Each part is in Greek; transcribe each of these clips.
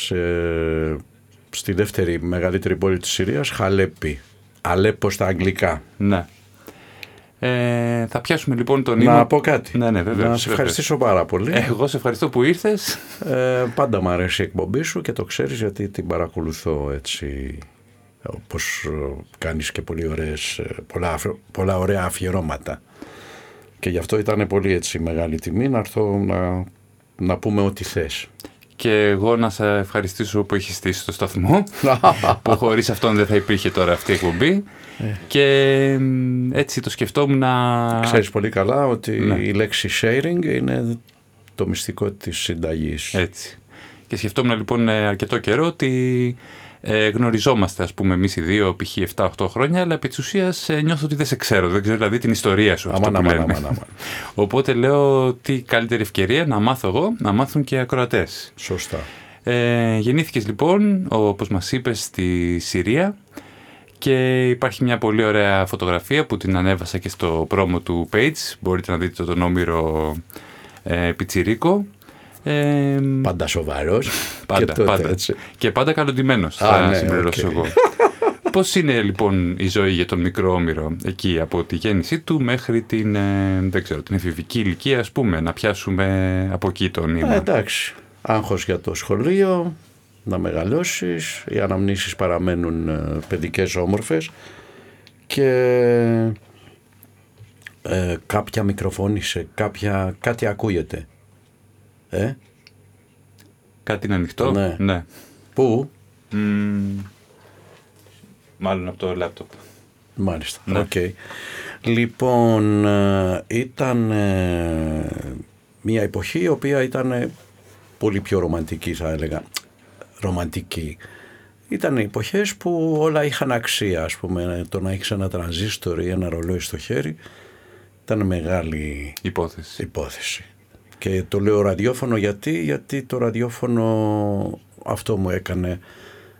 σε, στη δεύτερη μεγαλύτερη πόλη της Συρίας, Χαλέπη. Αλέπο στα αγγλικά. Ναι. Ε, θα πιάσουμε λοιπόν τον Να ύμνο. πω κάτι. Ναι, ναι, βεβαίως, να σε βεβαίως. ευχαριστήσω πάρα πολύ. Εγώ σε ευχαριστώ που ήρθες. Ε, πάντα μου αρέσει η εκπομπή σου και το ξέρεις γιατί την παρακολουθώ έτσι όπως ε, κάνεις και πολύ ωραίες, ε, πολλά, αφ- πολλά ωραία αφιερώματα. Και γι' αυτό ήταν πολύ έτσι μεγάλη τιμή να έρθω να, να πούμε ό,τι θες. Και εγώ να σε ευχαριστήσω που έχεις στήσει το σταθμό. που χωρίς αυτόν δεν θα υπήρχε τώρα αυτή η εκπομπή. και μ, έτσι το σκεφτόμουν να... Ξέρεις πολύ καλά ότι Ναι. η λέξη sharing είναι το μυστικό της συνταγής. Έτσι. Και σκεφτόμουν λοιπόν ε, αρκετό καιρό ότι ε, γνωριζόμαστε, ας πούμε, εμείς οι δύο, π.χ. 7-8 χρόνια, αλλά επί της ουσίας ε, νιώθω ότι δεν σε ξέρω, δεν ξέρω δηλαδή την ιστορία σου. αυτό Αμάν, που αμάν, λένε. αμάν, αμάν. Οπότε λέω τι καλύτερη ευκαιρία να μάθω εγώ, να μάθουν και οι ακροατές. Σωστά. Ε, γεννήθηκες λοιπόν, όπως μας είπες, στη Συρία και υπάρχει μια πολύ ωραία φωτογραφία που την ανέβασα και στο promo του page. Μπορείτε να δείτε τον Όμηρο ε, Πιτσιρίκο. Ε, Πάντα σοβαρός. Πάντα, και τότε, πάντα. έτσι. Και πάντα καλοντυμένος, Α, θα ναι, συμπληρώσω οκ. εγώ. Πώς είναι λοιπόν η ζωή για τον μικρό Όμηρο εκεί από τη γέννησή του μέχρι την, ε, δεν ξέρω, την εφηβική ηλικία ας πούμε, να πιάσουμε από εκεί το Ε, νήμα. εντάξει. Άγχος για το σχολείο, να μεγαλώσεις, οι αναμνήσεις παραμένουν ε, παιδικές όμορφες και ε, κάποια μικροφώνησε, κάποια, κάτι ακούγεται. Ε, Κάτι είναι ανοιχτό; Ναι. ναι. πού, Μμμ, μάλλον από το λάπτοπ. μάλιστα, Ναι. οκ. Λοιπόν, ε, ήταν ε, μια εποχή η οποία ήταν ε, πολύ πιο ρομαντική θα έλεγα. Ρομαντική. Ήταν εποχές που όλα είχαν αξία, ας πούμε, το να έχεις ένα τρανζίστορ ή ένα ρολόι στο χέρι ήταν μεγάλη Υπόθεση. υπόθεση. Και το λέω ραδιόφωνο γιατί, γιατί το ραδιόφωνο αυτό μου έκανε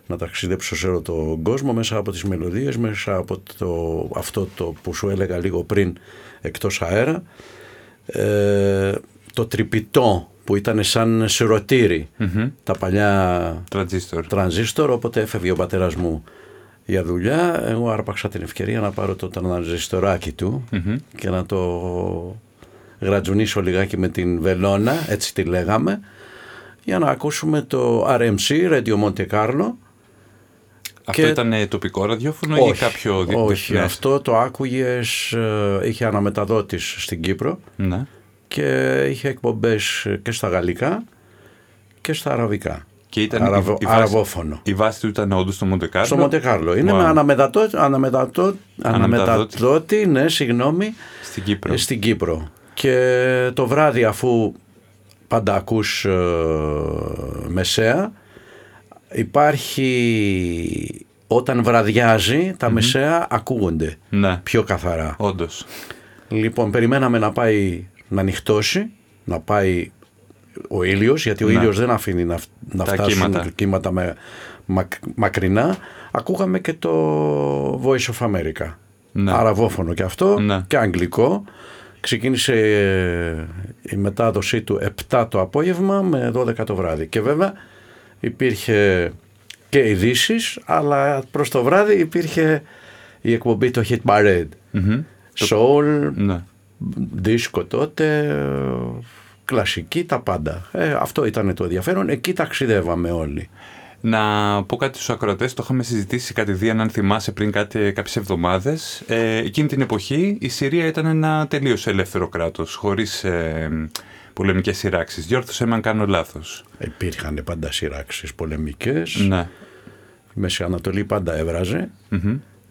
να ταξιδέψω σε όλο τον κόσμο μέσα από τις μελωδίες, μέσα από το, αυτό το που σου έλεγα λίγο πριν εκτός αέρα. Ε, το τρυπητό που ήταν σαν σιρωτήρι, τα παλιά Τραντζίστορ. τρανζίστορ, οπότε έφευγε ο πατέρας μου για δουλειά. Εγώ άρπαξα την ευκαιρία να πάρω το τρανζιστοράκι του και να το γρατζουνίσω λιγάκι με την βελόνα, έτσι τη λέγαμε, για να ακούσουμε το RMC, Radio Monte Carlo. Αυτό και- ήταν ε, τοπικό ραδιόφωνο ή κάποιο δι- όχι, διεθνές; αυτό το άκουγες, ε, είχε αναμεταδότης στην Κύπρο Ναι. και είχε εκπομπές και στα γαλλικά και στα αραβικά. Και ήταν Αραβο- η, η, βάση, αραβόφωνο. η βάση του ήταν όντως στο Μοντεκάρλο. Στο Μοντεκάρλο. Είναι Wow. με αναμετατό, αναμετατό, αναμεταδότη, ναι, συγγνώμη, Στην Κύπρο. ε, στην Κύπρο. Και το βράδυ αφού πάντα ακούς ε, μεσαία, υπάρχει όταν βραδιάζει τα μεσαία ακούγονται Ναι, πιο καθαρά. όντως. Λοιπόν, περιμέναμε να πάει να νυχτώσει, να πάει ο ήλιος, γιατί ο Ναι. ήλιος δεν αφήνει να, να Τα φτάσουν κύματα. κύματα, με, μακ- μακρινά. Ακούγαμε και το Voice of America. Ναι. Αραβόφωνο και αυτό Ναι. και αγγλικό. Ξεκίνησε ε, η μετάδοσή του 7 το απόγευμα με 12 το βράδυ. Και βέβαια υπήρχε και ειδήσεις, αλλά προς το βράδυ υπήρχε η εκπομπή το Hit Parade. Soul, Ναι. δίσκο τότε, κλασική, τα πάντα. Ε, αυτό ήταν το ενδιαφέρον. Εκεί ταξιδεύαμε όλοι. Να πω κάτι στους ακροατές, το είχαμε συζητήσει κατηδίαν αν θυμάσαι πριν κάτι, κάποιες εβδομάδες. Ε, εκείνη την εποχή η Συρία ήταν ένα τελείως ελεύθερο κράτος, χωρίς ε, πολεμικές σειράξεις. Διόρθωσε με αν κάνω λάθος. Υπήρχαν πάντα σειράξεις πολεμικές. Ναι. Η Μέση Ανατολή πάντα έβραζε.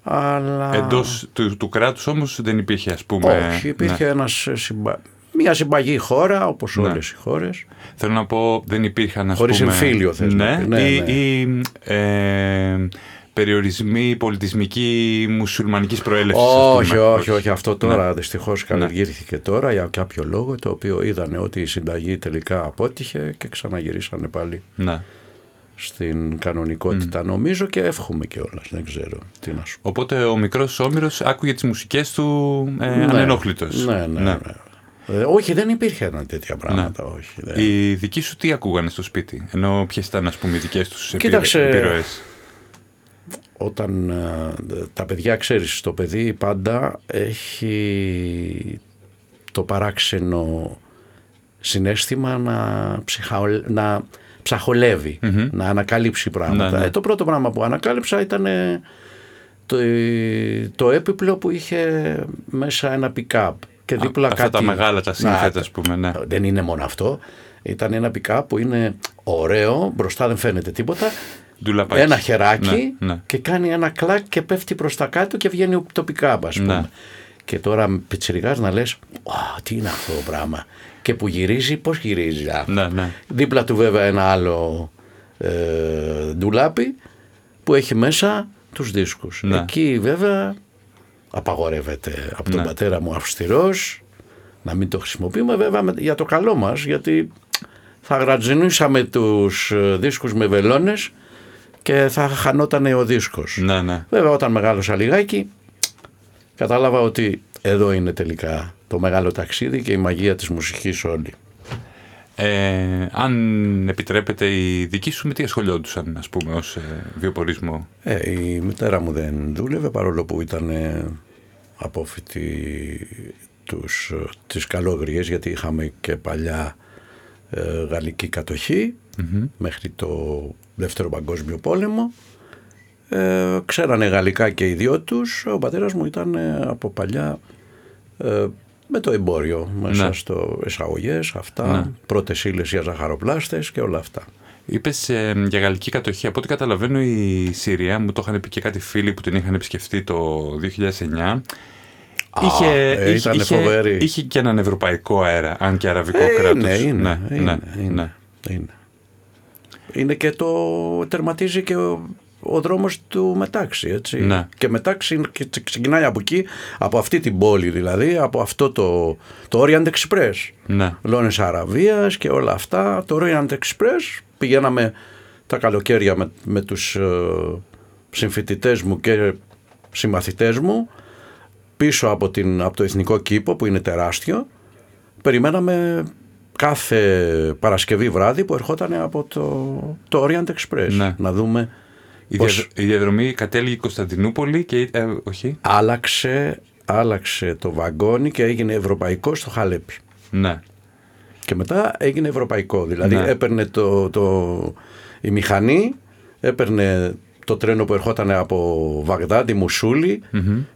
Αλλά... Εντός του, του κράτους όμως δεν υπήρχε ας πούμε... Όχι, υπήρχε ένας συμπα... μια συμπαγή χώρα, όπως Ναι. όλες οι χώρες. Θέλω να πω, δεν υπήρχαν ας Χωρίς πούμε... εμφύλιο θες να ναι, πεις. Ναι, ή, ναι. ή, ε, περιορισμοί πολιτισμικοί μουσουλμανικής προέλευσης. ας Όχι, πούμε. όχι, όχι. Αυτό τώρα Ναι. δυστυχώς καλλιεργήθηκε τώρα για κάποιο λόγο το οποίο είδανε ότι η συνταγή τελικά απότυχε και ξαναγυρίσανε πάλι Ναι. στην κανονικότητα νομίζω και εύχομαι κιόλας, δεν ξέρω τι να σου πω. Οπότε ο μικρός Όμηρος άκουγε τις μουσικές του ε, ανενόχλητος. Ναι, ναι, ναι. Ε, όχι, δεν υπήρχε ένα τέτοια πράγματα. Όχι, δεν. Οι δικοί σου τι ακούγανε στο σπίτι, ενώ ποιες ήταν ας πούμε οι δικές τους Κοίταξε, επιρροές; Όταν ε, τα παιδιά, ξέρεις, το παιδί πάντα έχει το παράξενο συνέστημα να, ψυχαολ- να ψαχολεύει, να ανακαλύψει πράγματα. Ναι, ναι. Ε, το πρώτο πράγμα που ανακάλυψα ήταν ε, το, το έπιπλο που είχε μέσα ένα pick-up και δίπλα αυτά κάτι... τα μεγάλα, τα σύνθετα, Να, ας πούμε, ναι. Δεν είναι μόνο αυτό. Ήταν ένα pick-up που είναι ωραίο, μπροστά δεν φαίνεται τίποτα. Ντουλαπάκι. Ένα χεράκι Ναι, ναι. και κάνει ένα κλακ και πέφτει προς τα κάτω και βγαίνει το pick-up ας πούμε. Ναι. Και τώρα πιτσιρικάς να λες, «Ω, τι είναι αυτό το πράγμα. Και που γυρίζει, πώς γυρίζει. α. Ναι, ναι. Δίπλα του βέβαια ένα άλλο ε, ντουλάπι που έχει μέσα τους δίσκους. Ναι. Εκεί βέβαια απαγορεύεται από τον Ναι. πατέρα μου αυστηρός να μην το χρησιμοποιούμε βέβαια με- για το καλό μας γιατί θα γρατζινούσαμε τους ε, δίσκους με βελόνες και θα χανόταν ο δίσκος. Ναι, ναι. Βέβαια όταν μεγάλωσα λιγάκι κατάλαβα ότι εδώ είναι τελικά το μεγάλο ταξίδι και η μαγεία της μουσικής όλη. Ε, αν επιτρέπετε, οι δικοί σου με τι ασχολιόντουσαν, ας πούμε, ως ε, βιοπορισμό; Ε, η μητέρα μου δεν δούλευε παρόλο που ήταν ε, απόφοιτη τους, ε, τις καλόγριες γιατί είχαμε και παλιά ε, γαλλική κατοχή μέχρι το δεύτερο παγκόσμιο πόλεμο. Ε, ξέρανε γαλλικά και οι δυο τους. Ο πατέρας μου ήταν ε, από παλιά ε, με το εμπόριο μέσα Ναι. στο εισαγωγές αυτά, Ναι. πρώτες ύλες για ζαχαροπλάστες και όλα αυτά. Είπες ε, για γαλλική κατοχή. Από ό,τι καταλαβαίνω, η Συρία, μου το είχαν πει και κάτι φίλοι που την είχαν επισκεφτεί το 2009. είχε, ε, είχε, ήταν είχε, φοβερή. είχε και έναν ευρωπαϊκό αέρα, αν και αραβικό Ε, κράτος. Είναι, είναι, ναι, είναι, ναι, είναι, ναι. είναι. Είναι και το τερματίζει και ο, ο δρόμος του μετάξι, έτσι. Ναι. Και μετάξι και τσι- ξεκινάει από εκεί, από αυτή την πόλη δηλαδή, από αυτό το, το Orient Express. Ναι. Λόνες Αραβίας και όλα αυτά. Το Orient Express πηγαίναμε τα καλοκαίρια με, με τους ε, συμφοιτητές μου και συμμαθητές μου πίσω από, την, από το Εθνικό Κήπο που είναι τεράστιο περιμέναμε κάθε Παρασκευή βράδυ που ερχόταν από το, το Orient Express Ναι. να δούμε Η, Πώς- διαδρο- η διαδρομή κατέληγε Κωνσταντινούπολη και. ε, όχι. άλλαξε, άλλαξε το βαγόνι και έγινε ευρωπαϊκό στο Χαλέπι. Ναι. Και μετά έγινε ευρωπαϊκό. Δηλαδή Ναι. έπαιρνε το, το, η μηχανή, έπαιρνε το τρένο που ερχόταν από Βαγδάντη, Μουσούλη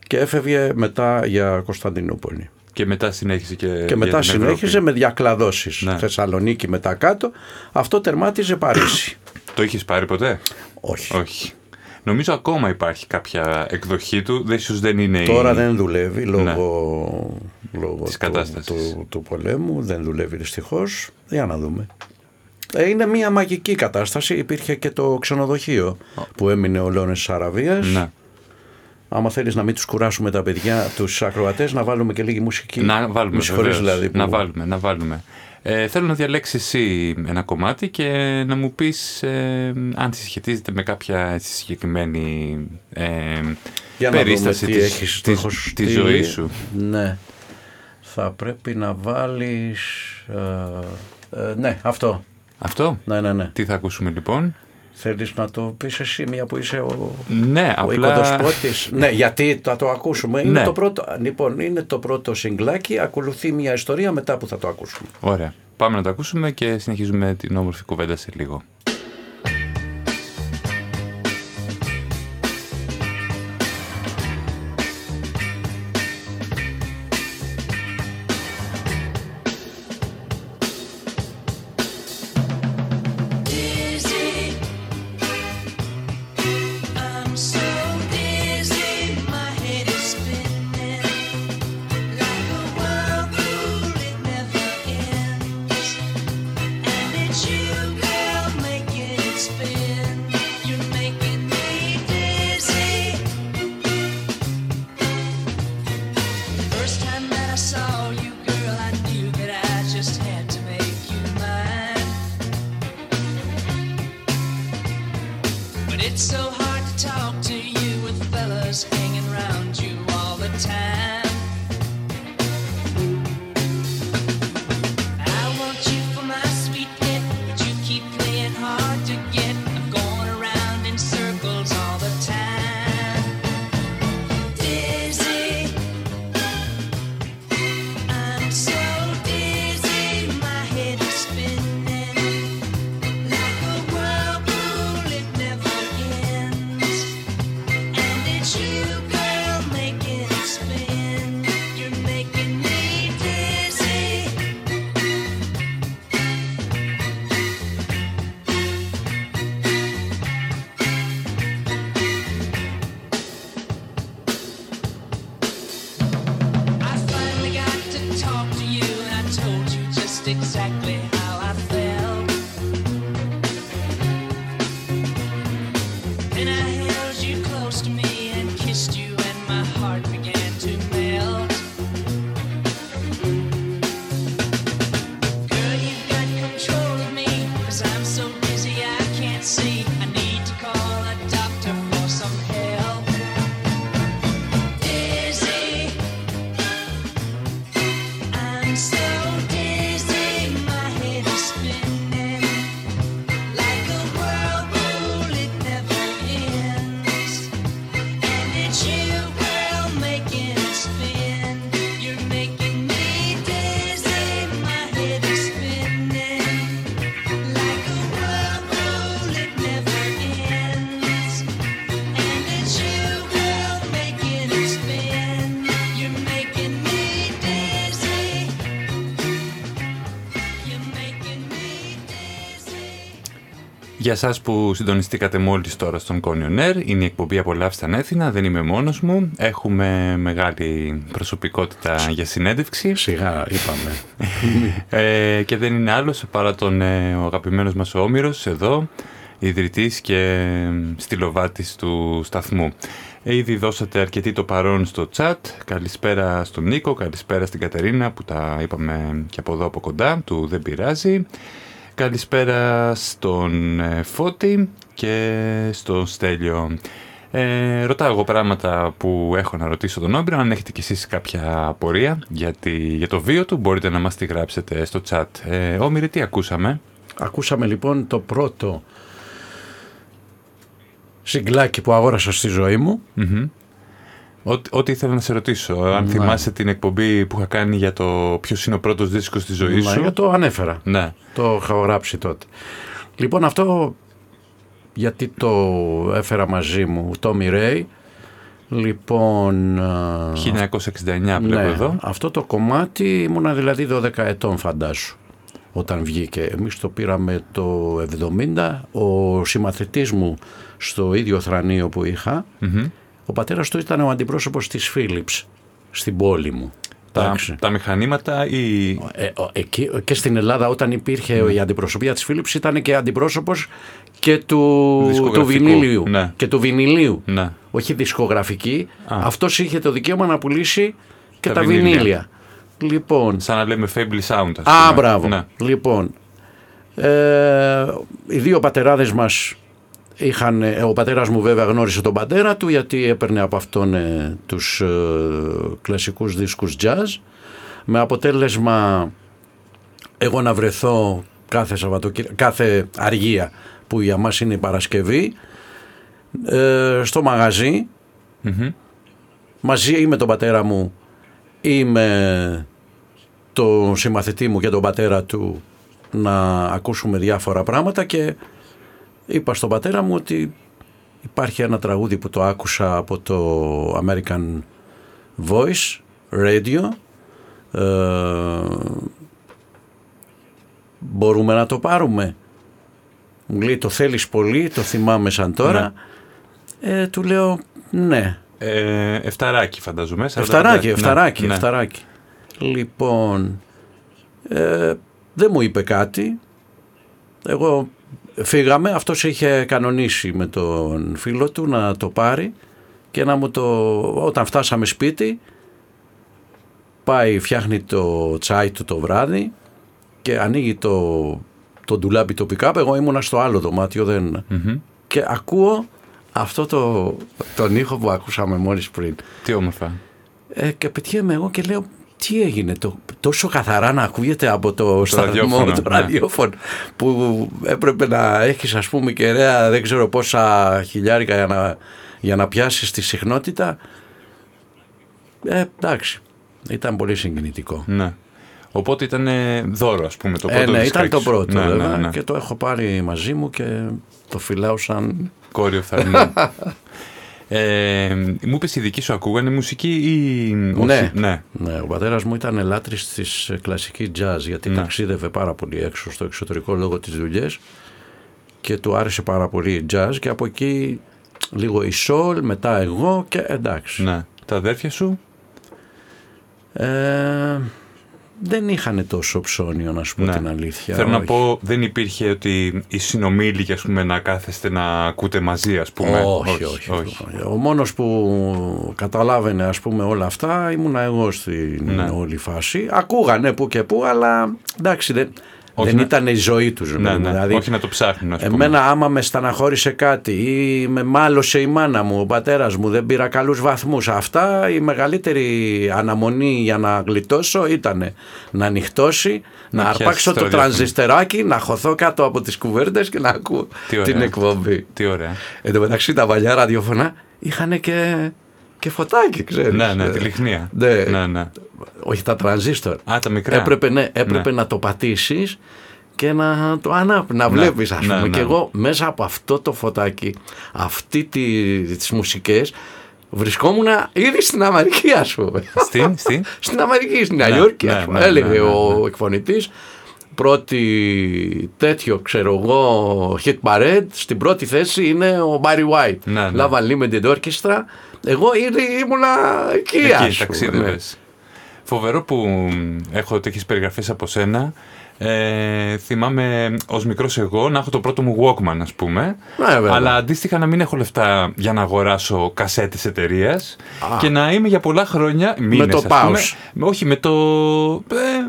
και έφευγε μετά για Κωνσταντινούπολη. Και μετά συνέχισε και. Και για μετά την συνέχιζε Ευρώπη. με διακλαδώσεις. Ναι. Θεσσαλονίκη μετά κάτω. Αυτό τερμάτιζε Παρίσι. Το είχες πάρει ποτέ; Όχι. Όχι. Νομίζω ακόμα υπάρχει κάποια εκδοχή του. Δεν ίσως δεν είναι Τώρα η... δεν δουλεύει λόγω, λόγω Της του, κατάστασης. του, του πολέμου. Δεν δουλεύει δυστυχώς. Για να δούμε. Ε, Είναι μια μαγική κατάσταση. Υπήρχε και το ξενοδοχείο που έμεινε ο Λόνες της Αραβίας. Ναι. Άμα θέλεις να μην τους κουράσουμε τα παιδιά, τους ακροατές, να βάλουμε και λίγη μουσική. Να βάλουμε, Με συγχωρείς βεβαίως. δηλαδή. Που... Να βάλουμε, να βάλουμε. Ε, θέλω να διαλέξεις εσύ ένα κομμάτι και να μου πεις ε, αν συσχετίζεται με κάποια έτσι συγκεκριμένη ε, Για να περίσταση δούμε τι της, έχεις της, στο της στείλει. ζωής σου. Ναι. Θα πρέπει να βάλεις... ε, ε, ναι, αυτό. Αυτό; Ναι, ναι, ναι. Τι θα ακούσουμε λοιπόν; Θέλεις να το πεις εσύ, μια που είσαι ο, Ναι, ο απλά... οικοδοσπότης; ναι, γιατί θα το ακούσουμε. Είναι Ναι. το πρώτο, λοιπόν, είναι το πρώτο συγκλάκι, ακολουθεί μια ιστορία μετά που θα το ακούσουμε. Ωραία. Πάμε να το ακούσουμε και συνεχίζουμε την όμορφη κουβέντα σε λίγο. Για σας που συντονιστήκατε μόλις τώρα στον Κόνιον Air, είναι η εκπομπή Απολαύστε Ανέθινα, δεν είμαι μόνος μου. Έχουμε μεγάλη προσωπικότητα για συνέντευξη Σιγά είπαμε. ε, και δεν είναι άλλος παρά τον ε, ο αγαπημένος μας ο Όμηρος εδώ, ιδρυτής και στυλοβάτης του σταθμού. Ε, ήδη δώσατε αρκετή το παρόν στο chat. Καλησπέρα στον Νίκο, καλησπέρα στην Κατερίνα που τα είπαμε και από εδώ από κοντά, του δεν πειράζει. Καλησπέρα στον ε, Φώτη και στον Στέλιο. Ε, ρωτάω εγώ πράγματα που έχω να ρωτήσω τον Όμπειρο. Αν έχετε κι εσείς κάποια απορία για, τη- για το βίο του, μπορείτε να μας τη γράψετε στο chat. Ε, Όμηρε, τι ακούσαμε; Ακούσαμε λοιπόν το πρώτο συγκλάκι που αγόρασα στη ζωή μου. Μμμ. Ό,τι, ό,τι ήθελα να σε ρωτήσω, αν Ναι. θυμάσαι την εκπομπή που είχα κάνει για το ποιος είναι ο πρώτος δίσκος της ζωής Μα, σου; για το ανέφερα. Ναι. Το είχα γράψει τότε. Λοιπόν αυτό γιατί το έφερα μαζί μου, το Ray. Λοιπόν, α, 1969 βλέπω ναι, εδώ. αυτό το κομμάτι ήμουνα δηλαδή 12 ετών φαντάσου όταν βγήκε. Εμείς το πήραμε το 70, ο συμμαθητής μου στο ίδιο θρανείο που είχα, Μμμ. Ο πατέρας του ήταν ο αντιπρόσωπος της Philips στην πόλη μου. Τα, Εντάξει. τα μηχανήματα ή... Ε, ο- εκεί, και στην Ελλάδα όταν υπήρχε η αντιπροσωπεία της Philips ήταν και αντιπρόσωπος και του, του Δισκογραφικού, βινίλιου. ναι. Και του βινιλίου. Ναι. Όχι δισκογραφική. Α. Αυτός είχε το δικαίωμα να πουλήσει και Τα τα, βινίλια. βινίλια. Λοιπόν, Σαν να λέμε Fable Sound, ας Α, πούμε. μπράβο. Ναι. Λοιπόν, ε, οι δύο πατεράδες μας είχαν, ε, ο πατέρας μου βέβαια γνώρισε τον πατέρα του γιατί έπαιρνε από αυτόν ε, τους ε, κλασικούς δίσκους jazz με αποτέλεσμα εγώ να βρεθώ κάθε, Σαββατοκύρα, κάθε αργία που για μας είναι η Παρασκευή ε, στο μαγαζί Μμμ. μαζί ή με τον πατέρα μου ή με το συμμαθητή μου και τον πατέρα του να ακούσουμε διάφορα πράγματα και είπα στον πατέρα μου ότι υπάρχει ένα τραγούδι που το άκουσα από το American Voice Radio ε, μπορούμε να το πάρουμε; Μου λέει το θέλεις πολύ το θυμάμαι σαν τώρα ε, του λέω ναι Ε, εφταράκι φανταζομαι. 45. Εφταράκι, Ναι, εφταράκι, ναι. εφταράκι. Λοιπόν, ε, δεν μου είπε κάτι. Εγώ φύγαμε, αυτός είχε κανονίσει με τον φίλο του να το πάρει και να μου το, όταν φτάσαμε σπίτι, πάει φτιάχνει το τσάι του το βράδυ και ανοίγει το, το ντουλάπι το pick-up, εγώ ήμουνα στο άλλο δωμάτιο, δεν... Μμμ. Και ακούω αυτό το, τον ήχο που ακούσαμε μόλις πριν. Τι όμορφα. Ε, και πετυχαίνουμε εγώ και λέω τι έγινε το, τόσο καθαρά να ακούγεται από το, σταθμό, ραδιόφωνο, το ναι. ραδιόφωνο που έπρεπε να έχεις ας πούμε κεραία δεν ξέρω πόσα χιλιάρικα για να, για να πιάσεις τη συχνότητα ε, εντάξει ήταν πολύ συγκινητικό Ναι. Οπότε ήταν ε, δώρο, ας πούμε, το ε, πρώτο ναι, δισκάκι ήταν το σου. πρώτο Ναι, βέβαια ναι, ναι. και το έχω πάρει μαζί μου και το φυλάω σαν Κόριο φθαρμού. ε, μου είπες η δική σου ακούγανε μουσική ή... Ναι. Όχι, ναι. Ναι, ο πατέρας μου ήταν ελάτρης της ε, κλασική jazz γιατί Ναι. ταξίδευε πάρα πολύ έξω στο εξωτερικό λόγω της δουλειές και του άρεσε πάρα πολύ η jazz και από εκεί λίγο η soul, μετά εγώ και εντάξει. ναι. Τα αδέρφια σου, Ε, δεν είχαν τόσο ψώνιο, να σου πω Ναι. την αλήθεια. Θέλω να όχι. πω, δεν υπήρχε ότι οι συνομήλικοι, ας πούμε, να κάθεστε να ακούτε μαζί, ας πούμε. όχι, όχι, Ο μόνος που καταλάβαινε ας πούμε όλα αυτά ήμουνα εγώ στην Ναι. όλη φάση. Ακούγανε που και που, αλλά εντάξει δεν, Όχι δεν να- ήταν η ζωή τους. ρε Ναι, παιδί μου. ναι. Δηλαδή, Όχι να το ψάχνουν, ας πούμε. Εμένα άμα με στεναχώρησε κάτι ή με μάλωσε η μάνα μου, ο πατέρας μου, δεν πήρα καλούς βαθμούς. Αυτά η μεγαλύτερη αναμονή για να γλιτώσω ήταν να ανοιχτώσει, να, πιάσεις αρπάξω το το ραδιόφωνο. τρανζιστεράκι, να χωθώ κάτω από τις κουβέρτες και να ακούω Τι ωραία. την εκπομπή. Τι ωραία. Εν τω μεταξύ τα παλιά ραδιόφωνα είχαν και, και φωτάκι, ξέρεις. Ναι, ναι, Ε, τη λιχνία. Ναι. ναι, ναι. Όχι τα τρανζίστορ. Α, τα μικρά. Έπρεπε, ναι, έπρεπε Ναι. να το πατήσεις και να το ανάπ, να βλέπεις ας ναι, πούμε. ναι. Και εγώ μέσα από αυτό το φωτάκι, αυτή τη, τις μουσικές, βρισκόμουν ήδη στην Αμερική ας πούμε. Στην, στην; στην Αμερική, στην Νέα Ναι, Υόρκη, ναι, ας πούμε. ναι, έλεγε ναι, ναι, ο ναι. εκφωνητής. Πρώτη τέτοιο, ξέρω εγώ, hit parade, στην πρώτη θέση είναι ο Barry White. Ναι, ναι. Love Unlimited Orchestra. Εγώ ήδη ήμουνα εκεί, ας πούμε. Εκεί, ταξίδευες. Φοβερό που μ, έχω τέτοιες περιγραφές από σένα. Ε, θυμάμαι ως μικρός εγώ να έχω το πρώτο μου Walkman ας πούμε Ναι, βέβαια. αλλά αντίστοιχα να μην έχω λεφτά για να αγοράσω κασέτες εταιρείας Α. και να είμαι για πολλά χρόνια μήνες, το ας πούμε, Pause. με- όχι με το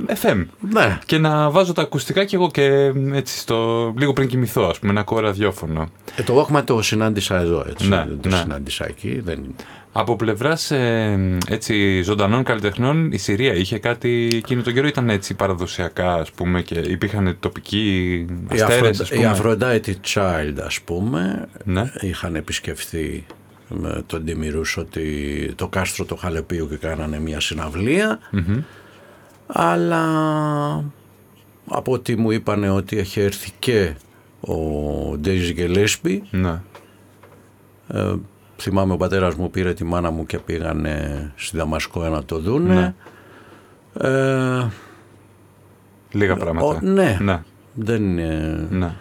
ε, FM Ναι. και να βάζω τα ακουστικά και εγώ και μ, έτσι στο, λίγο πριν κοιμηθώ ας πούμε να ακούω ραδιόφωνο Ε, το Walkman το συνάντησα εδώ, έτσι. Ναι, δεν το ναι. συνάντησα εκεί. Δεν... Από πλευράς έτσι ζωντανών καλλιτεχνών, η Συρία είχε κάτι εκείνο τον καιρό, ήταν έτσι παραδοσιακά, ας πούμε, και υπήρχαν τοπικοί Η, αστέρες, Αφρο... ας η πούμε. Aphrodite Child, ας πούμε, Ναι. είχαν επισκεφθεί με τον Τιμηρούς ότι το κάστρο του Χαλεπίου και κάνανε μια συναυλία. Αλλά από ό,τι μου είπανε ότι έχει έρθει και ο Ντέιζι Γκελέσπι, Ναι. Ε, θυμάμαι ο πατέρας μου πήρε τη μάνα μου και πήγανε στη Δαμασκό να το δούνε. Ε, Λίγα πράγματα. ο- ναι. ναι. δεν είναι... ναι.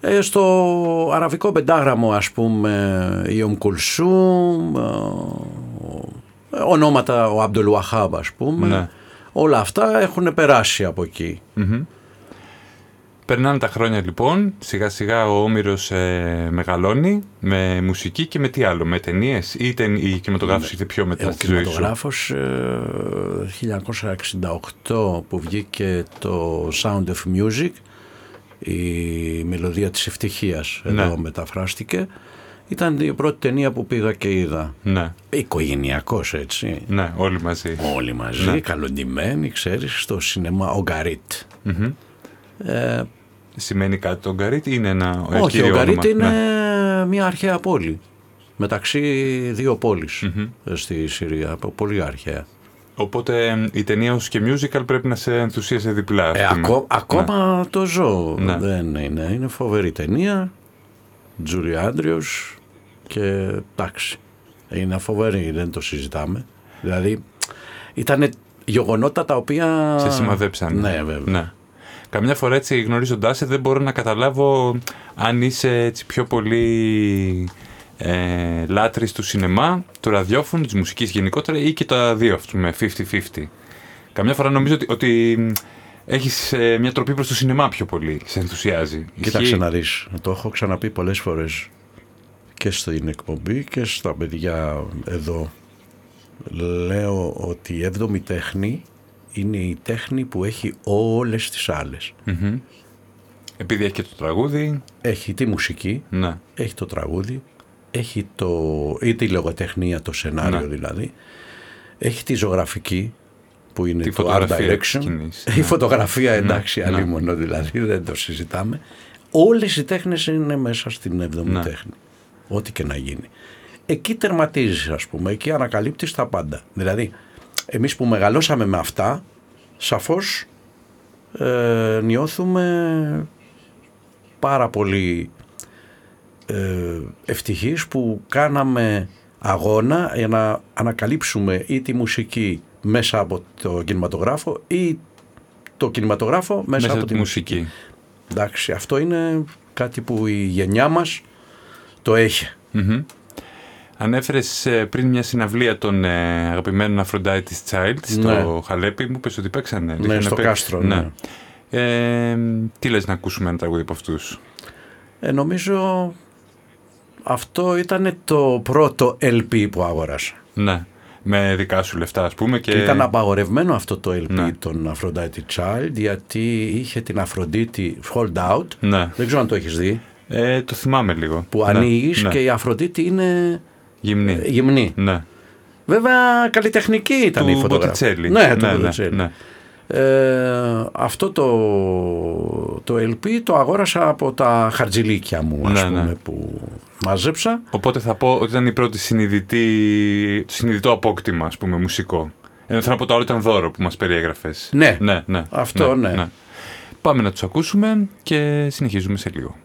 Ε, στο αραβικό πεντάγραμμο ας πούμε η Ομ Κουλσούμ, ε, ονόματα ο Αμπτουλ Βαχάμπ ας πούμε. Ναι. Όλα αυτά έχουν περάσει από εκεί. Περνάνε τα χρόνια λοιπόν, σιγά σιγά ο Όμηρος ε, μεγαλώνει με μουσική και με τι άλλο, με ταινίες ή τεν, η κινηματογράφος ήρθε πιο μετά Ναι. Ο στη ζωή σου; κινηματογράφος ε, 1968 που βγήκε το Sound of Music η μελωδία της ευτυχίας εδώ Ναι. μεταφράστηκε ήταν η πρώτη ταινία που πήγα και είδα Ναι, οικογενειακός έτσι ναι, όλοι μαζί. όλοι μαζί Ναι. καλοντημένοι ξέρεις στο σινεμά ο Γκαρίτ ε, Σημαίνει κάτι το Γκαρίτ ή είναι ένα ε, όχι ο κύριο Γκαρίτ όνομα; είναι Ναι. μια αρχαία πόλη μεταξύ δύο πόλεις, ε, στη Συρία πολύ αρχαία Οπότε ε, η ταινία ως και musical πρέπει να σε ενθουσίασε διπλά. ας Ε, πούμε. ακό- ακόμα το ζω. Ναι. Δεν είναι. Είναι φοβερή ταινία. Τζούλι Άντριος και εντάξει. Είναι φοβερή, δεν το συζητάμε. Δηλαδή ήταν γεγονότα τα οποία... Σε σημαδέψανε. Ναι, βέβαια. Ναι. Καμιά φορά έτσι γνωρίζοντάς σε δεν μπορώ να καταλάβω αν είσαι έτσι πιο πολύ ε, λάτρης του σινεμά, του ραδιόφωνου, της μουσικής γενικότερα ή και τα δύο ας πούμε, 50-50. Καμιά φορά νομίζω ότι, ότι μ, έχεις ε, μια τροπή προς το σινεμά πιο πολύ, σε ενθουσιάζει. Κοίταξε Ισχύει; να δεις. Το έχω ξαναπεί πολλές φορές και στην εκπομπή και στα παιδιά εδώ. Λέω ότι η έβδομη τέχνη είναι η τέχνη που έχει όλες τις άλλες. Μμμ. Επειδή έχει και το τραγούδι, Έχει τη μουσική, ναι. έχει το τραγούδι, έχει το, ή τη λογοτεχνία, το σενάριο Ναι. δηλαδή, έχει τη ζωγραφική που είναι Τη το art φωτογραφία direction, της σκηνής, η ναι. φωτογραφία εντάξει ναι. αλλήμωνο δηλαδή, δεν το συζητάμε. Όλες οι τέχνες είναι μέσα στην έβδομη Ναι. τέχνη, ό,τι και να γίνει. Εκεί τερματίζεις ας πούμε, εκεί ανακαλύπτεις τα πάντα. Δηλαδή, εμείς που μεγαλώσαμε με αυτά, σαφώς ε, νιώθουμε πάρα πολύ ε, ευτυχείς που κάναμε αγώνα για να ανακαλύψουμε ή τη μουσική μέσα από το κινηματογράφο ή το κινηματογράφο μέσα, Μέσα από τη μουσική. Εντάξει, αυτό είναι κάτι που η γενιά μας το έχει. Μμμ. Ανέφερες ε, πριν μια συναυλία των ε, αγαπημένων Aphrodite's Child στο Ναι. Χαλέπι. Μου πες ότι παίξανε. Ναι, Είχαν στο παίξει. Κάστρο, ναι. Ε, τι λες να ακούσουμε ένα τραγούδι από αυτούς; Ε, νομίζω αυτό ήταν το πρώτο LP που αγόρασα. Ναι. Με δικά σου λεφτά ας πούμε. Και, Και ήταν απαγορευμένο αυτό το LP Ναι. των Aphrodite Child γιατί είχε την Αφροδίτη Hold Out. Ναι. Δεν ξέρω αν το έχεις δει. Ε, το θυμάμαι λίγο. Που ναι. ανοίγεις ναι. και η Αφροδίτη είναι Γυμνή. ε, γυμνή. Ναι. Βέβαια καλλιτεχνική ήταν η Του φωτογραφία. Botticelli. Ναι, του ναι, ναι, Botticelli. ναι. Ε, αυτό το, το LP το αγόρασα από τα χαρτζηλίκια μου ας Ναι, πούμε ναι. που μάζεψα. Οπότε θα πω ότι ήταν η πρώτη συνειδητή, συνειδητό απόκτημα, ας πούμε, μουσικό. Ενώ θέλω να πω το άλλο ήταν δώρο που μας περιέγραφες. Ναι. ναι, ναι Αυτό, ναι. Πάμε να τους ακούσουμε και συνεχίζουμε σε λίγο.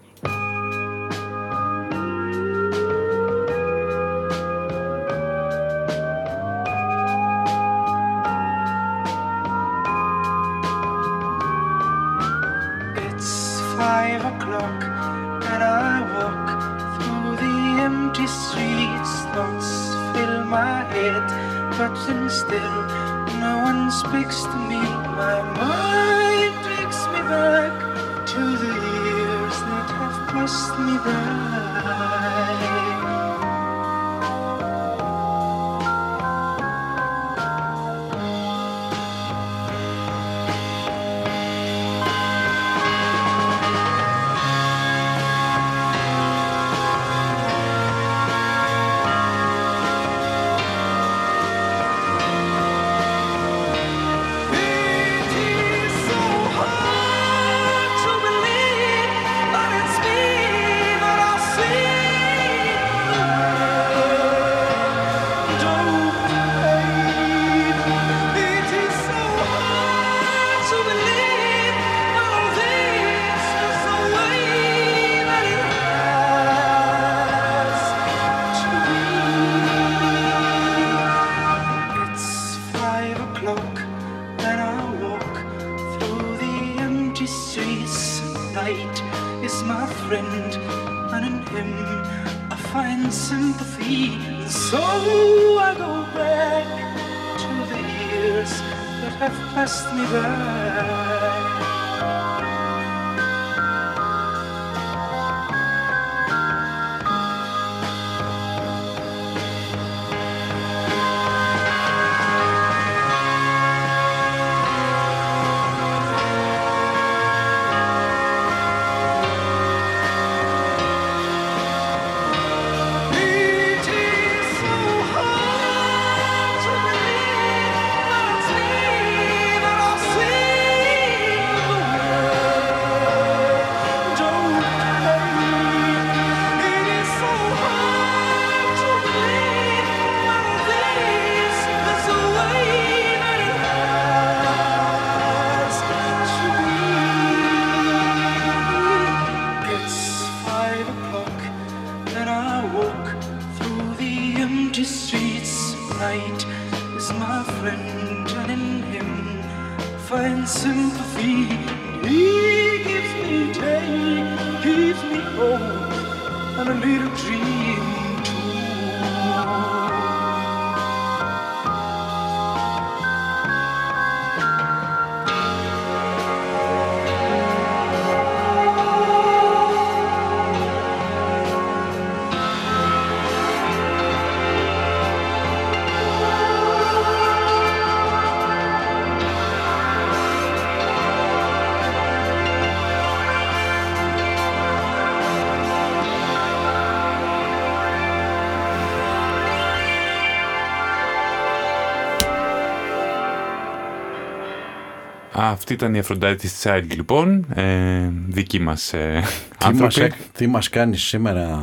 Αυτή ήταν η Aphrodite's Child λοιπόν, ε, δική μας ε, Τι μας, άνθρωποι. έ- τι μας κάνεις σήμερα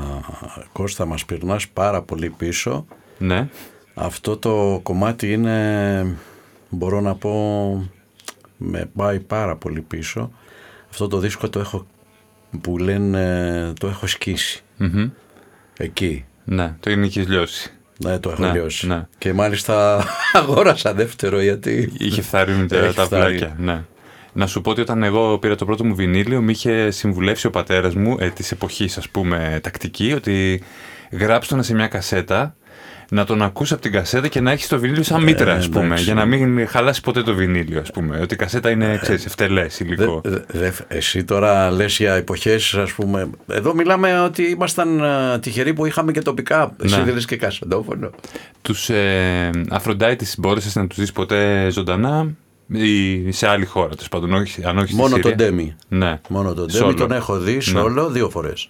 Κώστα, μας πυρνάς πάρα πολύ πίσω. Ναι, Αυτό το κομμάτι είναι, μπορώ να πω, με πάει πάρα πολύ πίσω. Αυτό το δίσκο το έχω, που λένε, το έχω σκίσει. Μμμ. Εκεί. ναι, το έχεις λιώσει. Ναι, το έχω Ναι, λιώσει. ναι. Και μάλιστα αγόρασα δεύτερο γιατί... Είχε φθαρρύνει τα, Έχει τα φθαρρύνει. βλάκια. Ναι. Να σου πω ότι όταν εγώ πήρα το πρώτο μου βινίλιο, με είχε συμβουλεύσει ο πατέρας μου ε, της εποχής, ας πούμε, τακτική, ότι γράψτε το σε μια κασέτα να τον ακούσει από την κασέτα και να έχεις το βινίλιο σαν μήτρα, ας πούμε. εντάξει. Για να μην χαλάσει ποτέ το βινίλιο, ας πούμε. Ότι η κασέτα είναι, ξέρεις, ευτελές υλικό. Δε- δε- δε- εσύ τώρα λες για εποχές ας πούμε Εδώ μιλάμε ότι ήμασταν ε, τυχεροί που είχαμε και τοπικά Εσύ Ναι. δεν λες και κασεντόφωνο Τους ε, Αφροντάιτης μπόρεσες να τους δεις ποτέ ζωντανά ή σε άλλη χώρα, τέλος πάντων. Όχι, αν όχι στη Μόνο Συρία. τον Ντέμι Ναι. Μόνο τον Σόλο. Ντέμι τον έχω δει Ναι. σόλο δύο φορές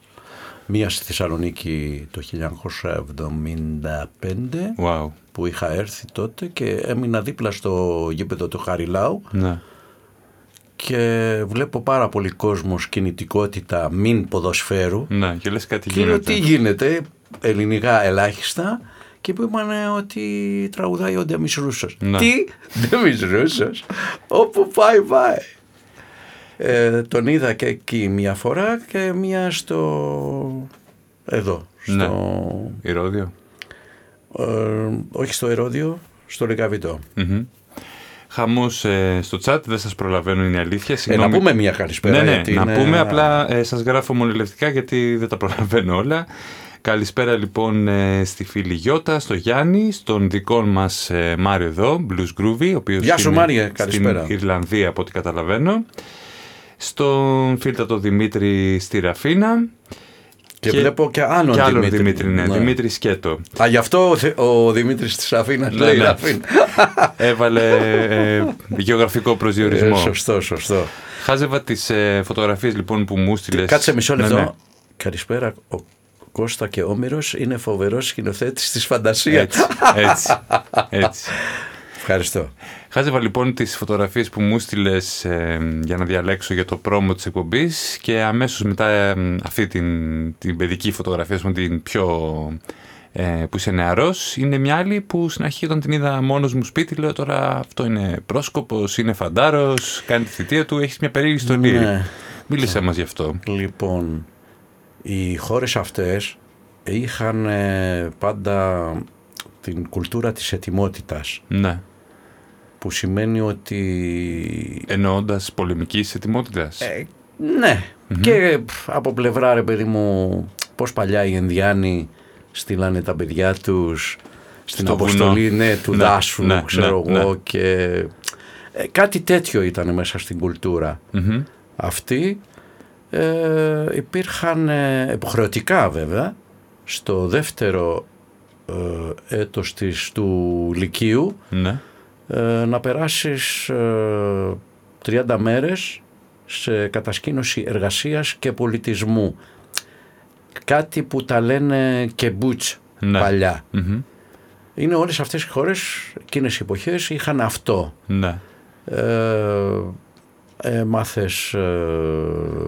Μία στη Θεσσαλονίκη το 1975 Wow. που είχα έρθει τότε και έμεινα δίπλα στο γήπεδο του Χαριλάου Ναι. και βλέπω πάρα πολύ κόσμος κινητικότητα μην ποδοσφαίρου Ναι, και λες κάτι και λέω γίνεται. τι γίνεται, ελληνικά ελάχιστα και που είπαν ότι τραγουδάει ο Ντέμις Ρούσος. Ναι. Τι, Ντέμις Ρούσος, όπου πάει πάει. Ε, τον είδα και εκεί μια φορά και μια στο... εδώ, στο... Ναι. Ηρώδιο. ε, όχι στο Ερόδιο, στο Λεκαβιτό. Μμμ. Χαμός ε, στο chat, δεν σας προλαβαίνω, είναι η αλήθεια. Ε, να Συγγνώμη. πούμε μια καλησπέρα. Ναι, ναι, γιατί να είναι- πούμε απλά ε, σας γράφω μονολευτικά γιατί δεν τα προλαβαίνω όλα. Καλησπέρα λοιπόν ε, στη φίλη Γιώτα, στο Γιάννη, στον δικό μας ε, Μάριο εδώ, Blues Groovy, ο οποίος Γεια σου, είναι Μάριε, καλησπέρα. στην Ιρλανδία από ό,τι καταλαβαίνω. Στον φίλτατο Δημήτρη στη Ραφίνα. Και, βλέπω και άλλον και άλλον Δημήτρη. Δημήτρη, ναι, Ναι. Δημήτρη Σκέτο. Α, γι' αυτό ο, Θε- ο Δημήτρης της Αφήνας Ναι, λέει ναι. Ραφίν. Έβαλε ε, γεωγραφικό Ε, προσδιορισμό. σωστό, σωστό. Χάζευα τις ε, φωτογραφίες λοιπόν που μου στείλες. Κάτσε μισό Ναι, λεπτό. ναι. Καλησπέρα. Ο Κώστα και Όμηρος είναι φοβερός σκηνοθέτης της φαντασίας. Έτσι, έτσι, έτσι. Ευχαριστώ. Χάζευα λοιπόν τις φωτογραφίες που μου στείλες για να διαλέξω για το πρόμο της εκπομπής και αμέσως μετά ε, αυτή την, την παιδική φωτογραφία, ας πούμε, την πιο ε, που είσαι νεαρός, είναι μια άλλη που στην αρχή όταν την είδα μόνος μου σπίτι λέω τώρα αυτό είναι πρόσκοπος, είναι φαντάρος, κάνει τη θητεία του, έχεις μια περίεργη ιστορία. Ναι. Μίλησέ μας γι' αυτό. Λοιπόν, οι χώρες αυτές είχαν ε, πάντα την κουλτούρα της ετοιμότητας Ναι. που σημαίνει ότι Εννοώντας πολεμικής ετοιμότητας. Ε, ναι. Και πφ, από πλευρά ρε παιδί μου, πώς παλιά οι Ενδιάνοι στείλανε τα παιδιά τους στην Στο αποστολή βουνό. ναι, του Ναι, δάσου, ναι, ξέρω ναι, εγώ. ναι. Και ε, κάτι τέτοιο ήταν μέσα στην κουλτούρα Μμμ. αυτή. Ε, υπήρχαν ε, υποχρεωτικά βέβαια στο δεύτερο ε, έτος της, του Λυκείου Ναι. ε, να περάσεις ε, 30 μέρες σε κατασκήνωση εργασίας και πολιτισμού. Κάτι που τα λένε και μπούτς Ναι. παλιά. Μμμ. Είναι όλες αυτές οι χώρες, εκείνες οι εποχές είχαν αυτό. Ναι. Ε, έμαθες ε,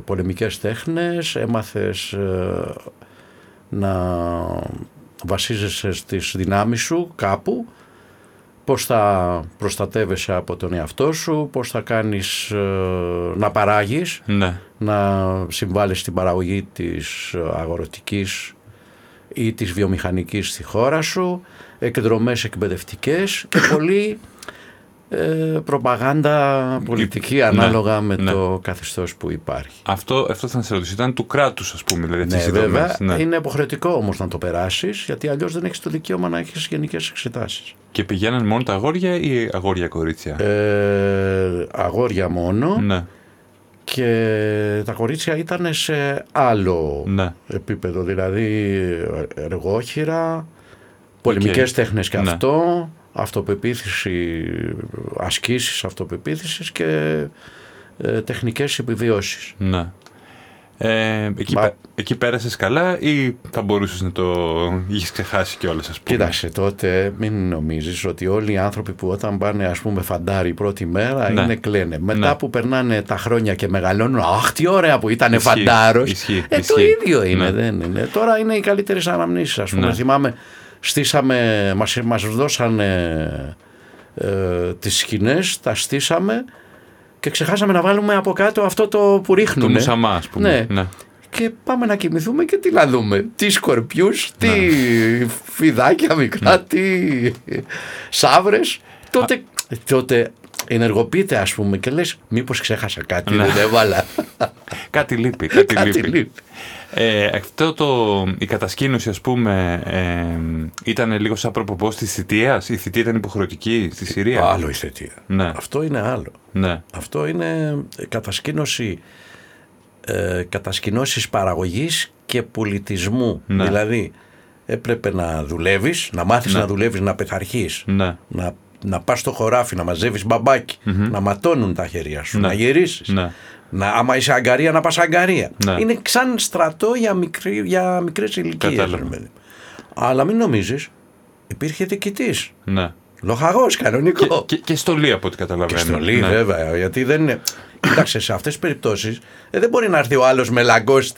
πολεμικές τέχνες, έμαθες ε, να βασίζεσαι στις δυνάμεις σου κάπου, πώς θα προστατεύεσαι από τον εαυτό σου, πώς θα κάνεις ε, να παράγεις, Ναι. να συμβάλλεις στην παραγωγή της αγορωτικής ή της βιομηχανικής στη χώρα σου, εκδρομές εκπαιδευτικές και πολύ ε, προπαγάνδα πολιτική Ναι, ανάλογα με ναι. το καθεστώς που υπάρχει. Αυτό, αυτό θα σε ρωτήσω. Ήταν του κράτους, ας πούμε. Δηλαδή, αυτές Ναι, οι δομές. βέβαια, Ναι. είναι υποχρεωτικό όμως να το περάσεις, γιατί αλλιώς δεν έχεις το δικαίωμα να έχεις γενικές εξετάσεις. Και πηγαίναν μόνο τα αγόρια ή αγόρια κορίτσια; Ε, αγόρια μόνο Ναι. και τα κορίτσια ήταν σε άλλο Ναι. επίπεδο, δηλαδή εργόχειρα, πολεμικές τέχνες και Ναι. αυτό, αυτοπεποίθηση, ασκήσεις αυτοπεποίθησης και ε, τεχνικές επιβιώσεις. ναι. Ε, εκεί, Μα- πέ- εκεί πέρασες καλά ή θα μπορούσες να το είχες ξεχάσει κιόλας ας πούμε; Κοίταξε τότε, μην νομίζεις ότι όλοι οι άνθρωποι που όταν πάνε ας πούμε φαντάρι πρώτη μέρα Ναι. είναι κλαίνε. Μετά Ναι. που περνάνε τα χρόνια και μεγαλώνουν, αχ τι ωραία που ήταν Ισχύει, φαντάρος. ισχύει, ε, το ισχύει. ίδιο είναι, Ναι. δεν είναι. Τώρα είναι οι καλύτερες αναμνήσεις ας πούμε. Ναι. Θυμάμαι, στήσαμε, μας, μας δώσανε ε, τις σκηνές, τα στήσαμε και ξεχάσαμε να βάλουμε από κάτω αυτό το που Το ρίχνουνε. μουσαμά ας πούμε. Ναι. Και πάμε να κοιμηθούμε και τι να δούμε. Τι σκορπιούς, τι φιδάκια μικρά, τι σαύρες. Τότε, τότε ενεργοποιείται ας πούμε και λες μήπως ξέχασα κάτι, Ναι. δεν έβαλα. Κάτι λείπει, κάτι, Κάτι λείπει. λείπει. Ε, αυτό το, η κατασκήνωση ας πούμε ε, ήταν λίγο σαν προποπός της θητείας; Η θητεία ήταν υποχρεωτική στη Συρία; Άλλο η θετία. Ναι. Αυτό είναι άλλο. Ναι, Αυτό είναι κατασκήνωση ε, κατασκηνώσεις παραγωγής και πολιτισμού. Ναι. Δηλαδή έπρεπε να δουλεύεις, να μάθεις Ναι. να δουλεύεις, να πεθαρχείς, ναι, να, να πας στο χωράφι, να μαζεύεις μπαμπάκι, να ματώνουν τα χέρια σου, Ναι. να γυρίσεις. Ναι. Να, άμα είσαι αγκαρία να πας αγκαρία. Ναι. Είναι σαν στρατό για, μικρή, για μικρές ηλικίες. Κατάλαβα. ρε παιδί. Αλλά μην νομίζεις, υπήρχε διοικητής. ναι. Λοχαγός, κανονικό. Και, και, και στολή από ό,τι Και καταλαβαίνω. στολή, ναι. βέβαια. Γιατί δεν είναι. Κοίταξε, σε αυτές τις περιπτώσεις δεν μπορεί να έρθει ο άλλος με λαγκόστ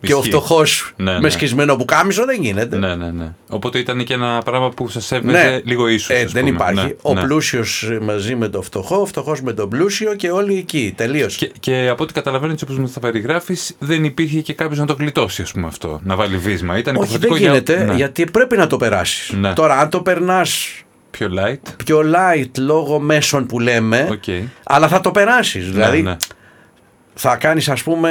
και ο Ισχύει. φτωχό Ναι, με ναι. σκισμένο πουκάμισο. Δεν γίνεται. Ναι, ναι, ναι. Οπότε ήταν και ένα πράγμα που σας έβγαζε λίγο ίσως. Ε, ας δεν πούμε. υπάρχει. Ναι, ο ναι. πλούσιος μαζί με το φτωχό, ο φτωχός με τον πλούσιο και όλοι εκεί. Τελείωσε. Και, και από ό,τι καταλαβαίνω, έτσι όπως μας τα περιγράφεις, δεν υπήρχε και κάποιος να το γλιτώσει, ας πούμε αυτό. Να βάλει βίσμα. Ήταν Όχι, δεν υποχρεωτικό γίνεται για... Ναι. γιατί πρέπει να το περάσεις. Ναι. Τώρα, αν το περνάς Πιο light. πιο light λόγω μέσων που λέμε, Οκ. αλλά θα το περάσεις. Δηλαδή, ναι, ναι. θα κάνεις ας πούμε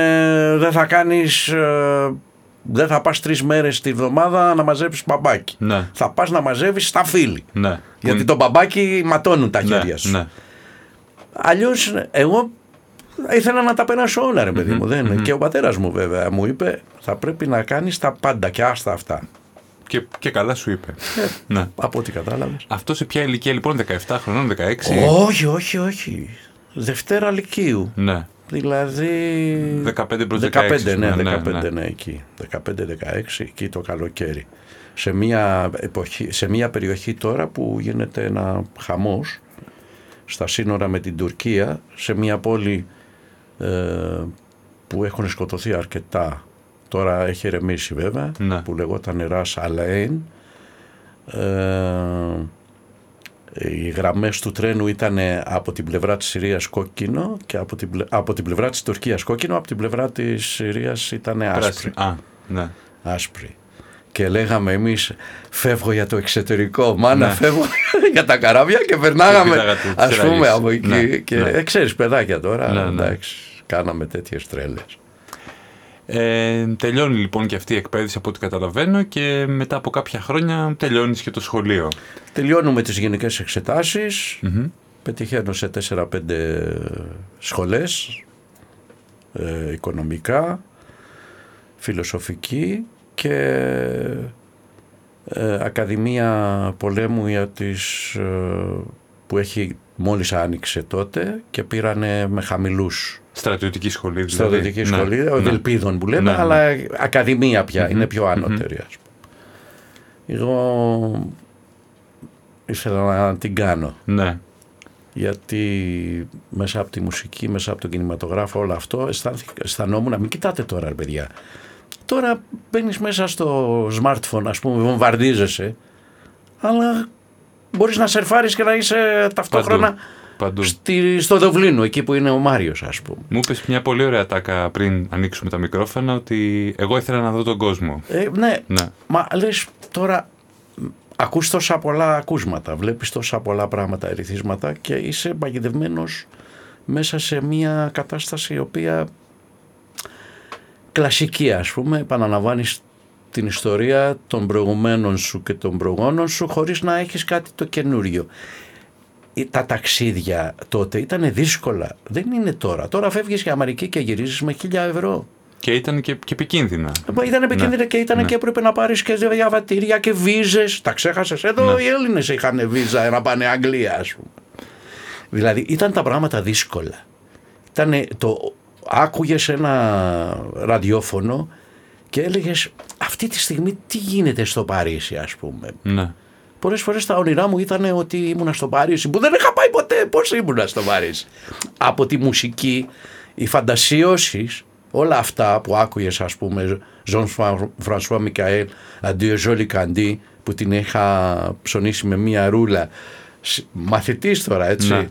δεν θα κάνεις ε, δεν θα πας τρεις μέρες τη βδομάδα να μαζέψεις μπαμπάκι Ναι. θα πας να μαζεύεις σταφύλι Ναι. γιατί Που- το μπαμπάκι ματώνουν τα ναι, χέρια σου Ναι. αλλιώς εγώ ήθελα να τα περάσω όλα ρε παιδί μου δεν, και ο πατέρας μου βέβαια μου είπε θα πρέπει να κάνεις τα πάντα και άστα αυτά Και, και καλά σου είπε. Ε. ναι. από ό,τι κατάλαβες Αυτό σε ποια ηλικία λοιπόν, 17 χρονών, 16. όχι όχι όχι Δευτέρα Λυκείου Ναι. Δηλαδή. 15 προς 15, 16, ναι, ναι, 15, ναι. ναι, εκεί. 15-16, εκεί το καλοκαίρι. Σε μια, εποχή, σε μια περιοχή τώρα που γίνεται ένα χαμός στα σύνορα με την Τουρκία, σε μια πόλη ε, που έχουν σκοτωθεί αρκετά. Τώρα έχει ερεμήσει βέβαια, Ναι. που λεγόταν Ρας Αλέιν. Ε, οι γραμμές του τρένου ήταν από την πλευρά της Συρίας κόκκινο και από την, πλε- από την πλευρά της Τουρκίας κόκκινο, από την πλευρά της Συρίας ήταν άσπρη. Πράσινη. Α, ναι. άσπρη. Και λέγαμε εμείς φεύγω για το εξωτερικό, μάνα Ναι. φεύγω για τα καράβια και περνάγαμε Και πήραγατε τις ας πούμε ράγες. από εκεί Ναι, και ναι. ε, ξέρεις παιδάκια τώρα, Ναι, ναι. εντάξει, κάναμε τέτοιες τρέλες. Ε, τελειώνει λοιπόν και αυτή η εκπαίδευση από ό,τι καταλαβαίνω και μετά από κάποια χρόνια τελειώνεις και το σχολείο. Τελειώνουμε τις γενικές εξετάσεις, πετυχαίνω σε 4-5 σχολές, ε, οικονομικά, φιλοσοφική και ε, Ακαδημία Πολέμου για τις, ε, που έχει μόλις άνοιξε τότε και πήρανε με χαμηλούς Στρατιωτική σχολή δηλαδή. στρατιωτική Ναι, σχολή, ναι. Ευελπίδων που λέμε, Ναι, ναι. αλλά ακαδημία πια, είναι πιο ανώτερη ας πούμε. Εγώ ήθελα να την κάνω, Ναι. γιατί μέσα από τη μουσική, μέσα από τον κινηματογράφο, όλο αυτό αισθάνθηκα- αισθανόμουν, μην κοιτάτε τώρα ρε παιδιά, τώρα μπαίνεις μέσα στο smartphone ας πούμε, βομβαρδίζεσαι, αλλά μπορείς να σερφάρεις και να είσαι ταυτόχρονα Παντού. Παντού. στη, στο Δοβλίνο, εκεί που είναι ο Μάριος ας πούμε. Μου είπες μια πολύ ωραία τάκα πριν ανοίξουμε τα μικρόφωνα ότι εγώ ήθελα να δω τον κόσμο. Ε, ναι, Ναι. μα λες τώρα μ, ακούς τόσα πολλά ακούσματα, βλέπεις τόσα πολλά πράγματα, ερεθίσματα και είσαι παγιδευμένος μέσα σε μια κατάσταση η οποία κλασική ας πούμε, επαναλαμβάνεις την ιστορία των προηγουμένων σου και των προγόνων σου χωρίς να έχεις κάτι το καινούριο. Ε, Τα ταξίδια τότε ήταν δύσκολα. Δεν είναι τώρα. Τώρα φεύγεις για Αμερική και γυρίζεις με χίλια ευρώ. Και ήταν και, και επικίνδυνα. Μα Ήταν επικίνδυνα Ναι, και ήταν ναι. και έπρεπε να πάρεις και διαβατήρια και βίζες. Τα ξέχασες. Εδώ Ναι. οι Έλληνες είχαν βίζα να πάνε Αγγλία, ας πούμε. Δηλαδή ήταν τα πράγματα δύσκολα. Ήτανε το. Άκουγες ένα ραδιόφωνο και έλεγες αυτή τη στιγμή τι γίνεται στο Παρίσι, ας πούμε; Ναι. Πολλές φορές τα όνειρά μου ήταν ότι ήμουνα στο Παρίσι, που δεν είχα πάει ποτέ. Πώς ήμουνα στο Παρίσι; Από τη μουσική, οι φαντασιώσεις, όλα αυτά που άκουγες, ας πούμε, Ζων Φρανσουά Μικαέλ, Αντίο Ζόλι Καντί, που την είχα ψωνίσει με μία ρούλα. Μαθητής τώρα, έτσι. Ναι.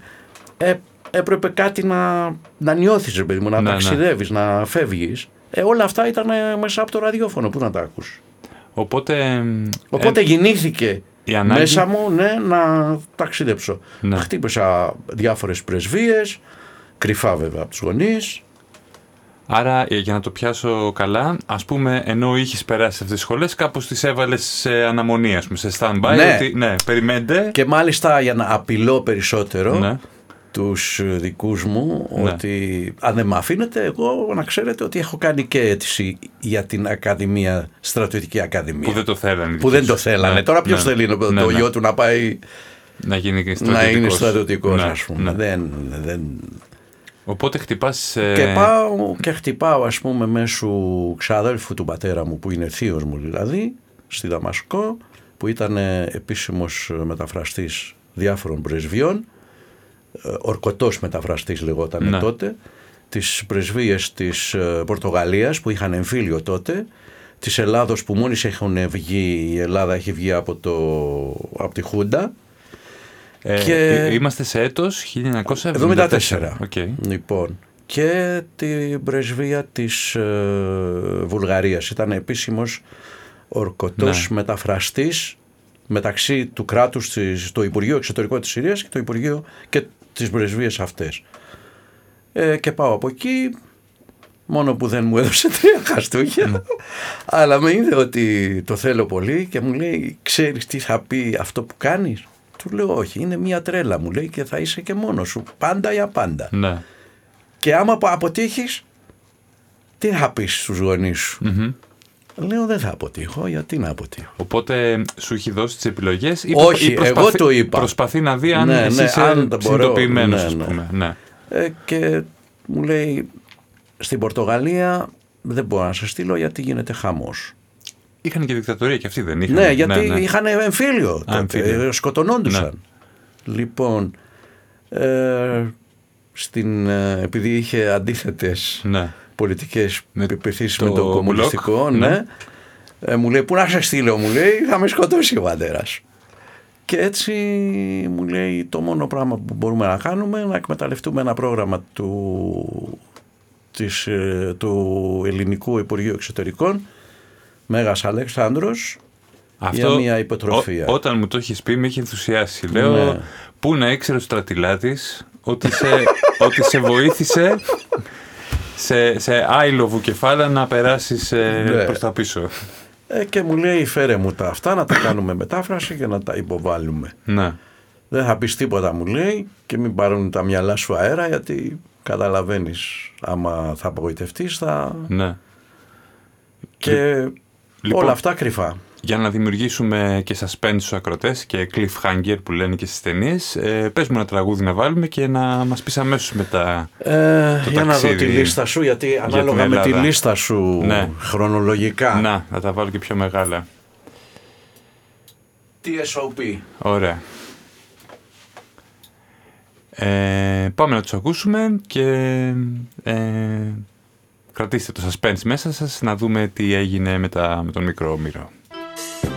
Ε, έπρεπε κάτι να, να νιώθεις, ρε παιδί μου, να Ναι, ναι. ταξιδεύεις, να φεύγεις. Ε, όλα αυτά ήταν ε, μέσα από το ραδιόφωνο, πού να τα ακούς; Οπότε. Οπότε ε, γεννήθηκε Η ανάγκη. μέσα μου ναι, να ταξίδεψω. Ναι. Χτύπησα διάφορες πρεσβείες, κρυφά βέβαια από τους γονείς. Άρα, ε, για να το πιάσω καλά, ας πούμε, ενώ είχες περάσει αυτές τις σχολές, κάπως τις έβαλες σε αναμονή, ας πούμε, σε stand-by. Ναι. Ότι, ναι, περιμένετε. Και μάλιστα για να απειλώ περισσότερο Ναι. Τους δικούς μου Ναι. ότι αν δεν με αφήνετε εγώ να ξέρετε ότι έχω κάνει και αίτηση για την Ακαδημία, Στρατιωτική Ακαδημία. Που δεν το θέλανε. οι Που δικοί δεν το σου. θέλανε. Ναι, Τώρα ποιος ναι. θέλει το, Ναι, το ναι. γιο του να πάει Να γίνει να στρατιωτικός. είναι στρατιωτικός Ναι, ας πούμε. ναι. Δεν, δεν... Οπότε χτυπάς... ε, Και πάω και χτυπάω ας πούμε μέσω ξαδέλφου του πατέρα μου που είναι θείος μου δηλαδή στη Δαμασκό που ήταν ε, επίσημος ε, μεταφραστής διάφορων πρεσβειών ε, ορκωτός μεταφραστής λεγόταν Ναι. τότε τις πρεσβείες της ε, Πορτογαλίας που είχαν εμφύλιο τότε της Ελλάδος που μόλις έχουν βγει η Ελλάδα έχει βγει από, το, από τη Χούντα ε, και- ε, Είμαστε σε έτος 1974. 74. Οκ. Λοιπόν, και την πρεσβεία της ε, Βουλγαρίας. Ήταν επίσημος ορκωτός Ναι. μεταφραστής μεταξύ του κράτους, της, το Υπουργείο Εξωτερικών της Συρίας και το Υπουργείο και τις πρεσβείες αυτές. Ε, και πάω από εκεί, μόνο που δεν μου έδωσε τρία χαστούκια, αλλά με είδε ότι το θέλω πολύ και μου λέει, ξέρεις τι θα πει αυτό που κάνεις; Του λέω όχι, είναι μια τρέλα μου λέει και θα είσαι και μόνος σου, πάντα για πάντα. Ναι. Και άμα απο- αποτύχεις, τι θα πεις στους γονείς σου; Μμμ. Λέω δεν θα αποτύχω, γιατί να αποτύχω; Οπότε σου έχει δώσει τις επιλογές ή, Όχι, ή εγώ το είπα. Προσπαθεί να δει αν Ναι, εσύ ναι, είσαι αν τα μπορώ. συνειδητοποιημένος, Ναι, ας ναι. πούμε. Ναι. Ε, και μου λέει στην Πορτογαλία δεν μπορώ να σε στείλω γιατί γίνεται χαμός. Είχαν και δικτατορία και αυτοί δεν είχαν. Ναι, γιατί είχαν εμφύλιο. τότε, εμφύλιο. ε, σκοτωνόντουσαν. Λοιπόν, ε, στην, ε, επειδή είχε αντίθετες Ναι. Πολιτικές Με πεπιθήσεις το με το μπλοκ, κομμουνιστικό, ναι. ναι. Ε, μου λέει, πού να σε στείλω, μου λέει, θα με σκοτώσει ο πατέρας. Και έτσι μου λέει, το μόνο πράγμα που μπορούμε να κάνουμε είναι να εκμεταλλευτούμε ένα πρόγραμμα του, της, ε, του Ελληνικού Υπουργείου Εξωτερικών, Μέγας Αλέξανδρος, για μια υποτροφία. ό- όταν μου το έχεις πει, με έχει ενθουσιάσει. Λέω, Ναι. πού να ήξερε ο στρατηλάτης ότι σε, ότι σε βοήθησε σε, σε άϊλο βουκεφάλα να περάσεις ε, Ναι. προς τα πίσω. Ε, και μου λέει, φέρε μου τα αυτά να τα κάνουμε μετάφραση και να τα υποβάλουμε. Ναι. Δεν θα πεις τίποτα μου λέει και μην πάρουν τα μυαλά σου αέρα γιατί καταλαβαίνεις άμα θα απογοητευτείς θα... ναι. και Λοιπόν, όλα αυτά κρυφά. Για να δημιουργήσουμε και suspense στους ακροτές και cliffhanger που λένε και στις ταινίες, ε, πες μου ένα τραγούδι να βάλουμε και να μας πεις αμέσως μετά. Ε, για να δω ταξίδι τη λίστα σου γιατί ανάλογα την με τη Ελλάδα. λίστα σου Ναι. χρονολογικά. Να, θα τα βάλω και πιο μεγάλα. TSOP. Ωραία. Ε, πάμε να τους ακούσουμε και ε, κρατήστε το suspense μέσα σας να δούμε τι έγινε με, τα, με τον μικρό Μύρο. Thank you.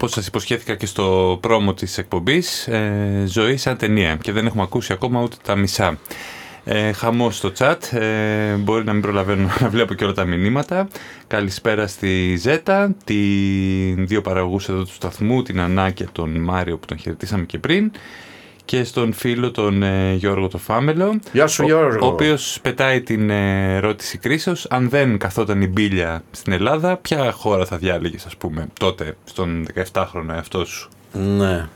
Όπως σας υποσχέθηκα και στο πρόμο της εκπομπής, ε, ζωή σαν ταινία και δεν έχουμε ακούσει ακόμα ούτε τα μισά. Ε, χαμός στο chat, ε, μπορεί να μην προλαβαίνω να βλέπω και όλα τα μηνύματα. Καλησπέρα στη Ζέτα, την δύο παραγωγούς εδώ του σταθμού, την Ανά και τον Μάριο που τον χαιρετήσαμε και πριν και στον φίλο τον ε, Γιώργο το Φάμελο Γεια σου, ο, Γιώργο. ο οποίος πετάει την ε, ερώτηση κρίσεως αν δεν καθόταν η μπίλια στην Ελλάδα ποια χώρα θα διάλεγες ας πούμε τότε στον 17χρονο εαυτό σου; Ναι.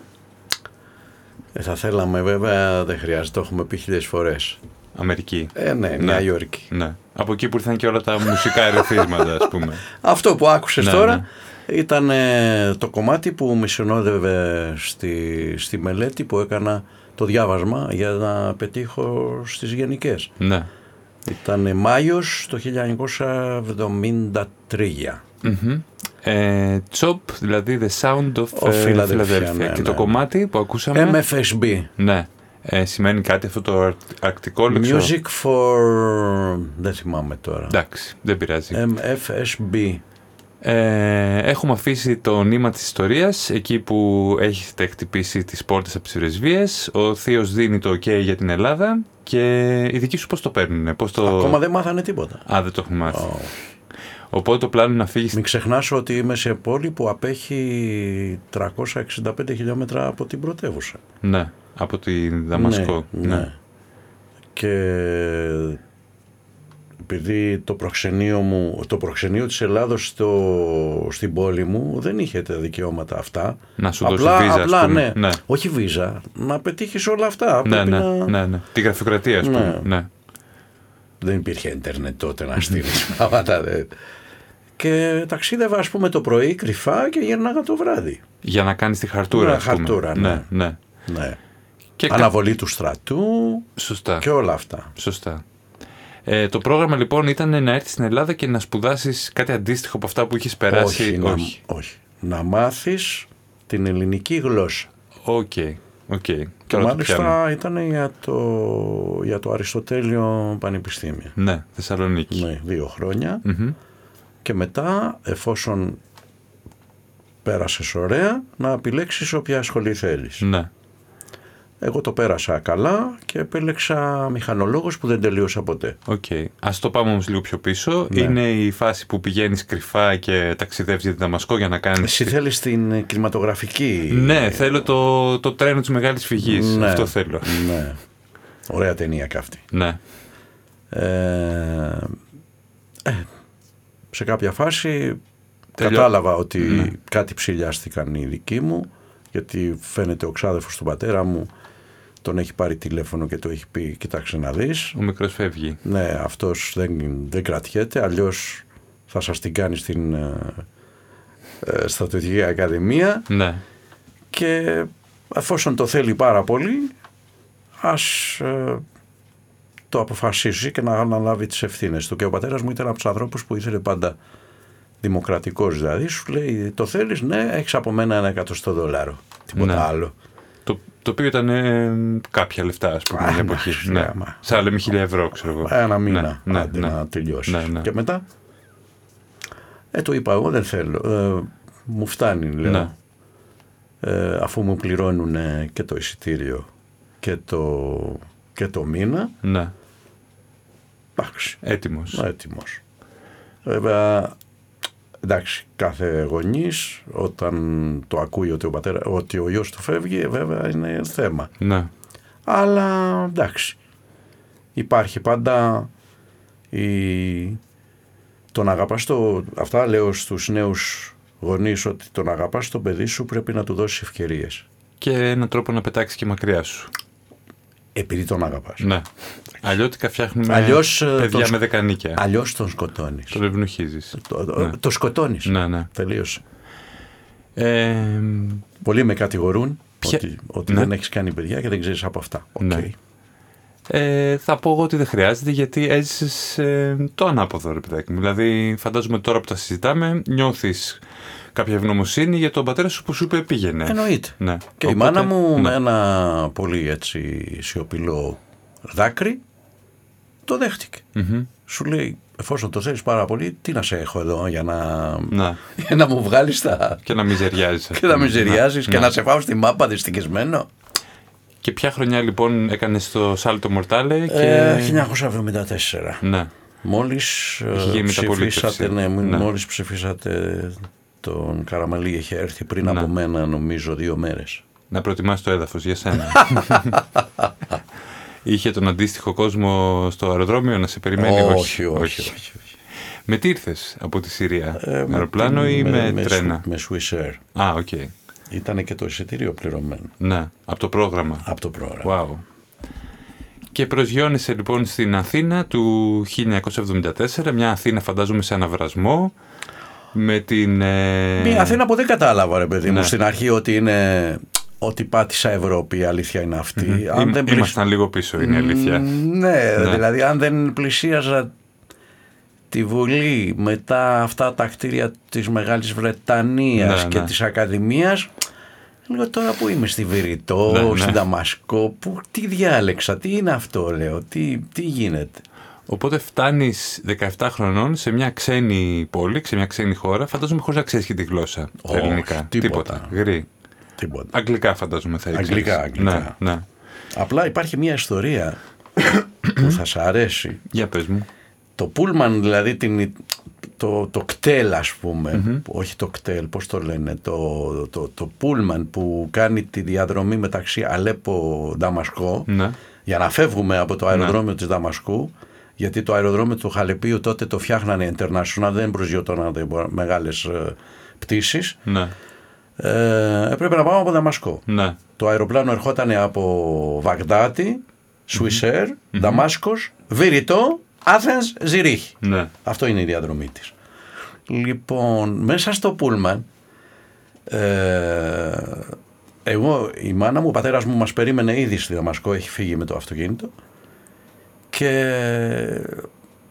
Ε, θα θέλαμε βέβαια, δεν χρειάζεται, το έχουμε πει χιλιάδες φορές. Αμερική Ε, ναι, Νέα Υόρκη. ναι. από εκεί που ήρθαν και όλα τα μουσικά ερεθίσματα ας πούμε Αυτό που άκουσες Ναι, τώρα ήταν ε, το κομμάτι που με συνόδευε στη, στη μελέτη που έκανα το διάβασμα για να πετύχω στις γενικές. ναι Ήταν Μάιος το 1973. Μμμ. Ε, Chop, δηλαδή The Sound of Ο ε, Philadelphia, Philadelphia. ναι, και ναι. το κομμάτι που ακούσαμε. MFSB. Ναι. Ε, σημαίνει κάτι αυτό το αρ- αρκτικό λέξο. Music for... δεν θυμάμαι τώρα. Εντάξει, δεν πειράζει. MFSB. Ε, έχουμε αφήσει το νήμα της ιστορίας εκεί που έχετε χτυπήσει τις πόρτες από τις πρεσβείες. Ο θείος δίνει το ok για την Ελλάδα και οι δικοί σου πώς το παίρνουν. Πώς το... Ακόμα δεν μάθανε τίποτα. Α, δεν το έχουμε μάθει. Ω. Οπότε το πλάνο είναι να φύγεις... Μην ξεχνάς ότι είμαι σε πόλη που απέχει 365 χιλιόμετρα από την πρωτεύουσα. Ναι, από τη Δαμασκό. Ναι, ναι. Και επειδή το προξενείο μου, το προξενείο της Ελλάδος στο, στην πόλη μου δεν είχε τα δικαιώματα αυτά. Να σου δώσει απλά, βίζα, ας απλά, πούμε. ναι. Ναι. Όχι βίζα, να πετύχεις όλα αυτά. Ναι, Πρέπει ναι, να... ναι, ναι. Τη γραφειοκρατία, ας πούμε. Ναι. Ναι. Δεν υπήρχε ίντερνετ τότε να στείλεις πράγματα. δε. Και ταξίδευα ας πούμε το πρωί κρυφά και γυρνάγα το βράδυ. Για να κάνεις τη χαρτούρα, Ναι, ας πούμε. χαρτούρα, ναι. ναι. ναι. Ναι. Και κα- Αναβολή του στρατού Σωστά. και όλα αυτά. Σωστά. Ε, το πρόγραμμα λοιπόν ήταν να έρθεις στην Ελλάδα και να σπουδάσεις κάτι αντίστοιχο από αυτά που είχες περάσει. όχι, Να, όχι. Να μάθεις την ελληνική γλώσσα. OK. OK. Και Τώρα το μάλιστα πιάνω. ήταν για το, για το Αριστοτέλειο Πανεπιστήμιο. Ναι, Θεσσαλονίκη. Ναι, δύο χρόνια. Μμμ. Και μετά, εφόσον πέρασες ωραία, να επιλέξεις όποια σχολή θέλεις. Ναι. Εγώ το πέρασα καλά και επέλεξα μηχανολόγος που δεν τελείωσα ποτέ. Οκ. Ας το πάμε όμως λίγο πιο πίσω. Ναι. Είναι η φάση που πηγαίνεις κρυφά και ταξιδεύεις για τη Δαμασκό για να κάνεις... Εσύ θέλεις την κινηματογραφική... Ναι, θέλω το, το τρένο της μεγάλης φυγής. Ναι. Αυτό θέλω. Ναι. Ωραία ταινία και αυτή. Ναι. Ε, ε, σε κάποια φάση Τελειώ- κατάλαβα ότι Ναι. κάτι ψηλιάστηκαν οι δικοί μου γιατί φαίνεται ο ξάδερφος του πατέρα μου τον έχει πάρει τηλέφωνο και το έχει πει κοίταξε να δεις Ο μικρός φεύγει. ναι αυτός δεν, δεν κρατιέται αλλιώς θα σας την κάνει στην ε, ε, στρατιωτική ακαδημία Ναι. και εφόσον το θέλει πάρα πολύ ας ε, το αποφασίσει και να αναλάβει τις ευθύνες του. Και ο πατέρας μου ήταν από τους ανθρώπους που ήθελε πάντα δημοκρατικός δηλαδή. Σου λέει το θέλεις, ναι, έχεις από μένα ένα εκατοστό δολάριο. Τίποτα Ναι. άλλο. Το, το οποίο ήταν ε, κάποια λεφτά, ας πούμε, Α, μια να, εποχή. ναι, Ναι. άμα. Σαν να λέμε χίλια ευρώ, ξέρω εγώ. Ένα μήνα Ναι, άντε ναι, να τελειώσεις. Ναι, ναι. Και μετά, ε, το είπα εγώ δεν θέλω. Ε, μου φτάνει λέω. Ναι. Ε, αφού μου πληρώνουν και το εισιτήριο και το, και το μήνα, Ναι. εντάξει. Έτοιμος. Έτοιμος. Βέβαια, εντάξει, κάθε γονής όταν το ακούει ότι ο, πατέρα, ότι ο γιος του φεύγει, ε, βέβαια είναι θέμα. Ναι. Αλλά εντάξει, υπάρχει πάντα η... τον αγαπάς το... Αυτά λέω στους νέους γονείς ότι τον αγαπάς το παιδί σου πρέπει να του δώσεις ευκαιρίες. Και έναν τρόπο να πετάξεις και μακριά σου. Επειδή τον αγαπάς. Ναι. Αλλιώτικα φτιάχνουμε Αλλιώς, ε, παιδιά τον με σκ- δεκανίκια. Αλλιώς τον σκοτώνεις. Το ευνουχίζεις. Το, το, Ναι. το σκοτώνεις. Ναι, ναι. Τελείωσε. Ε, Πολλοί με κατηγορούν Ποια- ότι, ότι Ναι. δεν έχεις κάνει παιδιά και δεν ξέρεις από αυτά. Οκ. Ναι. ε, θα πω εγώ ότι δεν χρειάζεται γιατί έζησες ε, το ανάποδο, ρε παιδάκι μου. Δηλαδή, φαντάζομαι τώρα που τα συζητάμε, νιώθεις κάποια ευγνωμοσύνη για τον πατέρα σου που σου είπε πήγαινε. Εννοείται. Ναι. Και η Οπότε, μάνα μου ναι. με ένα πολύ έτσι σιωπηλό δάκρυ το δέχτηκε. Μμμ. σου λέει, εφόσον το θέλεις πάρα πολύ, τι να σε έχω εδώ για να, Να. για να μου βγάλεις τα. Και να μιζεριάζεις. ας και να πούμε. μιζεριάζεις και Ναι. να σε πάω στη μάπα δυστυχισμένο. Και ποια χρονιά λοιπόν έκανες το Σάλτο Μορτάλε και... Ε, 1974. Ναι. Μόλις ε, Έχει γίνει μεταπολίτευση. ψηφίσατε, ναι, Ναι. μόλις ψηφίσατε τον Καραμαλή, είχε έρθει πριν Ναι. από μένα νομίζω δύο μέρες. Να προετοιμάσει το έδαφος για σένα. Είχε τον αντίστοιχο κόσμο στο αεροδρόμιο να σε περιμένει. όχι, όχι, όχι, όχι. Με τι ήρθες από τη Συρία, Ε, με αεροπλάνο ή με, τρένα; Με Swiss Air. Α, οκ. Ήταν και το εισιτήριο πληρωμένο Ναι, από το πρόγραμμα. από το πρόγραμμα. Wow. Και προσγειώνεσαι λοιπόν στην Αθήνα του 1974, μια Αθήνα φαντάζομαι σε αναβρασμό, με την... ε, Μια Αθήνα που δεν κατάλαβα ρε παιδί μου Ναι. στην αρχή ότι είναι ότι πάτησα Ευρώπη, η αλήθεια είναι αυτή. Αν Είμα- δεν πλησ- Ήμασταν λίγο πίσω, είναι η αλήθεια. Ναι, Ναι. δηλαδή αν δεν πλησίαζα τη Βουλή μετά αυτά τα κτίρια της Μεγάλης Βρετανίας Ναι, και ναι. της Ακαδημίας Λέω τώρα που είμαι στη Βηρητό, Ναι, ναι. στην Δαμασκό, που, τι διάλεξα, τι είναι αυτό λέω, τι, τι γίνεται. Οπότε φτάνεις 17 χρονών σε μια ξένη πόλη, σε μια ξένη χώρα, φαντάζομαι χωρίς να ξέρεις και τη γλώσσα, τα Όχι, ελληνικά. τίποτα. Γρή. Τίποτα. Αγγλικά φαντάζομαι θα ήξερες. Αγγλικά, αγγλικά. Ναι, ναι. Απλά υπάρχει μια ιστορία που θα σ' αρέσει. Για πες μου. Το πούλμαν δηλαδή την, το, το κτέλ ας πούμε, όχι το κτέλ, πώς το λένε, το, το, το πούλμαν που κάνει τη διαδρομή μεταξύ Αλέπο Δαμασκό Ναι. για να φεύγουμε από το αεροδρόμιο της Δαμασκού γιατί το αεροδρόμιο του Χαλεπίου τότε το φτιάχνανε international, δεν προσγειωτώνανε μεγάλες ε, πτήσεις. Ναι. Ε, έπρεπε να πάμε από Δαμασκό. Ναι. Το αεροπλάνο ερχόταν από Βαγδάτη, Swiss Air, Δαμάσκος, Βηρητό, Athens, Ζηρίχη. Ναι. Αυτό είναι η διαδρομή της. Λοιπόν, μέσα στο Πούλμαν, ε, εγώ, η μάνα μου, ο πατέρας μου μας περίμενε ήδη στη Δαμασκό, έχει φύγει με το αυτοκίνητο και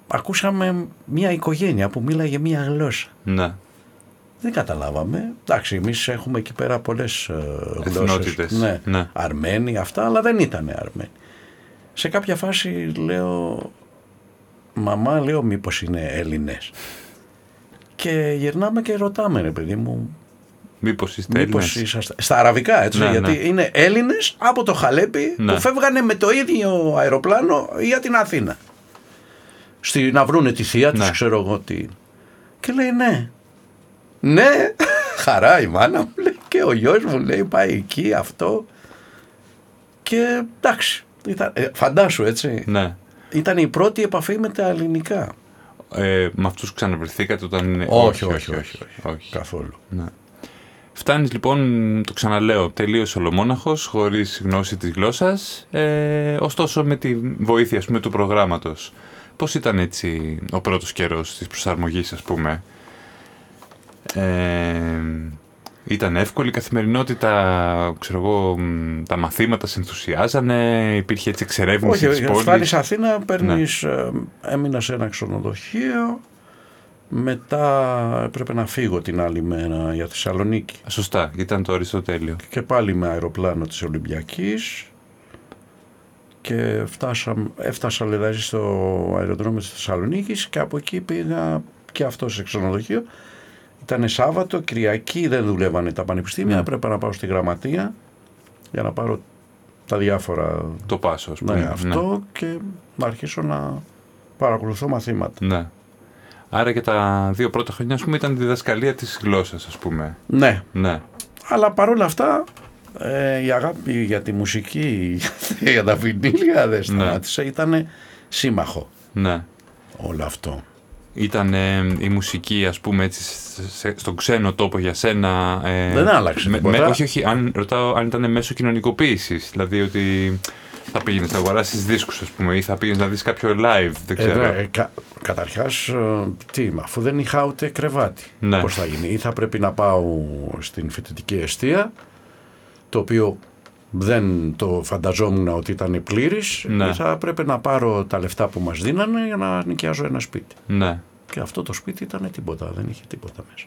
ακούσαμε μια οικογένεια που μίλαγε μια γλώσσα. Ναι. Δεν καταλάβαμε. Εντάξει, εμείς έχουμε εκεί πέρα πολλές γλώσσες. Εθνότητες, Ναι. ναι. Αρμένοι, αυτά, αλλά δεν ήταν Αρμένοι. Σε κάποια φάση λέω, μαμά, λέω, μήπως είναι Έλληνες. Και γυρνάμε και ρωτάμε, ρε παιδί μου, Μήπως είστε μήπως Έλληνες; είσαστε. Στα αραβικά, έτσι. Ναι, γιατί ναι. είναι Έλληνες από το Χαλέπι Ναι. που φεύγανε με το ίδιο αεροπλάνο για την Αθήνα. Στη, να βρούνε τη θεία τους, Ναι. ξέρω εγώ τι. Και λέει ναι. Ναι, χαρά η μάνα μου λέει και ο γιος μου λέει πάει εκεί αυτό. Και εντάξει, ήταν, ε, φαντάσου έτσι. Ναι. Ήταν η πρώτη επαφή με τα ελληνικά. Ε, με αυτούς ξαναβρεθήκατε όταν είναι... όχι, όχι, όχι, όχι. Καθόλου. Ναι. Φτάνεις λοιπόν, το ξαναλέω, τελείως ολομόναχος, χωρίς γνώση της γλώσσας, ε, ωστόσο με τη βοήθεια ας πούμε, του προγράμματος. Πώς ήταν έτσι ο πρώτος καιρός της προσαρμογής, ας πούμε; Ε, ήταν εύκολη η καθημερινότητα, ξέρω εγώ, μ, τα μαθήματα σε ενθουσιάζανε, υπήρχε έτσι εξερεύνηση της Όχι, πόλης; φτάνεις Αθήνα, παίρνεις, ε, έμεινα σε ένα ξενοδοχείο, μετά έπρεπε να φύγω την άλλη μέρα για Θεσσαλονίκη Σωστά, γιατί ήταν το Αριστοτέλειο. και πάλι με αεροπλάνο της Ολυμπιακής και φτάσα, έφτασα δηλαδή στο αεροδρόμιο της Θεσσαλονίκης και από εκεί πήγα και αυτός σε ξενοδοχείο. Ήταν Σάββατο, Κυριακή δεν δουλεύανε τα πανεπιστήμια, Ναι. έπρεπε να πάω στη γραμματεία για να πάρω τα διάφορα Το Πάσο, ας πούμε. ναι, αυτό και να αρχίσω να παρακολουθώ μαθήματα. Ναι. Άρα και τα δύο πρώτα χρόνια, ας πούμε, ήταν τη διδασκαλία της γλώσσας, ας πούμε. Ναι, Ναι. αλλά παρόλα αυτά ε, η αγάπη για τη μουσική, για τα βινίλια δεν σταμάτησε, ήταν σύμμαχο Ναι. όλο αυτό. Ήταν ε, η μουσική, ας πούμε, έτσι, σε- στον ξένο τόπο για σένα. ε, Δεν άλλαξε με- τίποτα. με- όχι, όχι. Αν, ρωτάω αν ήταν μέσω κοινωνικοποίησης. Δηλαδή ότι θα πήγαινες να αγοράσεις δίσκους, ας πούμε, ή θα πήγαινες να δεις κάποιο live. Δεν Ε, ξέρω. δε, ε, κα, καταρχάς, ε, τι είμαι, αφού δεν είχα ούτε κρεβάτι, Ναι. πώς θα γίνει. Ή θα πρέπει να πάω στην φοιτητική αιστεία, το οποίο δεν το φανταζόμουν ότι ήταν πλήρης, Ναι. ή θα πρέπει να πάρω τα λεφτά που μας δίνανε για να νοικιάζω ένα σπίτι. Ναι. Και αυτό το σπίτι ήταν τίποτα, δεν είχε τίποτα μέσα.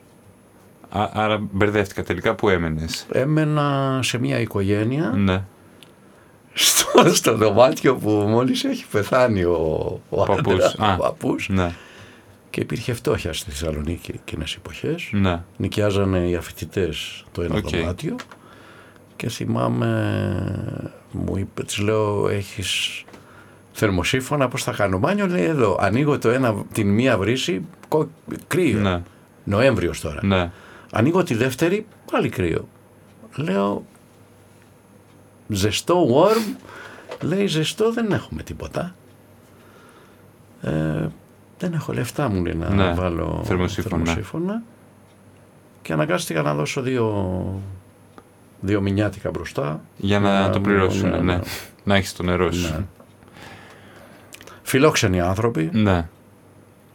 Α, άρα μπερδεύτηκα τελικά που έμενες; Έμενα σε μια οικογένεια Ναι. Στο, στο δωμάτιο που μόλις έχει πεθάνει ο, ο, Παππούς. άντρας, Α. ο παππούς Ναι, και υπήρχε φτώχεια στη Θεσσαλονίκη εκείνες εποχές. ναι. Νοικιάζανε οι φοιτητές το ένα Οκ. δωμάτιο και θυμάμαι, μου είπε, της λέω, έχεις θερμοσύφωνα, πώς θα κάνω μπάνιο, λέει εδώ, ανοίγω το ένα, την μία βρύση, κο- κρύο, Ναι. Νοέμβριος τώρα. Ναι. Ανοίγω τη δεύτερη, πάλι κρύο. Λέω, ζεστό, warm, λέει ζεστό δεν έχουμε τίποτα. Ε, δεν έχω λεφτά μου λέει να Ναι, βάλω θερμοσύφωνα. θερμοσύφωνα. Και αναγκάστηκα να δώσω δύο, δύο μηνιάτικα μπροστά. Για να το πληρώσουν, ναι. ναι. Να έχεις το νερό σου. Ναι. Φιλόξενοι άνθρωποι. Ναι.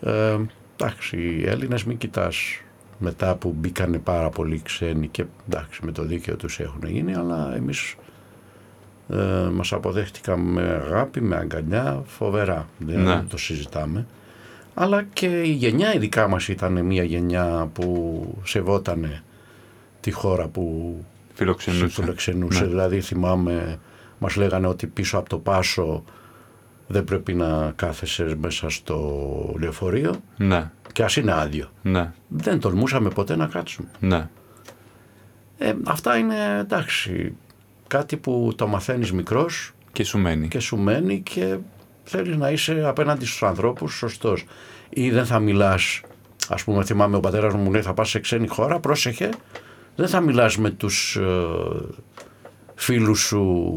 Ε, εντάξει, οι Έλληνες μην κοιτάς μετά που μπήκανε πάρα πολλοί ξένοι και εντάξει με το δίκαιο τους έχουν γίνει αλλά εμείς ε, μας αποδέχτηκαν με αγάπη, με αγκαλιά, φοβερά, δεν Ναι. το συζητάμε. Αλλά και η γενιά η δικά μας ήταν μια γενιά που σεβότανε τη χώρα που Φιλοξενούσε. φιλοξενούσε. Ναι. Δηλαδή θυμάμαι, μας λέγανε ότι πίσω από το Πάσο δεν πρέπει να κάθεσαι μέσα στο λεωφορείο Ναι. και ας είναι άδειο. Ναι. Δεν τολμούσαμε ποτέ να κάτσουμε. Ναι. Ε, αυτά είναι εντάξει, κάτι που το μαθαίνεις μικρός Και σου μένει. και σου μένει και θέλεις να είσαι απέναντι στους ανθρώπους σωστός. Ή δεν θα μιλάς, ας πούμε θυμάμαι ο πατέρας μου μου λέει θα πας σε ξένη χώρα, πρόσεχε, δεν θα μιλάς με τους ε, φίλους σου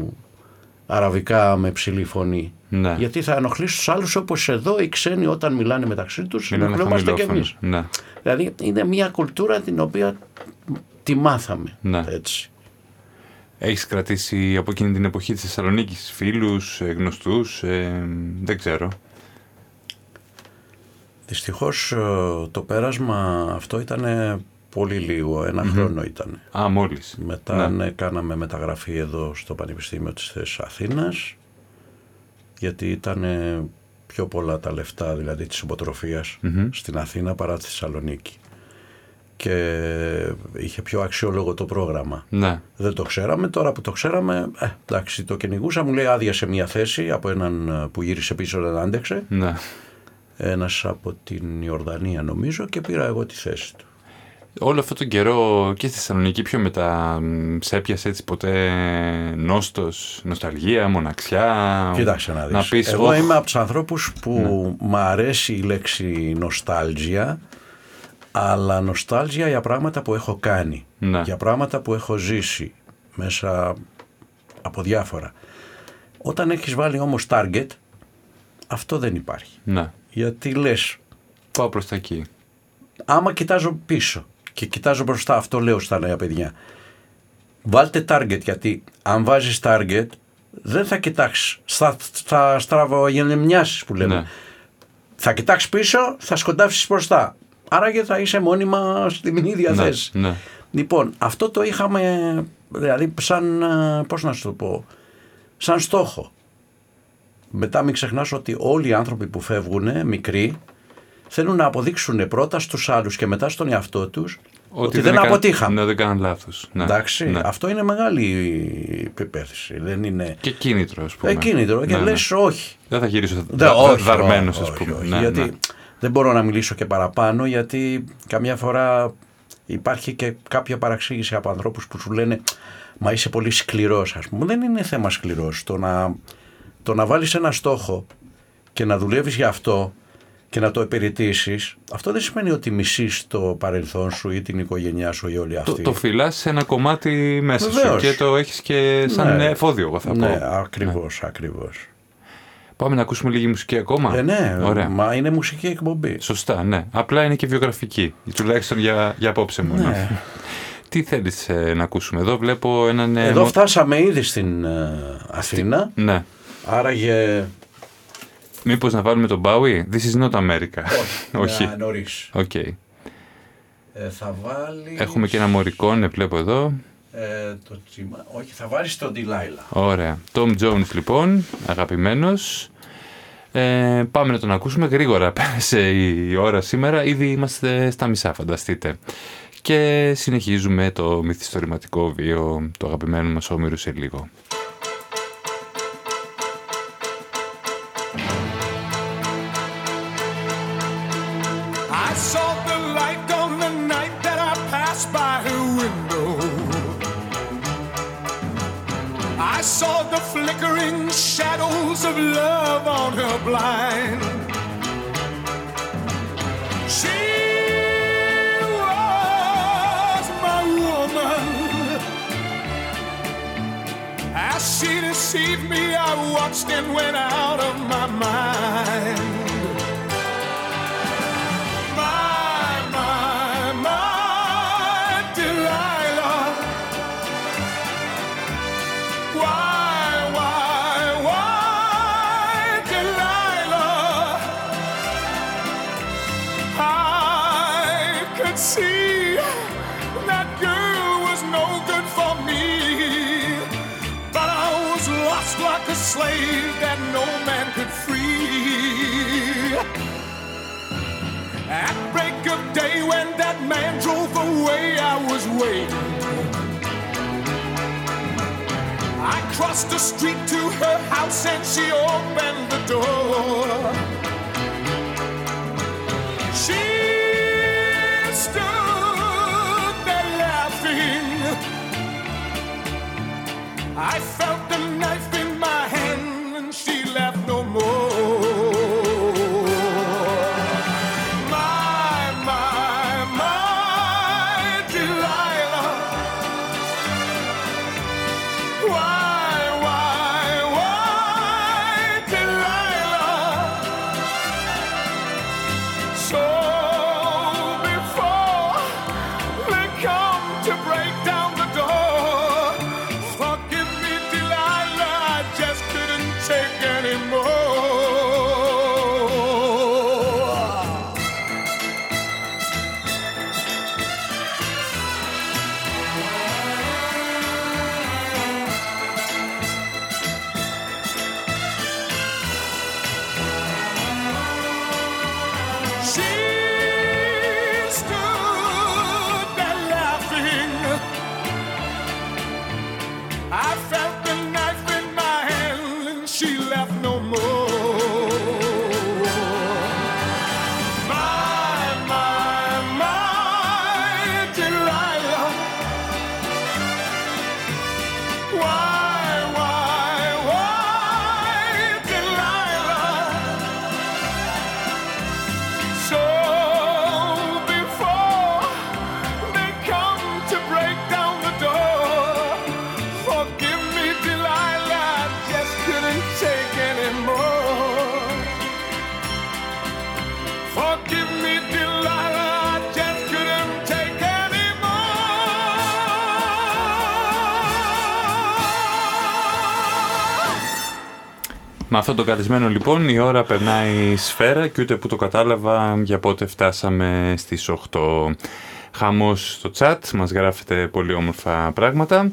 αραβικά με ψηλή φωνή. Ναι. Γιατί θα ενοχλήσει τους άλλους όπως εδώ οι ξένοι όταν μιλάνε μεταξύ τους, Μιλάνε ενοχλούμαστε κι χαμηλόφωνος. εμείς. Ναι. Δηλαδή είναι μια κουλτούρα την οποία τη μάθαμε Ναι. έτσι. Έχεις κρατήσει από εκείνη την εποχή της Θεσσαλονίκης φίλους, ε, γνωστούς, ε, δεν ξέρω. Δυστυχώς ε, το πέρασμα αυτό ήταν πολύ λίγο, ένα χρόνο ήταν. Α, μόλις. Μετά Ναι. ναι, κάναμε μεταγραφή εδώ στο Πανεπιστήμιο της Θέσης Αθήνας γιατί ήταν πιο πολλά τα λεφτά δηλαδή της υποτροφίας στην Αθήνα παρά στη Θεσσαλονίκη. Και είχε πιο αξιόλογο το πρόγραμμα. Ναι. Δεν το ξέραμε. Τώρα που το ξέραμε, ε, εντάξει, το κυνηγούσα. Μου λέει άδεια σε μια θέση από έναν ε, που γύρισε πίσω δεν άντεξε. Ναι. Ένας από την Ιορδανία νομίζω και πήρα εγώ τη θέση του. Όλο αυτόν τον καιρό και στη Θεσσαλονίκη πιο μετά μ, σε έπιασε έτσι ποτέ νόστος, νοσταλγία, μοναξιά. Κοίταξε να δεις. Να πεις, Εγώ «Ωχ, είμαι από τους ανθρώπους που μ' αρέσει η λέξη νοστάλγια αλλά νοστάλγια για πράγματα που έχω κάνει. Ναι. Για πράγματα που έχω ζήσει μέσα από διάφορα. Όταν έχεις βάλει όμως target αυτό δεν υπάρχει. Ναι. Γιατί λες Πάω προς τα εκεί. άμα κοιτάζω πίσω και κοιτάζω μπροστά, αυτό λέω στα νέα παιδιά. Βάλτε target γιατί αν βάζεις target δεν θα κοιτάξεις στα, στα στραβογενεμιάσεις που λέμε. Ναι. Θα κοιτάξεις πίσω, θα σκοντάψεις μπροστά. Άρα και θα είσαι μόνιμα στην ίδια Ναι, θέση. ναι. Λοιπόν, αυτό το είχαμε, δηλαδή σαν, ε, πώς να σου το πω, σαν στόχο. Μετά μην ξεχνάς ότι όλοι οι άνθρωποι που φεύγουν μικροί θέλουν να αποδείξουν πρώτα στους άλλους και μετά στον εαυτό τους ότι, δεν, έκανα- αποτύχαμε. Ναι, δεν κάναν λάθος. Ναι. Εντάξει, Ναι. αυτό είναι μεγάλη υπεπέθυνση. Δεν είναι Και κίνητρο, ας πούμε. εκκίνητρο και Ναι, ναι. λες όχι. Δεν θα γυρίσω Δεν, όχι, δαρμένος, όχι, ας πούμε. όχι, Ναι, γιατί ναι. Δεν μπορώ να μιλήσω και παραπάνω γιατί καμιά φορά υπάρχει και κάποια παραξήγηση από ανθρώπους που σου λένε μα είσαι πολύ σκληρός ας πούμε. Δεν είναι θέμα σκληρός. Το να, το να βάλεις ένα στόχο και να δουλεύεις για αυτό και να το επηρετήσεις αυτό δεν σημαίνει ότι μισείς το παρελθόν σου ή την οικογένειά σου ή όλοι Το, αυτοί. το φυλάς σε ένα κομμάτι μέσα Βεβαίως. σου και το έχεις και σαν Ναι. εφόδιο, εγώ θα ναι, πω. ακριβώς, ακριβώς. Πάμε να ακούσουμε λίγη μουσική ακόμα; Ε, ναι, Ωραία. μα είναι μουσική εκπομπή. Σωστά, ναι. Απλά είναι και βιογραφική. Τουλάχιστον για, για απόψε μόνο. Ναι. Τι θέλεις ε, να ακούσουμε; Εδώ. Βλέπω έναν... ε, Εδώ μο- φτάσαμε ήδη στην ε, Αθήνα. Ναι. Άραγε. Μήπως να βάλουμε τον Bowie; This is not America. Όχι. Νωρίς. Οκ. Ε, θα βάλει. Έχουμε και ένα μωρικό, ναι, βλέπω εδώ. Ε, το τσίμα. Όχι, θα βάλεις τον Delilah. Ωραία. Tom Jones λοιπόν, αγαπημένος. Ε, πάμε να τον ακούσουμε γρήγορα. Πέρασε η ώρα σήμερα. Ήδη είμαστε στα μισά, φανταστείτε. Και συνεχίζουμε το μυθιστορηματικό βίο του αγαπημένου μας Όμηρου σε λίγο. I watched and went out of my mind. Slave that no man could free. At break of day, when that man drove away, I was waiting. I crossed the street to her house and she opened the door. She stood there laughing. I felt the knife αυτό το καλεσμένο λοιπόν η ώρα περνάει σφαίρα και ούτε που το κατάλαβα για πότε φτάσαμε στις 8. Χαμός στο chat, μας γράφετε πολύ όμορφα πράγματα.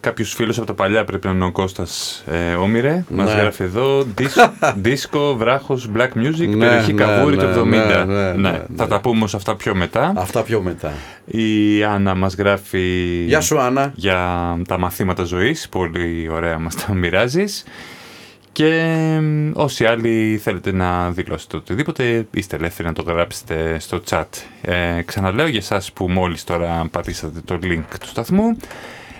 Κάποιος φίλος από τα παλιά πρέπει να είναι ο Κώστας ε, Όμηρε. Μας Ναι. γράφει εδώ disco, disco, βράχος, black music, Ναι, περιοχή ναι, Καβούρη ναι, το 70. ναι, ναι, ναι, Θα ναι. τα πούμε όμως αυτά πιο μετά. Αυτά πιο μετά. Η Άννα μας γράφει Γεια σου Άννα. για τα μαθήματα ζωής. Πολύ ωραία μας τα μοιράζεις. Και μ, όσοι άλλοι θέλετε να δηλώσετε οτιδήποτε, είστε ελεύθεροι να το γράψετε στο chat. Ε, ξαναλέω για εσάς που μόλις τώρα πατήσατε το link του σταθμού,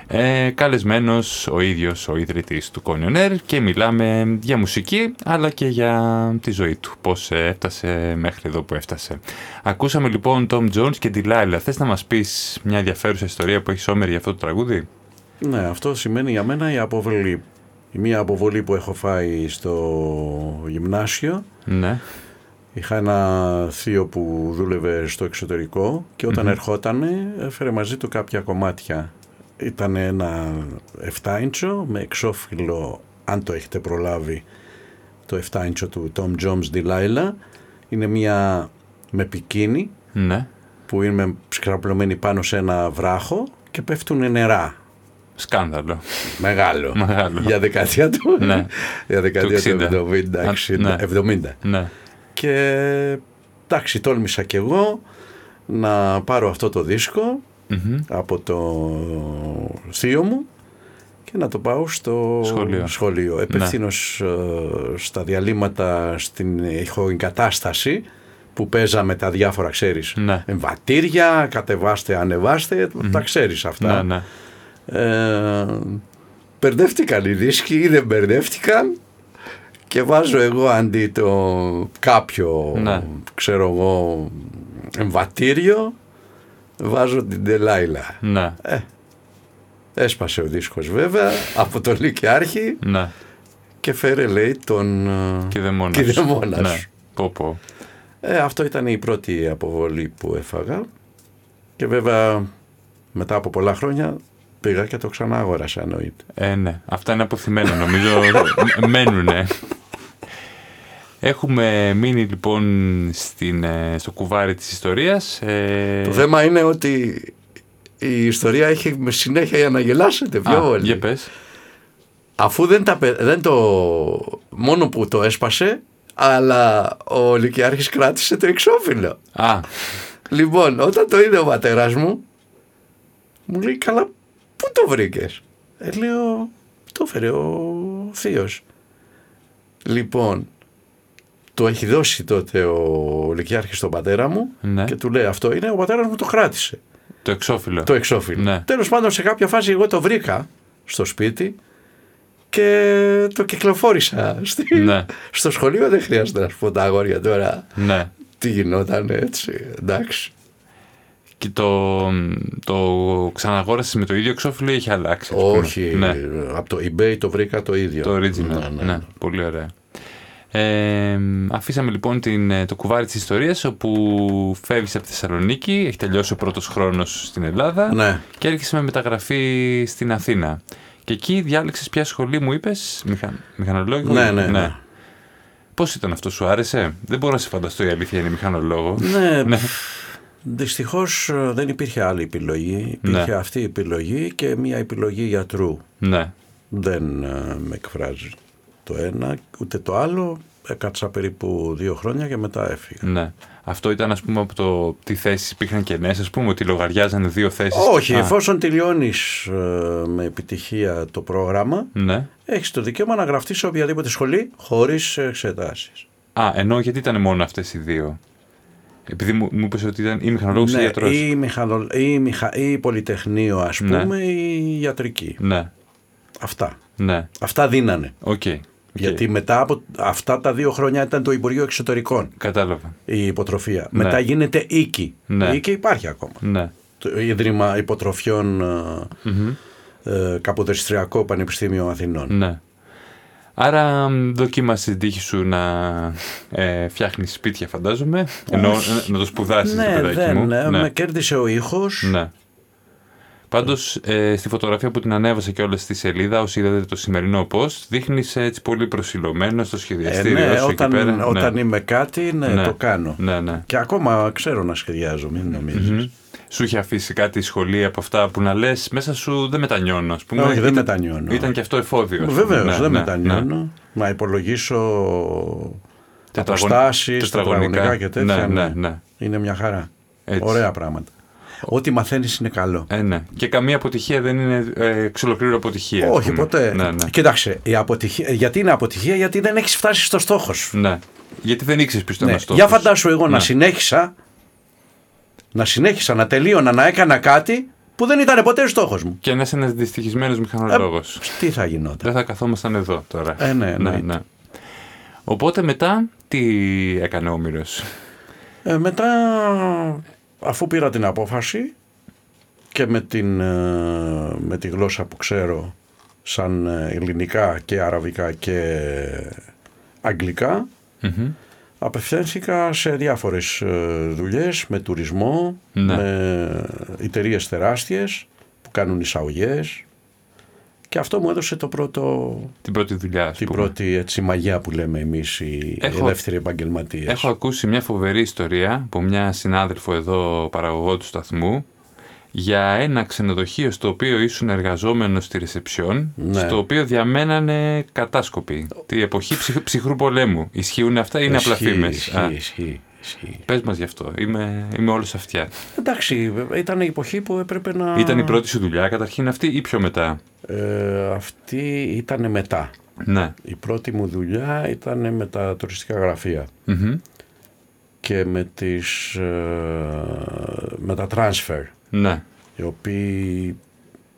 ε, καλεσμένος ο ίδιος ο ιδρυτής του Conion Air και μιλάμε για μουσική αλλά και για τη ζωή του, πώς ε, έφτασε μέχρι εδώ που έφτασε. Ακούσαμε λοιπόν Tom Jones και Delilah. Θες να μας πεις μια ενδιαφέρουσα ιστορία που έχει Όμερ για αυτό το τραγούδι; Ναι, αυτό σημαίνει για μένα η αποβολή. Η μία αποβολή που έχω φάει στο γυμνάσιο. Ναι. Είχα ένα θείο που δούλευε στο εξωτερικό και όταν ερχότανε έφερε μαζί του κάποια κομμάτια. Ήταν ένα 7 ίντσο με εξώφυλλο, αν το έχετε προλάβει, το 7 ίντσο του Tom Jones Delilah. Είναι μια με πικίνι Ναι. που είναι σκραπλωμένη πάνω σε ένα βράχο και πέφτουν νερά. Σκάνδαλο. Μεγάλο. Μεγάλο. Για δεκαετία του. Ναι. Για δεκαετία Του του 60. 70, Α, 60, ναι. 70. Ναι. Και εντάξει, τόλμησα κι εγώ να πάρω αυτό το δίσκο Μμμ. από το θείο μου και να το πάω στο Σχολείο. σχολείο. Ναι. Επευθύνως στα διαλύματα στην ηχοεγκατάσταση που παίζαμε τα διάφορα, ξέρεις. Ναι. Εμβατήρια, κατεβάστε, ανεβάστε, τα ξέρεις αυτά. Ναι, ναι. Ε, μπερδεύτηκαν οι δίσκοι ή δεν μπερδεύτηκαν και βάζω εγώ αντί το κάποιο, Ναι. ξέρω εγώ, εμβατήριο, βάζω την Τελάιλα. Ναι. Έσπασε ο δίσκος βέβαια από τον Λυκειάρχη Ναι. και φέρε λέει τον ε, Κηδεμόνας. Κηδεμόνας Ναι. σου. Πω, πω. Ε, αυτό ήταν η πρώτη αποβολή που έφαγα και βέβαια μετά από πολλά χρόνια πήγα και το ξανά αγόρασα εννοείται. Ε, ναι. Αυτά είναι αποθυμένα νομίζω. Μένουνε. Έχουμε μείνει λοιπόν στην, ε, στο κουβάρι της ιστορίας. Ε, Το θέμα είναι ότι η ιστορία έχει με συνέχεια για να γελάσετε πιο α, πολύ. για πες. Αφού δεν, τα, πε- δεν το... μόνο που το έσπασε, αλλά ο Λυκειάρχης κράτησε το εξώφυλλο. Α, Λοιπόν, όταν το είδε ο πατέρας μου, μου λέει, καλά, πού το βρήκες; Ε, λέω, το έφερε ο θείος. Λοιπόν, το έχει δώσει τότε ο Λυκειάρχης στον πατέρα μου Ναι. και του λέει αυτό είναι, ο πατέρας μου το κράτησε, το εξώφυλλο. το εξώφυλλο. Ναι. Τέλος πάντων, σε κάποια φάση εγώ το βρήκα στο σπίτι και το κυκλοφόρησα στη- Ναι. στο σχολείο. Δεν χρειάζεται να σου πω τα αγόρια τώρα Ναι. τι γινόταν έτσι, εντάξει. Και το, το ξαναγόρασες με το ίδιο εξώφυλλο ή είχε αλλάξει. ας πούμε; Όχι, Ναι. από το eBay το βρήκα το ίδιο. Το original. Ναι, Ναι, ναι, ναι. πολύ ωραία. Ε, αφήσαμε λοιπόν την, ε, το κουβάρι της ιστορίας όπου φεύγεις από τη Θεσσαλονίκη, έχει τελειώσει ο πρώτος χρόνος στην Ελλάδα Ναι. και έρχεσαι με μεταγραφή στην Αθήνα. Και εκεί διάλεξες ποια σχολή μου είπες, μηχα... μηχανολόγο. Ναι, ναι, ναι. Πώς ήταν αυτό, σου άρεσε; Δεν μπορώ να σε φανταστώ η αλήθεια είναι μηχανολόγο. Ναι, Ναι. Δυστυχώς ε, δεν υπήρχε άλλη επιλογή. Υπήρχε Ναι. αυτή η επιλογή και μια επιλογή γιατρού. ναι. Δεν ε, με εκφράζει το ένα ούτε το άλλο. Έκατσα περίπου δύο χρόνια και μετά έφυγα. Ναι. Αυτό ήταν ας πούμε από το τι θέσεις υπήρχαν κενές, ας πούμε ότι λογαριάζανε δύο θέσεις. Όχι, Α, εφόσον τελειώνεις ε, με επιτυχία το πρόγραμμα, Ναι. έχεις το δικαίωμα να γραφτείς σε οποιαδήποτε σχολή χωρίς εξετάσεις. Α, ενώ γιατί ήταν μόνο αυτές οι δύο; Επειδή μου, μου είπες ότι ήταν ή μηχανολόγος ή γιατρός. Ναι, ή, μηχανο, ή, μηχα, ή πολυτεχνείο ας Ναι. πούμε ή ιατρική. Ναι, Αυτά. ναι, Αυτά δίνανε. οκ. Γιατί μετά από αυτά τα δύο χρόνια ήταν το Υπουργείο Εξωτερικών Κατάλαβα. η υποτροφία. Ναι. Μετά γίνεται ΙΚΥ. Ναι. Η ΙΚΥ υπάρχει ακόμα. Ναι. Το Ίδρυμα Υποτροφιών ε, ε, Καποδεστριακό Πανεπιστήμιο Αθηνών. ναι. Άρα μ, δοκίμασε την τύχη σου να ε, φτιάχνεις σπίτια φαντάζομαι. Ενώ ε, να το σπουδάσεις Ναι, το παιδάκι δεν, μου. ναι, ναι. με κέρδισε ο ήχος. Ναι. Πάντως, ε, στη φωτογραφία που την ανέβασα και όλα στη σελίδα, όσοι είδατε το σημερινό post, δείχνεις έτσι πολύ προσιλωμένο στο Ε, σχεδιαστήριο ναι, σου όταν, εκεί πέρα. όταν ναι. είμαι κάτι, ναι, Ναι. το κάνω. Ναι, ναι. Και ακόμα ξέρω να σχεδιάζω, μην νομίζεις. Σου είχε αφήσει κάτι η σχολή από αυτά που να λες μέσα σου δεν μετανιώνω, ας πούμε. Όχι, δεν Ήταν- μετανιώνω. Ήταν και αυτό εφόδιο. ας πούμε. Βεβαίως, Ναι, δεν ναι, μετανιώνω. ναι. Να υπολογίσω Τετραγων- αποστάσεις, τετραγωνικά. τετραγωνικά και τέτοια. Ναι, ναι, ναι. Είναι μια χαρά. Έτσι. Ωραία πράγματα. Ό,τι μαθαίνεις είναι καλό. Ε, ναι. Και καμία αποτυχία δεν είναι ε, εξ ολοκλήρου αποτυχία. ας Όχι πούμε. ποτέ. Ναι, ναι. Κοίταξε, η αποτυχία, γιατί είναι αποτυχία, γιατί δεν έχεις φτάσει στο στόχος σου. ναι. Γιατί δεν ήξερες ποιος ήταν Ναι. ο στόχος. Για φαντάσου εγώ να Ναι. συνέχισα, να συνέχισα, να τελείωνα, να έκανα κάτι που δεν ήταν ποτέ στόχος μου. Και να είσαι ένας δυστυχισμένος μηχανολόγος. Τι θα γινόταν. Δεν θα καθόμασταν εδώ τώρα. Ε, ναι, ναι, εννοείται. ναι. Οπότε μετά τι έκανε ο Όμηρος. Ε, μετά, αφού πήρα την απόφαση και με, την, ε, με τη γλώσσα που ξέρω σαν ε, ελληνικά και αραβικά και αγγλικά, απευθύνθηκα σε διάφορες ε, δουλειές με τουρισμό, Ναι. με εταιρείες τεράστιες που κάνουν εισαγωγές και αυτό μου έδωσε το πρώτο, Την πρώτη δουλειά, ας την πούμε. πρώτη έτσι, μαγιά που λέμε εμείς οι Έχω- ελεύθεροι επαγγελματίες. Έχω ακούσει μια φοβερή ιστορία από μια συνάδελφο εδώ παραγωγό του σταθμού για ένα ξενοδοχείο στο οποίο ήσουν εργαζόμενος στη ρεσεψιόν, Ναι. στο οποίο διαμένανε κατάσκοποι. Τη εποχή ψυ- ψυχρού πολέμου. Ισχύουν αυτά ή είναι απλά Ισχύει, φήμες; Ισχύει, Α, ισχύει, ισχύει. Πες μας γι' αυτό. Είμαι, είμαι όλος αυτιά. Εντάξει, βέβαια, ήταν η εποχή που έπρεπε να... Ήταν η πρώτη σου δουλειά καταρχήν αυτή ή πιο μετά; Ε, αυτή ήταν μετά. Ναι. Η πρώτη μου δουλειά ήταν με τα τουριστικά γραφεία. Μμμ. και με, τις, ε, με τα transfer, Ναι. οι οποίοι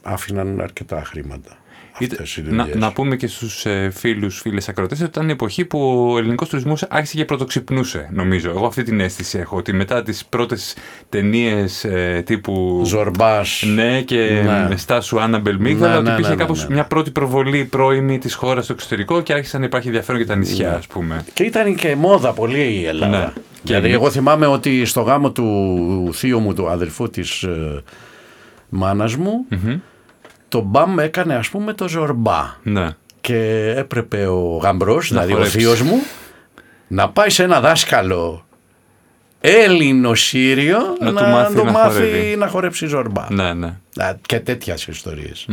άφηναν αρκετά χρήματα. Είτε- Αυτές οι να, δουλειές. να πούμε και στους ε, φίλους, φίλες ακροτές ότι ήταν η εποχή που ο ελληνικός τουρισμός άρχισε και πρωτοξυπνούσε, νομίζω. Εγώ αυτή την αίσθηση έχω, ότι μετά τις πρώτες ταινίες ε, τύπου... Ζορμπάς. Ναι, και Ναι. με στάσου Άνναμπελ Μίγδαλα, Ναι, ότι ναι, υπήρχε ναι, ναι, κάπως ναι. μια πρώτη προβολή πρώιμη της χώρας στο εξωτερικό και άρχισαν να υπάρχει ενδιαφέρον για τα νησιά, Ναι. ας πούμε. Και ήταν και μόδα πολύ η Ελλάδα. Ναι. Δηλαδή, Και- εγώ θυμάμαι ότι στο γάμο του θείου μου, του αδελφού της ε, μάνας μου, το μπαμ έκανε ας πούμε το ζορμπά. Ναι. Και έπρεπε ο γαμπρός, δηλαδή ο χορέψει. θείος μου, να πάει σε ένα δάσκαλο Έλληνο Σύριο Να να, του μάθει το να μάθει χορεύει. να χορέψει ζορμπά. Ναι, ναι. Α, Και τέτοιες ιστορίες.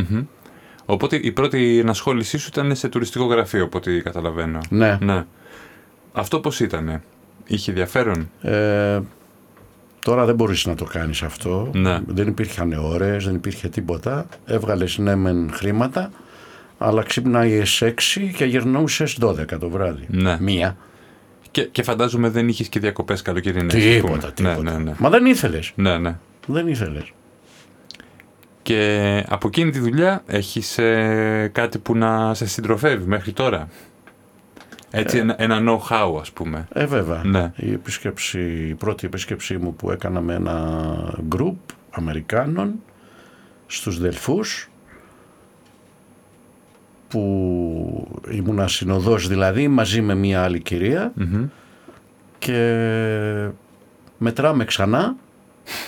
Οπότε η πρώτη ενασχόλησή σου ήταν σε τουριστικό γραφείο, από ό,τι καταλαβαίνω. Ναι. ναι. Αυτό πώς ήτανε; Είχε ενδιαφέρον. Ε, τώρα δεν μπορείς να το κάνεις αυτό. Ναι. Δεν υπήρχαν ώρες, δεν υπήρχε τίποτα. Έβγαλες ναι μεν χρήματα, αλλά ξύπναγες 6 και γυρνούσες 12 το βράδυ. Ναι. Μία. Και, και φαντάζομαι δεν είχες και διακοπές καλοκαιρινές. ας Τίποτα, πούμε. τίποτα. Ναι, ναι, ναι. Μα δεν ήθελες. ναι, ναι. Δεν ήθελες. Και από εκείνη τη δουλειά έχεις ε, κάτι που να σε συντροφεύει μέχρι τώρα; Έτσι ένα, ένα know-how ας πούμε. Ε, βέβαια. Ναι. Η, επίσκεψη, η πρώτη επίσκεψή μου που έκανα με ένα γκρουπ Αμερικάνων στους Δελφούς που ήμουνα συνοδός δηλαδή μαζί με μία άλλη κυρία και μετράμε ξανά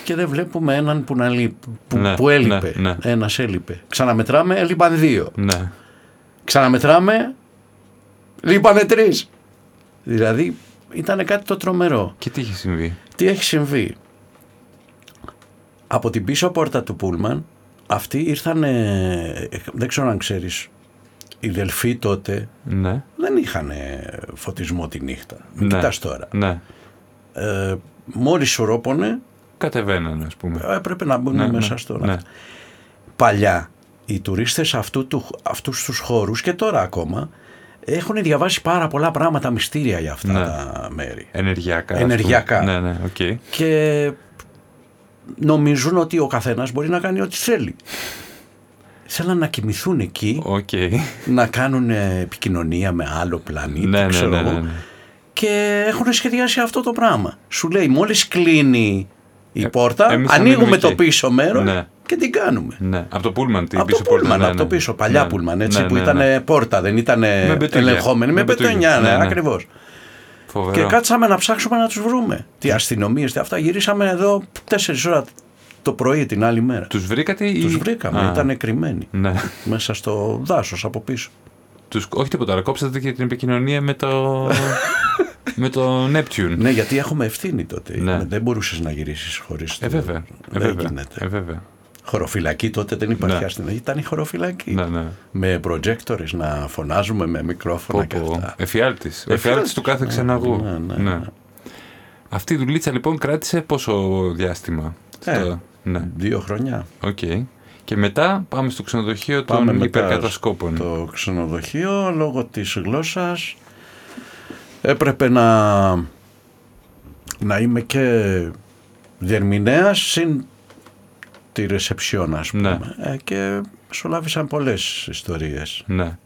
και δεν βλέπουμε έναν που, να λείπ, που, Ναι, που έλειπε. ναι, ναι. Ένας έλειπε. Ξαναμετράμε, έλειπαν δύο. Ναι. Ξαναμετράμε, λείπανε τρεις. Δηλαδή ήταν κάτι το τρομερό. Και τι είχε συμβεί; Τι έχει συμβεί; Από την πίσω πόρτα του Πούλμαν, αυτοί ήρθαν, δεν ξέρω αν ξέρεις, οι Δελφοί τότε Ναι. δεν είχαν φωτισμό τη νύχτα. Μην ναι. κοιτάς τώρα. Ναι. Ε, μόλις σωρόπωνε, Κατεβαίνανε ας πούμε. έπρεπε να μπουν Ναι, μέσα ναι, στο ναι. Παλιά, οι τουρίστες αυτού του, αυτούς τους χώρους και τώρα ακόμα, έχουν διαβάσει πάρα πολλά πράγματα μυστήρια για αυτά Ναι. τα μέρη. Ενεργειακά. ας Ενεργειακά. πούμε. Ναι, ναι, οκ. και νομίζουν ότι ο καθένας μπορεί να κάνει ό,τι θέλει. Θέλαν να κοιμηθούν εκεί, Οκ. να κάνουν ε, επικοινωνία με άλλο πλανήτη, Ναι, ναι, ξέρω ναι, εγώ, ναι, ναι. και έχουν σχεδιάσει αυτό το πράγμα. Σου λέει μόλις κλείνει η Ε, πόρτα, εμείς θα ανοίγουμε μείνουμε το εκεί. πίσω μέρος Ναι. και την κάνουμε. Ναι. Από το Πούλμαν την Από πίσω το Πούλμαν, πόρτα. ναι, από το ναι. πίσω, παλιά Ναι. Πούλμαν, έτσι, Ναι, που ναι, ήταν ναι. πόρτα, δεν ήταν μπετόνια. ελεγχόμενη, με Με μπετόνια. μπετονιά, ναι, Ναι, ναι. ακριβώς. Φοβερό. Και κάτσαμε να ψάξουμε να τους βρούμε. Τι αστυνομίες, τι αυτά. Γυρίσαμε εδώ τέσσερις ώρα το πρωί την άλλη μέρα. Τους βρήκατε ή... Τους βρήκαμε, Α, ήταν κρυμμένοι. Ναι. Μέσα στο δάσος από πίσω. Τους... Όχι τίποτα, αλλά κόψατε και την επικοινωνία με το... με το Neptune. Ναι, γιατί έχουμε ευθύνη τότε. Ναι. Δεν μπορούσες να γυρίσεις χωρίς Ε, το- βέβαια. Ε, Δεν βέβαια. γίνεται. Ε, βέβαια. Χωροφυλακή τότε δεν υπάρχει Ναι. αστυνομία. Ήταν η χωροφυλακή. Ναι, ναι. Με προτζέκτορες να φωνάζουμε με μικρόφωνα Πω, και πω. αυτά. Εφιάλτης. Ο Εφιάλτης. εφιάλτης του κάθε ξεναγού. Ναι, ναι, ναι. Αυτή η δουλίτσα λοιπόν κράτησε πόσο διάστημα; Ε. Στο- Ναι. Δύο χρονιά. Οκ. Και μετά πάμε στο ξενοδοχείο Πάμε των μετά υπερκατασκόπων. Το ξενοδοχείο λόγω της γλώσσας έπρεπε να, να είμαι και διερμηνέας συν τη ρεσεψιόν ας πούμε. Ναι. Ε, και μεσολάβησαν πολλές ιστορίες. Ναι.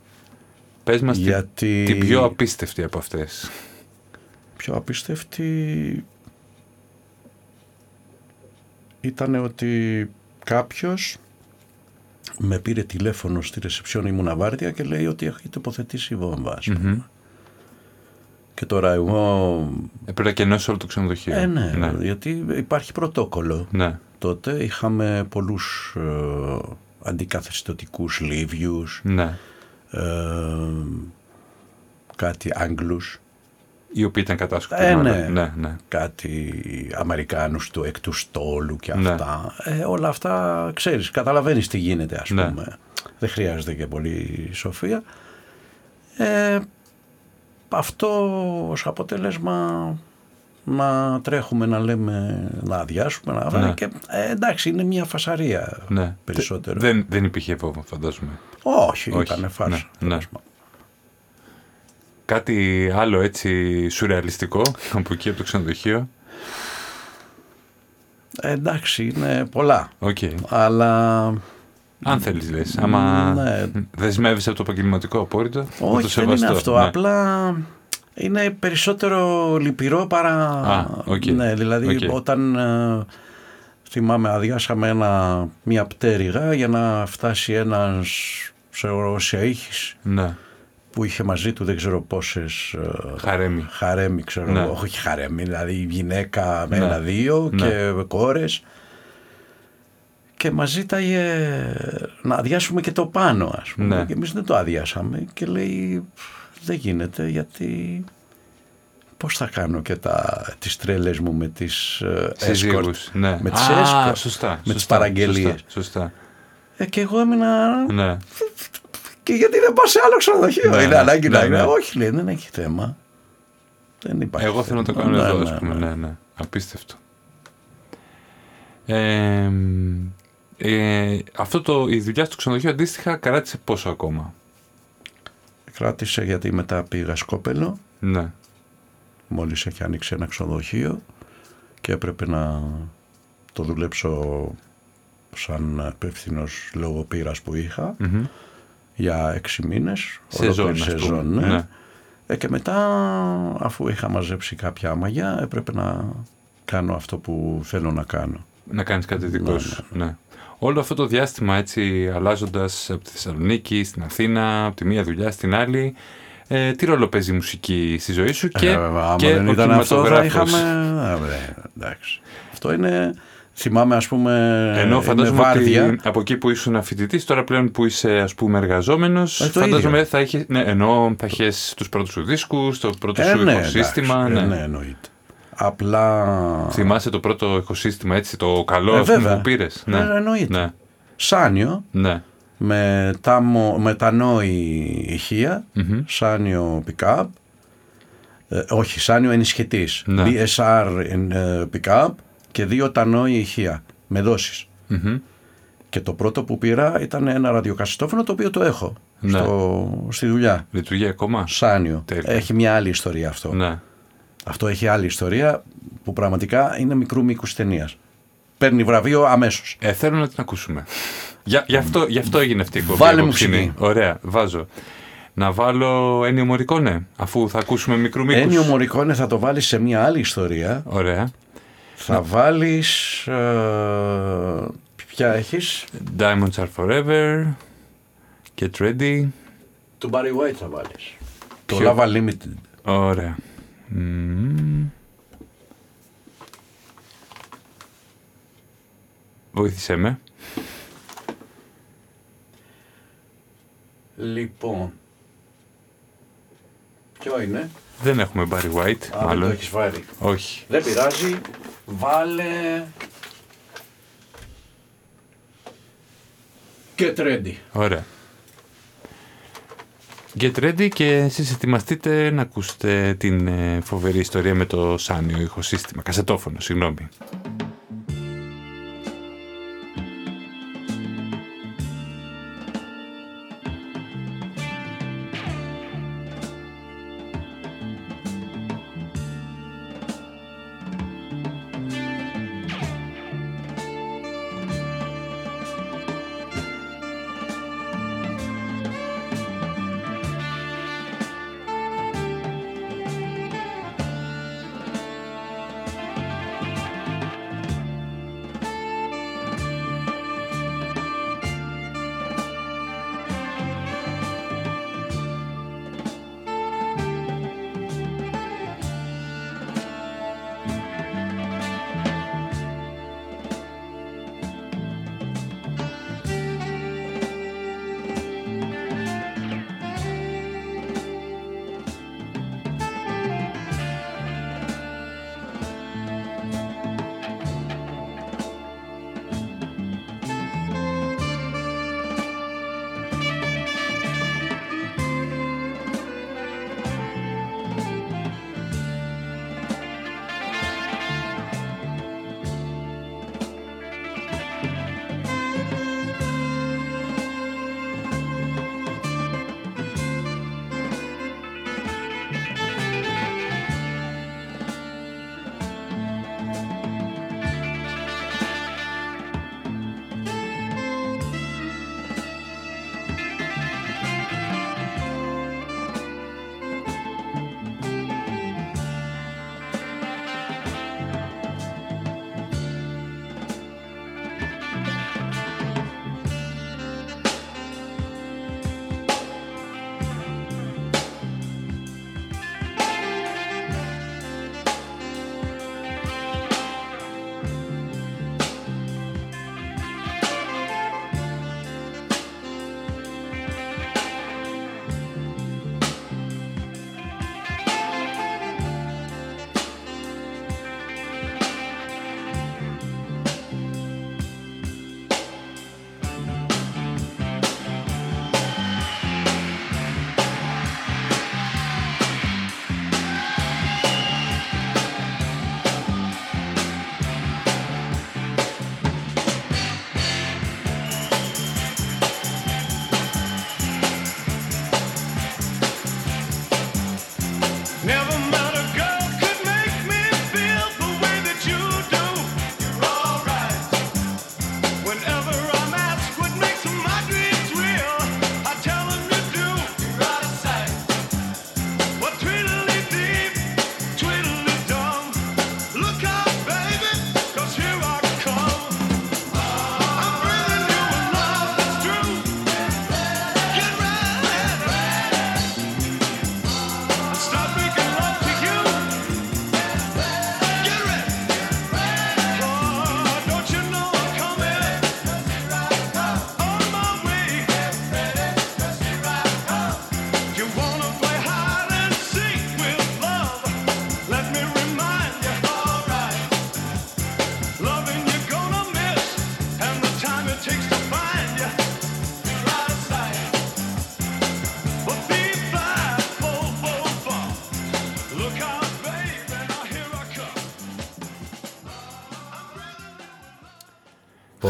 Πες μας την- Γιατί την πιο απίστευτη από αυτές. πιο απίστευτη ήταν ότι κάποιος με πήρε τηλέφωνο στη ρεσεψιόν ήμουνα βάρδια και λέει ότι έχει τοποθετήσει βόμβα ας πούμε. Και τώρα εγώ... Έπρεπε να κενώσει όλο το ξενοδοχείο. Ε, ναι, ναι. γιατί υπάρχει πρωτόκολλο. Ναι. Τότε είχαμε πολλούς ε, αντικαθεστωτικούς Λίβιους, ναι. ε, κάτι Άγγλους, Οι οποίοι ήταν κατάσκοποι. Ε, μάλλον. ναι. ναι, ναι. κάτι Αμερικάνους του εκ του στόλου και Ναι. αυτά. Ε, όλα αυτά, ξέρεις, καταλαβαίνεις τι γίνεται ας Ναι. πούμε. Δεν χρειάζεται και πολύ σοφία. Ε, αυτό ως αποτέλεσμα να τρέχουμε να λέμε, να αδειάσουμε, να Ναι. και ε, εντάξει είναι μια φασαρία ναι. περισσότερο. Δεν, δεν υπήρχε βόμβα, φαντάζομαι. Όχι, Όχι, ήταν φάρσα. ναι, ναι. τέλος πάντων. κάτι άλλο έτσι σουρεαλιστικό από εκεί από το ξενοδοχείο. Ε, εντάξει, είναι πολλά. Οκ. Αλλά Αν θέλεις λες. Άμα Ναι. δεσμεύεσαι από το επαγγελματικό απόρρητο, να το όχι, δεν είναι σεβαστό. αυτό. Ναι. Απλά είναι περισσότερο λυπηρό παρά. Α, οκ. Ναι, δηλαδή Οκ. όταν ε, θυμάμαι, αδειάσαμε ένα, μια πτέρυγα για να φτάσει ένας ξέρω, Σεΐχης Ναι. που είχε μαζί του δεν ξέρω πόσες ε, Χαρέμι. χαρέμι ξέρω Ναι. εγώ, όχι χαρέμι, δηλαδή γυναίκα με Ναι. ένα-δύο Ναι. και κόρες και μας ζήταγε να αδειάσουμε και το πάνω ας πούμε Ναι. και εμείς δεν το αδειάσαμε και λέει δεν γίνεται γιατί πώς θα κάνω και τα, τις τρέλες μου με τις ε, escort, Σύζυγους. Ναι. με τις Α, escort, σωστά. με τις σωστά, παραγγελίες Σωστά. σωστά. Ε, και εγώ έμεινα Ναι. και γιατί δεν πάω σε άλλο ξενοδοχείο Ναι, είναι ναι, ανάγκη να ναι, είναι ναι. όχι λέει δεν έχει θέμα δεν υπάρχει Εγώ θέλω να το θέμα. κάνω Ναι, εδώ, ναι, ας πούμε. ναι. Ναι, ναι. Απίστευτο. Ε, ε, αυτό το, η δουλειά στο ξενοδοχείο αντίστοιχα κράτησε πόσο ακόμα; Κράτησε γιατί μετά πήγα Σκόπελο, Ναι. μόλις έχει ανοίξει ένα ξενοδοχείο και έπρεπε να το δουλέψω σαν υπεύθυνος λογοπήρας που είχα Μμμ. για έξι μήνες. Σεζόν, ολόκληρη ας πούμε. σεζόν, ναι. Ναι. Ε, και μετά αφού είχα μαζέψει κάποια μαγιά έπρεπε να κάνω αυτό που θέλω να κάνω. Να κάνεις κάτι δικό Ναι, σου. Ναι. Όλο αυτό το διάστημα έτσι αλλάζοντας από τη Θεσσαλονίκη στην Αθήνα, από τη μία δουλειά στην άλλη, ε, τι ρόλο παίζει η μουσική στη ζωή σου και, Ε, βέβαια, άμα και δεν ο ήταν αυτό θα κινηματογράφος. είχαμε... Α, βρε, εντάξει. Αυτό είναι... Θυμάμαι ας πούμε Ενώ με φαντάζομαι βάρδια. ότι από εκεί που ήσουν φοιτητή, τώρα πλέον που είσαι ας πούμε εργαζόμενος, Ε, το φαντάζομαι ίδιο. θα είχε, ναι, ενώ θα έχεις τους πρώτους σου δίσκους, το πρώτο Ε, σου ναι, ηχοσύστημα. εντάξει, ναι. ε, ναι, εννοείται. Απλά... Θυμάσαι το πρώτο ηχοσύστημα έτσι, το καλό Ε, ας πούμε, βέβαια. που πήρες. Ε, εννοείται. Ναι, Σάνιο, ναι. με, τάμο, με τανόη ηχεία, Μμμ. σάνιο pick-up, ε, όχι, σάνιο ενισχυτής, Ναι. DSR εν- ε, pick-up και δύο τανόη ηχεία, με δόσεις. Μμμ. Και το πρώτο που πήρα ήταν ένα ραδιοκασιτόφωνο το οποίο το έχω Ναι. στο, στη δουλειά. Λειτουργεί ακόμα; Σάνιο. Τέλεια. Έχει μια άλλη ιστορία αυτό. Ναι. Αυτό έχει άλλη ιστορία που πραγματικά είναι μικρού μήκους ταινίας. Παίρνει βραβείο αμέσως. Ε, θέλω να την ακούσουμε. Για, γι, αυτό, γι' αυτό έγινε αυτή η εκπομπή. Βάλε απόψινή. μουσική. Ωραία, βάζω. Να βάλω Ένιο Μωρικόνε, αφού θα ακούσουμε μικρού μήκους. Ένιο Μωρικόνε θα το βάλεις σε μια άλλη ιστορία. Ωραία. Θα βάλεις. ποια έχεις; Diamonds are forever. Get ready. Του Barry White θα βάλεις. Το Ποιο; Lava Limited. Ωραία. Μμμ. Βοήθησέ με. Λοιπόν. Ποιο είναι; Δεν έχουμε Barry White, Α, δεν το μάλλον. έχεις βάλει. Όχι. Δεν πειράζει. Βάλε. Get ready. Ωραία. Get ready και εσείς ετοιμαστείτε να ακούσετε την ε, φοβερή ιστορία με το σάνιο ηχοσύστημα, κασετόφωνο, συγγνώμη.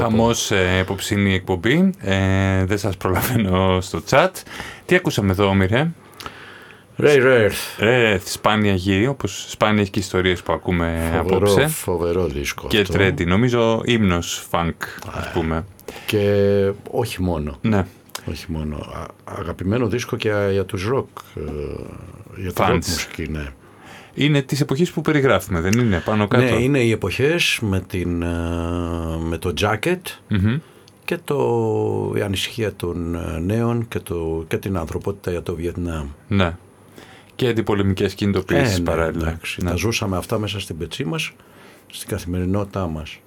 Χαμός ε, επόψινή εκπομπή. Ε, δεν σας προλαβαίνω στο chat. Τι ακούσαμε εδώ, Μιρέ; Ray Earth. Ε, σπάνια γη, όπως σπάνιες και ιστορίες που ακούμε Φοβερό, απόψε. φοβερό δίσκο Και αυτό. τρέντι. Νομίζω ύμνος funk, ας πούμε. Και όχι μόνο. Ναι. Όχι μόνο. Α- αγαπημένο δίσκο και για τους ροκ. ε, Για τη Fans. ροκ μουσική, ναι. Είναι της εποχής που περιγράφουμε, δεν είναι, πάνω κάτω; Ναι, είναι οι εποχές με, την, ε, με το jacket Μμμ. και το, η ανησυχία των ε, νέων και, το, και την ανθρωπότητα για το Βιετνάμ. Ναι. Και αντιπολεμικές κινητοποιήσεις Ε, ναι, παράλληλα. εντάξει, Ναι. Τα ζούσαμε αυτά μέσα στην πετσί μας, στην καθημερινότητά μας.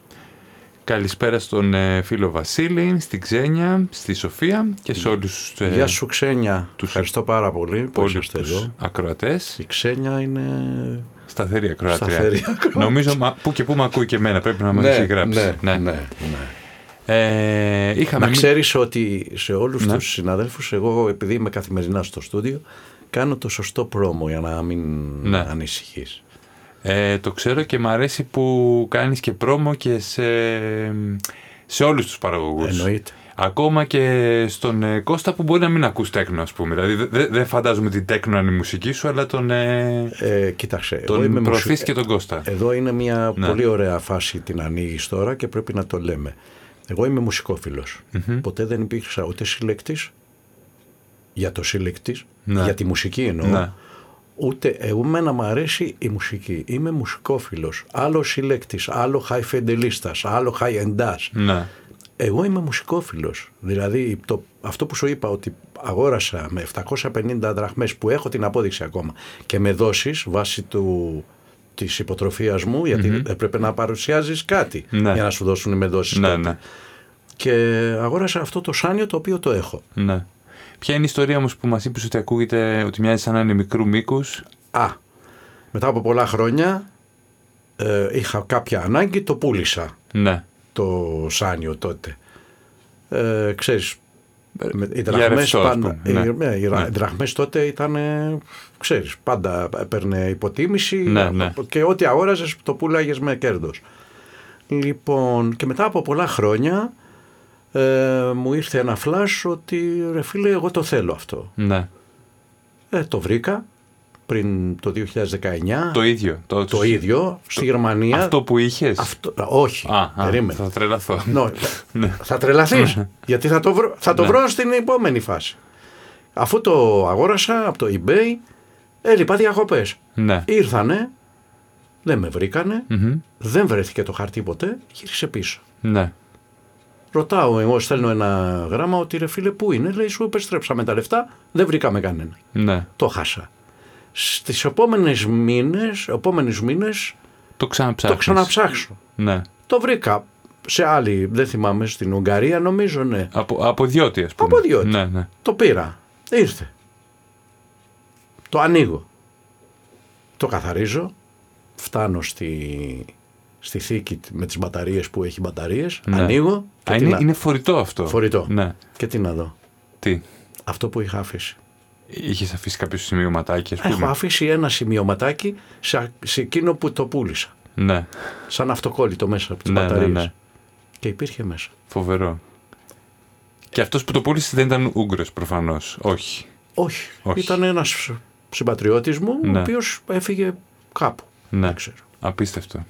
Καλησπέρα στον ε, φίλο Βασίλη, στην Ξένια, στη Σοφία και σε όλους ε, Γεια σου Ξένια, τους ευχαριστώ πάρα πολύ που όλους είσαστε τους εδώ. ακροατές. Η Ξένια είναι... Σταθερή ακροάτρια. Σταθερή ακροάτρια. Νομίζω μα, που και που με ακούει και εμένα, πρέπει να με έχει γράψει. ναι, ναι, ναι. Ε, είχαμε Να μι- ξέρεις ότι σε όλους Ναι. τους συναδέλφους, εγώ επειδή είμαι καθημερινά στο στούντιο, κάνω το σωστό πρόμο για να μην Ναι. ανησυχείς. Ε, το ξέρω και μ' αρέσει που κάνεις και πρόμο και σε, σε όλους τους παραγωγούς. Εννοείται. Ακόμα και στον ε, Κώστα που μπορεί να μην ακούς τέκνο, ας πούμε. Δηλαδή δεν δε, δεν φαντάζομαι την τέκνο είναι η μουσική σου, αλλά τον, ε, Ε, κοίταξε, εγώ τον είμαι προωθείς μουσι- και τον Κώστα. Εδώ είναι μια Ναι. πολύ ωραία φάση την ανοίγεις τώρα και πρέπει να το λέμε. Εγώ είμαι μουσικόφιλος. Ποτέ δεν υπήρξα ούτε συλλεκτής για το συλλεκτής, Ναι. για τη μουσική εννοώ. Ναι. Ούτε εγώ μένα μου αρέσει η μουσική. Είμαι μουσικόφιλος. Άλλο συλλέκτης, άλλο high φεντελίστας, άλλο high endάς. Ναι. Εγώ είμαι μουσικόφιλος. Δηλαδή το, αυτό που σου είπα ότι αγόρασα με 750 δραχμές που έχω την απόδειξη ακόμα και με δώσεις βάσει του, της υποτροφίας μου γιατί έπρεπε να παρουσιάζεις κάτι Ναι. για να σου δώσουν με δώσεις Ναι, τότε. ναι. Και αγόρασα αυτό το σάνιο το οποίο το έχω. Ναι. Ποια είναι η ιστορία όμως που μας είπες ότι ακούγεται ότι μοιάζει σαν να είναι μικρού μήκους; Α, μετά από πολλά χρόνια ε, είχα κάποια ανάγκη, το πούλησα Ναι. το σάνιο τότε. Ε, ξέρεις, με, οι για δραχμές, ρευστό, ας πάντα, πούμε, ναι. οι, ναι, οι Ναι. δραχμές τότε ήταν, ε, ξέρεις, πάντα έπαιρνε υποτίμηση Ναι, ναι. και ό,τι αγόραζες το πουλάγες με κέρδος. Λοιπόν, και μετά από πολλά χρόνια ε, μου ήρθε ένα φλάσ ότι ρε φίλε εγώ το θέλω αυτό. Ναι. Ε, το βρήκα πριν το 2019, Το ίδιο. Το, το ίδιο, στη Γερμανία. Αυτό που είχες; Αυτό- όχι, Α, α, περίμενε. θα τρελαθώ. Νο, Ναι. θα τρελαθείς, γιατί θα το, βρω, θα το Ναι. βρω στην επόμενη φάση. Αφού το αγόρασα από το eBay, έλειπα διακοπές. Ναι. Ήρθανε, δεν με βρήκανε, Μμμ. δεν βρέθηκε το χαρτί ποτέ, γύρισε πίσω. Ναι. Ρωτάω, εγώ στέλνω ένα γράμμα ότι ρε φίλε πού είναι, λέει σου επιστρέψαμε τα λεφτά, δεν βρήκαμε κανένα. Ναι. Το χάσα. Στις επόμενες μήνες, επόμενες μήνες Το ξαναψάχνεις. το ξαναψάξω. Ναι. Το βρήκα σε άλλη, δεν θυμάμαι, στην Ουγγαρία νομίζω, ναι. Από, από διότι, ας πούμε. Από διότι. Ναι, ναι. Το πήρα. Ήρθε. Το ανοίγω. Το καθαρίζω. Φτάνω στη, στη θήκη με τις μπαταρίες που έχει μπαταρίες. Ναι. Ανοίγω. Και Α, τι είναι, να- είναι φορητό αυτό. Φορητό. Ναι. Και τι να δω. Τι; Αυτό που είχα αφήσει. Είχες αφήσει κάποιο σημειωματάκι, ας Έχω πούμε; αφήσει ένα σημειωματάκι σε, σε εκείνο που το πούλησα. Ναι. Σαν αυτοκόλλητο μέσα από τις Ναι, ναι, μπαταρίες. ναι. Και υπήρχε μέσα. Φοβερό. Και αυτός που το πούλησε δεν ήταν Ούγγρος προφανώς. Όχι. Όχι. Όχι. Ήταν ένας συμπατριώτης μου, Ναι. ο οποίος έφυγε κάπου. Ναι. Δεν ξέρω. Απίστευτο.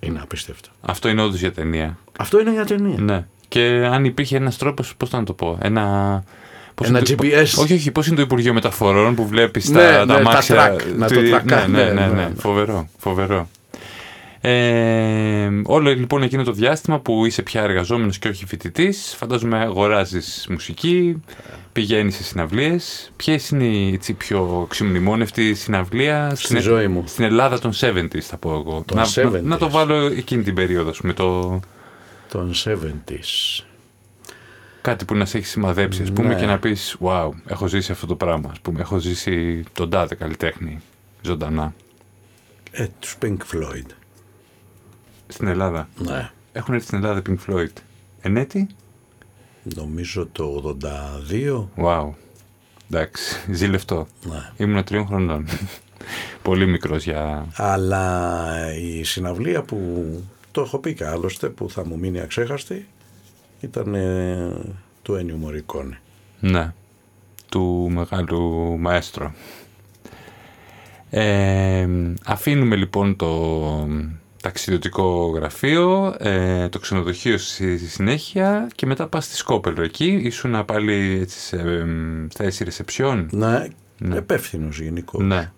Είναι απίστευτο. Αυτό είναι όντως για ταινία. Αυτό είναι μια ταινία. Ναι. Και αν υπήρχε ένας τρόπος, πώς θα να το πω, ένα... πώς Ένα είναι το- GPS. Όχι, όχι, πώς είναι το Υπουργείο Μεταφορών που βλέπεις Ναι, τα, ναι, τα τα αμάξια. track, να το τη- τρακάρει, ναι, ναι, ναι, ναι, ναι, ναι, ναι. Φοβερό, φοβερό. Ε, όλο λοιπόν εκείνο το διάστημα που είσαι πια εργαζόμενος και όχι φοιτητής, φαντάζομαι αγοράζεις μουσική, πηγαίνεις σε συναυλίες. Ποιες είναι η έτσι, πιο ξυμνημόνευτη συναυλία Στη ζωή μου. στην Ελλάδα των 70s θα πω εγώ. Των να, 70s. να, να το βάλω εκείνη την περίοδο, ας πούμε, το, Των 70s. κάτι που να σε έχει σημαδέψει, ας πούμε, Ναι. και να πεις «Wow, έχω ζήσει αυτό το πράγμα», ας πούμε, έχω ζήσει τον τάδε καλλιτέχνη, ζωντανά, Ε, τους Pink Floyd. Στην Ελλάδα. Ναι. Έχουν έρθει στην Ελλάδα Pink Floyd. Ενέτη, Νομίζω το 82. wow, εντάξει, ζήλευτο. Ναι. Ήμουν τριών χρονών. Πολύ μικρός για... Αλλά η συναυλία που το έχω πει και άλλωστε που θα μου μείνει αξέχαστη ήταν ε, του Ένιου Μωρικόνη. Ναι, του μεγάλου μαέστρο. Ε, αφήνουμε λοιπόν το ταξιδιωτικό γραφείο, ε, το ξενοδοχείο στη συνέχεια και μετά πας στη Σκόπελο εκεί. Ήσουν πάλι έτσι σε ε, θέση ρεσεψιόν; Ναι, Ναι. υπεύθυνο γενικός. Ναι.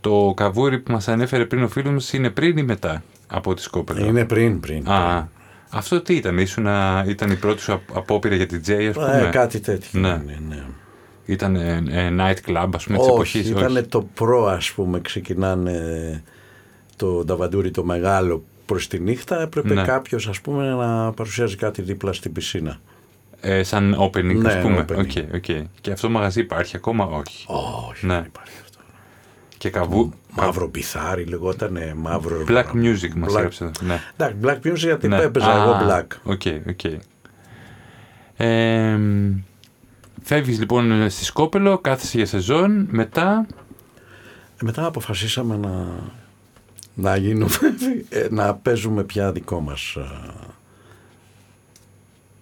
Το καβούρι που μας ανέφερε πριν ο φίλος μας είναι πριν ή μετά από τη Σκόπελο; Είναι πριν, πριν. Α, αυτό τι ήταν, ήσουνα, ήταν η πρώτη σου απ- απόπειρα για DJ, ας πούμε; Ε, κάτι τέτοιο. Ναι. είναι, ναι. Ήταν ε, ε, night club, ας πούμε, της Όχι, εποχής. ήταν το προ, ας πούμε, ξεκινάνε το νταβαντούρι το μεγάλο προς τη νύχτα. Έπρεπε Ναι. κάποιος, ας πούμε, να παρουσιάζει κάτι δίπλα στην πισίνα. Ε, σαν opening, Ναι, ας πούμε. opening. Οκ, οκ. Και αυτό το μαγαζί υπάρχει ακόμα, όχι. Όχι, Ναι. δεν υπάρχει αυτό. Και καβού... Μαύρο πιθάρι λεγότανε, μαύρο... Black music μας Black- έγραψε. Ναι. Εντάξει, black music γιατί Ναι. έπαιζα Α, εγώ black. Οκ, οκ. Ε, φεύγεις λοιπόν στη Σκόπελο, κάθεσαι για σεζόν, μετά... Ε, Μετά αποφασίσαμε να, να γίνουμε, ε, να παίζουμε πια δικό μας α,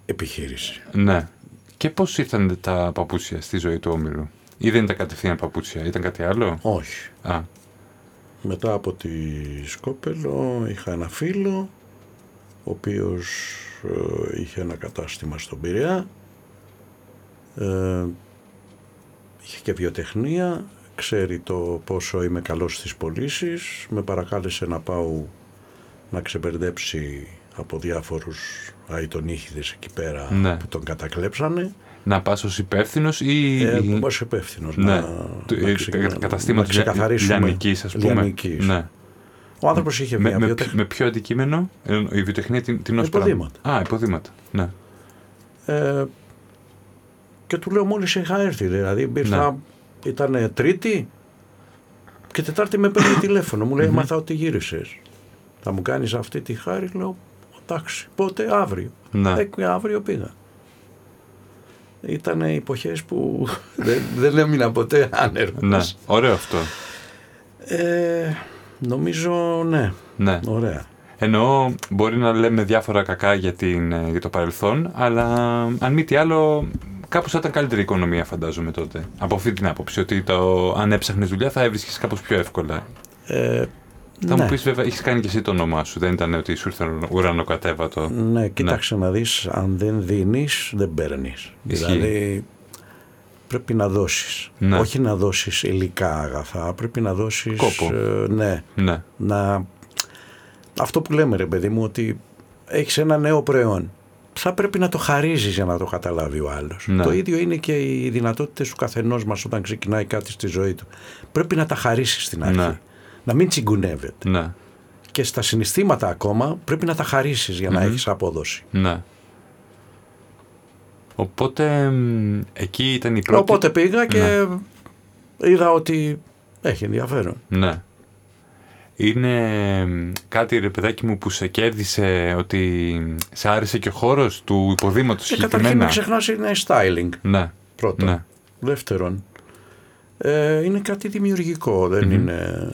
επιχείρηση. Ναι. Και πώς ήρθαν τα παπούτσια στη ζωή του Όμηρου; Ή δεν ήταν κατευθείαν παπούτσια, ήταν κάτι άλλο; Όχι. Α, Μετά από τη Σκόπελο είχα ένα φίλο ο οποίος ε, είχε ένα κατάστημα στον Πειραιά ε, είχε και βιοτεχνία ξέρει το πόσο είμαι καλός στις πωλήσεις. με παρακάλεσε να πάω να ξεμπερδέψει από διάφορους αιτονίχιδες εκεί πέρα Ναι. που τον κατακλέψανε να πας ως υπεύθυνος ή... ε, ως υπεύθυνος ναι. να, Του- να, ε, ξε- κα- να καταστήματος ξεκαθαρίσουμε λιανικής, ας πούμε. λιανικής. Ναι. ο άνθρωπος είχε Με, μια με, βιοτεχνία με ποιο αντικείμενο, ε, η βιοτεχνία την, την ως Υποδήματα. πράγμα. Α, υποδήματα. Ναι. Ε, και του λέω μόλις είχα έρθει, δηλαδή ήρθα, ήταν τρίτη και τετάρτη με παίρνει τηλέφωνο, μου λέει έμαθα ότι γύρισες. Θα μου κάνεις αυτή τη χάρη, λέω εντάξει, πότε αύριο. Ναι. Ε, και αύριο πήγα. Ήταν εποχές που δεν, δεν έμεινα ποτέ άνεργος. ναι. Ωραίο αυτό. Ε, νομίζω ναι, Ναι. ωραία. Εννοώ, μπορεί να λέμε διάφορα κακά για, την, ε, για το παρελθόν, αλλά αν μη τι άλλο, κάπως θα ήταν καλύτερη η οικονομία, φαντάζομαι τότε. Από αυτή την άποψη, ότι το, αν έψαχνες δουλειά θα έβρισκες κάπως πιο εύκολα. Ε, Θα ναι. μου πεις, βέβαια, έχεις κάνει και εσύ το όνομά σου. Δεν ήταν ότι σου ήρθε ουρανοκατέβατο. Ναι, κοίταξε να δεις, αν δεν δίνεις, δεν παίρνεις. Ισχύει. Δηλαδή, πρέπει να δώσεις. Ναι. Όχι να δώσεις υλικά αγαθά, πρέπει να δώσεις... Κόπο. ε, ναι, Ναι. να... Αυτό που λέμε ρε παιδί μου, ότι έχεις ένα νέο προϊόν. Θα πρέπει να το χαρίζεις για να το καταλάβει ο άλλος. Ναι. Το ίδιο είναι και οι δυνατότητες του καθενός μας όταν ξεκινάει κάτι στη ζωή του. Πρέπει να τα χαρίσεις στην αρχή. Ναι. Να μην τσιγκουνεύεται. Ναι. Και στα συναισθήματα ακόμα πρέπει να τα χαρίσεις για να έχεις απόδοση. Ναι. Οπότε μ, εκεί ήταν η πρώτη. Οπότε πήγα και είδα ότι έχει ενδιαφέρον. Ναι. Είναι μ, κάτι ρε παιδάκι μου που σε κέρδισε ότι σε άρεσε και ο χώρος του υποδήματος Και καταρχήν συγκεκριμένα; μην ξεχνάς είναι styling Ναι. πρώτον. Ναι. Δεύτερον, ε, είναι κάτι δημιουργικό, δεν είναι...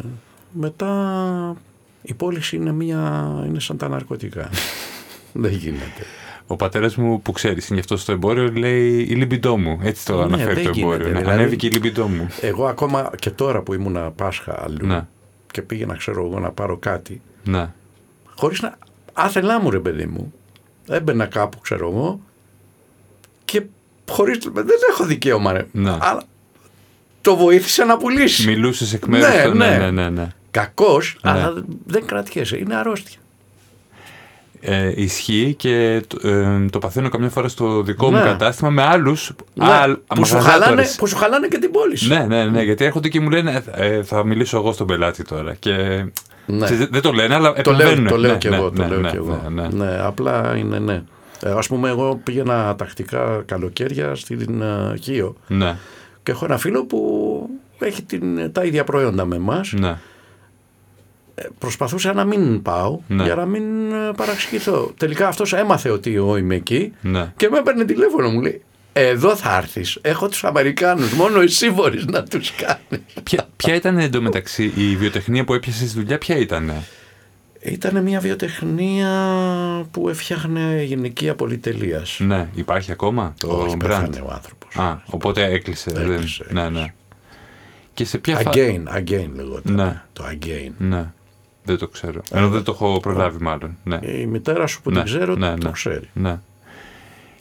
Μετά η πώληση είναι, μια, είναι σαν τα ναρκωτικά. δεν γίνεται. Ο πατέρας μου που ξέρεις είναι γι' αυτό στο εμπόριο λέει η λιμπιντό μου. Έτσι το Ναι, αναφέρει δεν το εμπόριο. γίνεται, Ναι. δηλαδή. Ανέβηκε η λιμπιντό μου. Εγώ ακόμα και τώρα που ήμουνα Πάσχα αλλού Ναι. Και πήγαινα ξέρω εγώ να πάρω κάτι Ναι. χωρίς να... Άθελά μου ρε παιδί μου. Έμπαινα κάπου ξέρω εγώ και χωρίς... Δεν έχω δικαίωμα ρε. Ναι. Αλλά το βοήθησε να πουλήσεις. Μιλούσες εκ μέρους Ναι, του. ναι. ναι, ναι, ναι. Κακός, Ναι. αλλά δεν κρατιέσαι. Είναι αρρώστια. Ε, ισχύει και το, ε, το παθαίνω καμιά φορά στο δικό μου Ναι. κατάστημα με άλλους Ναι, άλλ- που, σου μαγαζάτορες. χαλάνε, που σου χαλάνε και την πόλη σου. Ναι, ναι, ναι, γιατί έρχονται και μου λένε ε, θα μιλήσω εγώ στον πελάτη τώρα. Και Ναι. ξέρεις, δεν το λένε, αλλά Το λέω, επεμβαίνουν. το λέω Ναι, και ναι, εγώ. Το ναι, λέω ναι, και εγώ. ναι, ναι. Ναι, απλά είναι ναι. Ε, ας πούμε εγώ πήγαινα τακτικά καλοκαίρια στην uh, Χίο Ναι, και έχω ένα φίλο που έχει την, τα ίδια προϊόντα με εμάς. ναι. Προσπαθούσα να μην πάω Ναι. για να μην ε, παραξηγηθώ. Τελικά αυτός έμαθε ότι εγώ είμαι εκεί Ναι. και με έπαιρνε τηλέφωνο μου λέει εδώ θα έρθεις, έχω τους Αμερικάνους, μόνο εσύ μπορείς να τους κάνεις. Ποια, ποια ήταν εντωμεταξύ η βιοτεχνία που έπιασες στη δουλειά, ποια ήταν. Ήταν μια βιοτεχνία που έφτιαχνε γενική απολυτελείας. Ναι, υπάρχει ακόμα το Όχι, brand; πέθανε ο άνθρωπος. Α, οπότε έκλεισε. δεν- Έκλεισε, Ναι, ναι. Και σε ποια φα- Again, again λεγόταν. Ναι. Το again. Ναι, δεν το ξέρω. Ενώ δεν το έχω προλάβει μάλλον. Ναι. Η μητέρα σου που Ναι, την ξέρω ναι, το ναι. ξέρει. Ναι.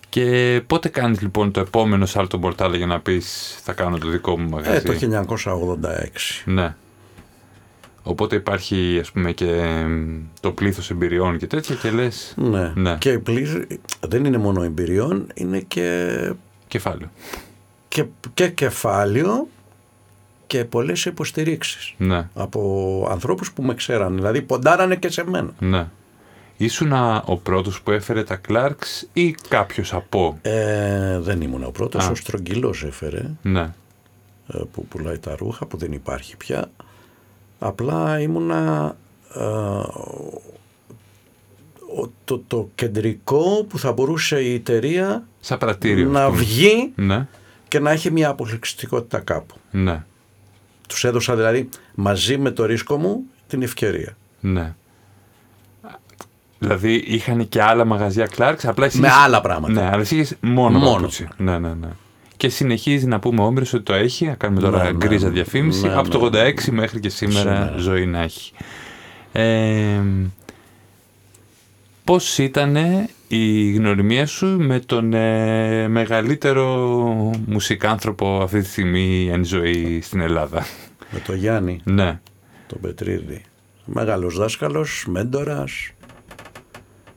Και πότε κάνεις λοιπόν το επόμενο σάλτο μπορτάλα για να πεις θα κάνω το δικό μου μαγαζί. Ε, το 1986. Ναι. Οπότε υπάρχει ας πούμε και εμ, το πλήθος εμπειριών και τέτοια και λες Ναι. Ναι. Και η πλήρη- δεν είναι μόνο εμπειριών, είναι και, κεφάλαιο. και, και κεφάλαιο και πολλές υποστηρίξεις Ναι, από ανθρώπους που με ξέραν. Δηλαδή ποντάρανε και σε μένα. ναι. Ήσουν ο πρώτος που έφερε τα Clarks ή κάποιος από. Ε, δεν ήμουν ο πρώτος, Α. ο Στρογγυλός έφερε Ναι, ε, που πουλάει τα ρούχα που δεν υπάρχει πια. Απλά ήμουνα ε, ο- το, το κεντρικό που θα μπορούσε η εταιρεία σαν πρατήριο. να ας πούμε. βγει Ναι, και να έχει μια αποκλειστικότητα κάπου. ναι, Τους έδωσα δηλαδή μαζί με το ρίσκο μου την ευκαιρία. ναι. Δηλαδή είχαν και άλλα μαγαζιά Clarks, απλά εσύ Με είχες- άλλα πράγματα. Ναι, αλλά εσύ είχες μόνο, Μόνο. παπούτσι. Ναι, ναι, ναι. Και συνεχίζει να πούμε ο Όμηρος ότι το έχει, να κάνουμε τώρα Ναι, ναι, γκρίζα ναι. διαφήμιση, Ναι, από το ναι, 86 μέχρι και σήμερα, Σήμερα. ζωή να έχει. Ε, πώς ήταν η γνωριμία σου με τον ε, μεγαλύτερο μουσικάνθρωπο αυτή τη στιγμή εν ζωή στην Ελλάδα. Με το Γιάννη, ναι, τον Πετρίδη. Μεγάλος δάσκαλος, μέντορας,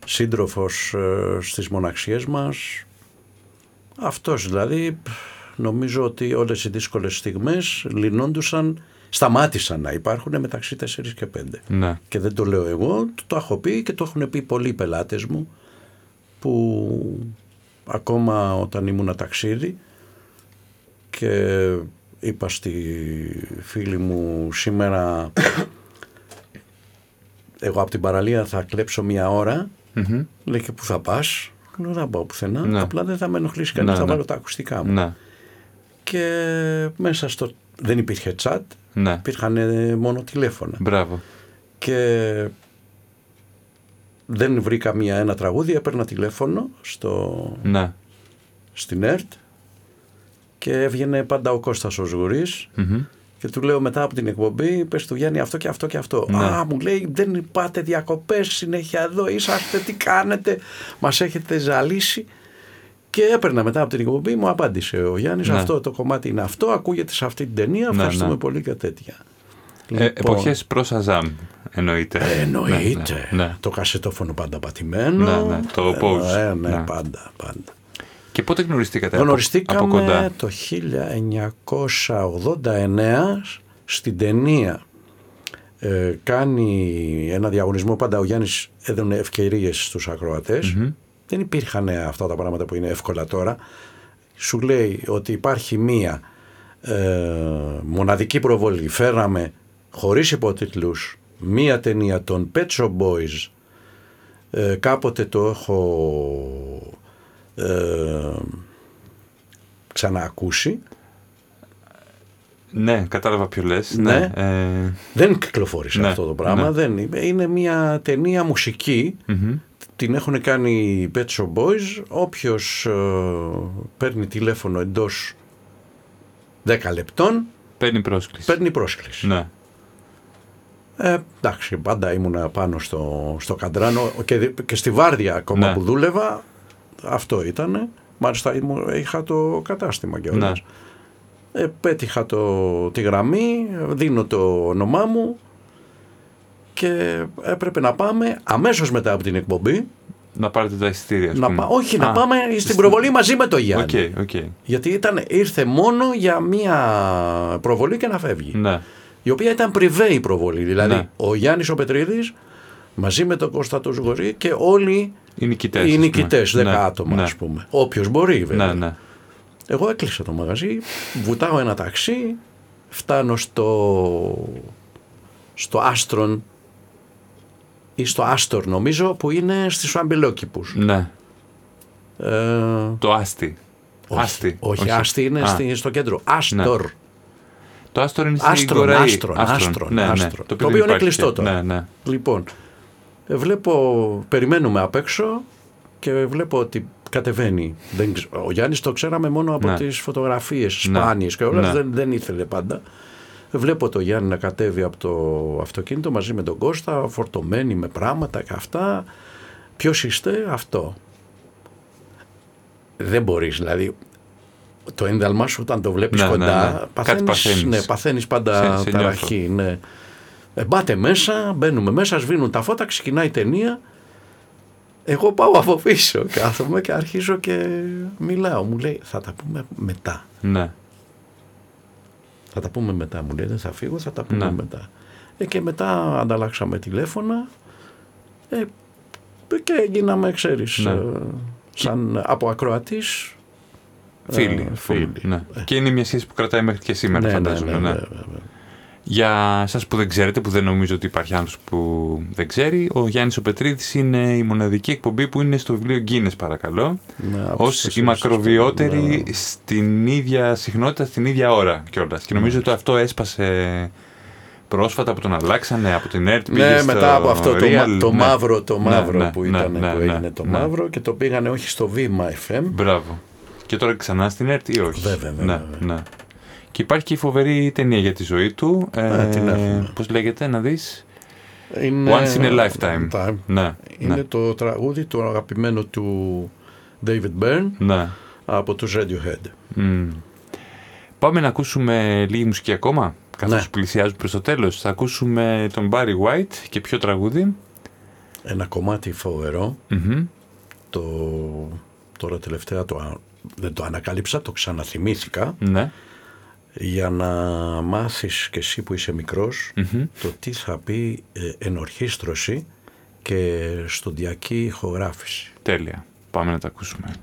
σύντροφος ε, στις μοναξιές μας. Αυτός δηλαδή, π, νομίζω ότι όλες οι δύσκολες στιγμές λυνόντουσαν, σταμάτησαν να υπάρχουν μεταξύ 4 και 5. ναι, Και δεν το λέω εγώ, το, το έχω πει και το έχουν πει πολλοί πελάτες μου που ακόμα όταν ήμουν ταξίδι και είπα στη φίλη μου σήμερα εγώ από την παραλία θα κλέψω μια ώρα Μμμ. λέει και που θα πας; Λέω δεν πάω πουθενά Ναι. απλά δεν θα με ενοχλήσει κανείς Ναι, θα ναι. βάλω τα ακουστικά μου ναι, και μέσα στο δεν υπήρχε chat ναι, υπήρχαν ε, μόνο τηλέφωνα μπράβο. και δεν βρήκα μία ένα τραγούδι, έπαιρνα τηλέφωνο στο, Ναι, στην ΕΡΤ και έβγαινε πάντα ο Κώστας ο Ζουρής Μμμ. και του λέω μετά από την εκπομπή, πες του Γιάννη αυτό και αυτό και αυτό. Ναι. Α, μου λέει δεν πάτε διακοπές συνέχεια εδώ, είσαστε, τι κάνετε, μας έχετε ζαλίσει. Και έπαιρνα μετά από την εκπομπή, μου απάντησε ο Γιάννης, Ναι. αυτό το κομμάτι είναι αυτό, ακούγεται σε αυτή την ταινία, ευχαριστούμε ναι. πολύ και τέτοια. Ε, εποχές προς Αζάμ, εννοείται. Ε, Εννοείται. Ναι, ναι. Το κασετόφωνο πάντα πατημένο. Ναι, ναι, το pause. Ε, ναι, Ναι. πάντα, πάντα. Και πότε γνωριστήκατε από, από Γνωριστήκαμε κοντά; το 1989 στην ταινία. Ε, κάνει ένα διαγωνισμό πάντα ο Γιάννης έδωνε ευκαιρίες στους ακροατες δεν υπήρχαν αυτά τα πράγματα που είναι εύκολα τώρα σου λέει ότι υπάρχει μία ε, μοναδική προβολή φέραμε χωρίς υποτίτλους μία ταινία των Pet Shop Boys ε, κάποτε το έχω ε, ξαναακούσει Ναι, κατάλαβα ποιο λες. Ναι. Ε, δεν κυκλοφόρησε Ναι, αυτό το πράγμα ναι. δεν είναι. είναι μια ταινία μουσική μμμ. την έχουν κάνει οι Pet Shop Boys όποιος ε, παίρνει τηλέφωνο εντός 10 λεπτών Παίρνει πρόσκληση. παίρνει πρόσκληση Ναι. Ε, εντάξει, πάντα ήμουνα πάνω στο, στο καντράνο και, δι- και στη βάρδια ακόμα Ναι. που δούλευα. Αυτό ήταν. Μάλιστα ήμου- είχα το κατάστημα κιόλας. Ναι. Ε, πέτυχα το, τη γραμμή, δίνω το όνομά μου και έπρεπε να πάμε αμέσως μετά από την εκπομπή. Να πάρετε τα εισιτήρια, ας Να πούμε. πά- όχι, να Α, πάμε στην προβολή μαζί με το Γιάννη. Οκ, οκ. Γιατί ήταν, ήρθε μόνο για μία προβολή και να φεύγει. Ναι. Η οποία ήταν πριβέ η προβολή. Δηλαδή Ναι. ο Γιάννης ο Πετρίδης μαζί με τον Κώστα το Ζουγορή και όλοι Οι νικητές. οι ας πούμε. νικητές, δέκα Ναι, άτομα ναι. ας πούμε. Όποιος μπορεί βέβαια. Ναι, ναι. Εγώ έκλεισα το μαγαζί, βουτάω ένα ταξί, φτάνω στο, στο Άστρον ή στο Άστορ νομίζω που είναι στις Αμπελόκηπους. Ναι. Ε, Το άστι. όχι, Άστι. όχι, Άστη είναι Α, στη- στο κέντρο. Άστορ. Το άστρο είναι στην Άστρον, Κοραή. άστρον, άστρον, ναι, ναι. άστρον. Το δεν οποίο είναι υπάρχει κλειστό πια. τώρα. Ναι, ναι. Λοιπόν, Ε, Βλέπω, περιμένουμε απ' έξω και βλέπω ότι κατεβαίνει. Δεν, ξε- ο Γιάννης το ξέραμε μόνο από Ναι. τις φωτογραφίες Ναι. σπάνιες και όλα, Ναι. δεν, δεν ήθελε πάντα. Βλέπω το Γιάννη να κατέβει από το αυτοκίνητο μαζί με τον Κώστα, φορτωμένοι με πράγματα και αυτά. Ποιος είστε, αυτό. Δεν μπορείς, δηλαδή, το ένδαλμά σου όταν το βλέπεις Ναι, ναι, κοντά, ναι. Κάτι παθαίνεις, παθαίνεις. ναι, παθαίνεις πάντα Σε- σε ταραχή. Ναι. Ε, πάτε μέσα, μπαίνουμε μέσα, σβήνουν τα φώτα, ξεκινάει η ταινία. Εγώ πάω από πίσω, κάθομαι και αρχίζω και μιλάω. Μου λέει, θα τα πούμε μετά. Ναι. Θα τα πούμε μετά, μου λέει, δεν θα φύγω, θα τα πούμε Ναι. μετά. Ε, και μετά ανταλλάξαμε τηλέφωνα ε, και γίναμε, ξέρεις, Ναι. ε, σαν από ακροατής. Φίλοι. ε, φίλοι. φίλοι. Ναι. Και είναι μια σχέση που κρατάει μέχρι και σήμερα, Ναι, ναι, φαντάζομαι. ναι, ναι. ναι, ναι, ναι. Για εσάς που δεν ξέρετε, που δεν νομίζω ότι υπάρχει άνθρωπος που δεν ξέρει, ο Γιάννης ο Πετρίδης είναι η μοναδική εκπομπή που είναι στο βιβλίο Guinness, παρακαλώ, Ναι, από ως τις η τέσσερις μακροβιότερη ναι. στην ίδια συχνότητα, στην ίδια ώρα κιόλας. Και νομίζω ότι αυτό έσπασε πρόσφατα που τον αλλάξανε από την ΕΡΤ. πήγε Ναι, στο μετά από αυτό το, Real, μα- το ναι. μαύρο, το Ναι, μαύρο ναι, που ναι, ήταν, ναι, που ναι, έγινε το ναι. μαύρο και το πήγανε όχι στο βήμα FM. Μπράβο. Και τώρα ξανά στην ΕΡΤ ή όχι; Βέβαια, βέβαια, Ναι, βέβαια. ναι. Και υπάρχει και η φοβερή ταινία για τη ζωή του. Α, την έχουμε. Πώς λέγεται, να δεις; Είναι, Once in a lifetime. Time. Ναι, Είναι ναι, το τραγούδι του αγαπημένου του David Byrne ναι. από τους Radiohead. Μμ. Πάμε να ακούσουμε λίγη μουσική ακόμα, καθώς Ναι. πλησιάζουμε προς το τέλος. Θα ακούσουμε τον Barry White και ποιο τραγούδι; Ένα κομμάτι φοβερό. Μμμ. Το, τώρα τελευταία το, α- δεν το ανακάλυψα, το ξαναθυμήθηκα Ναι. για να μάθεις και εσύ που είσαι μικρός Μμμ. το τι θα πει ε, ενορχίστρωση και στοντιακή ηχογράφηση. Τέλεια. Πάμε να τα ακούσουμε.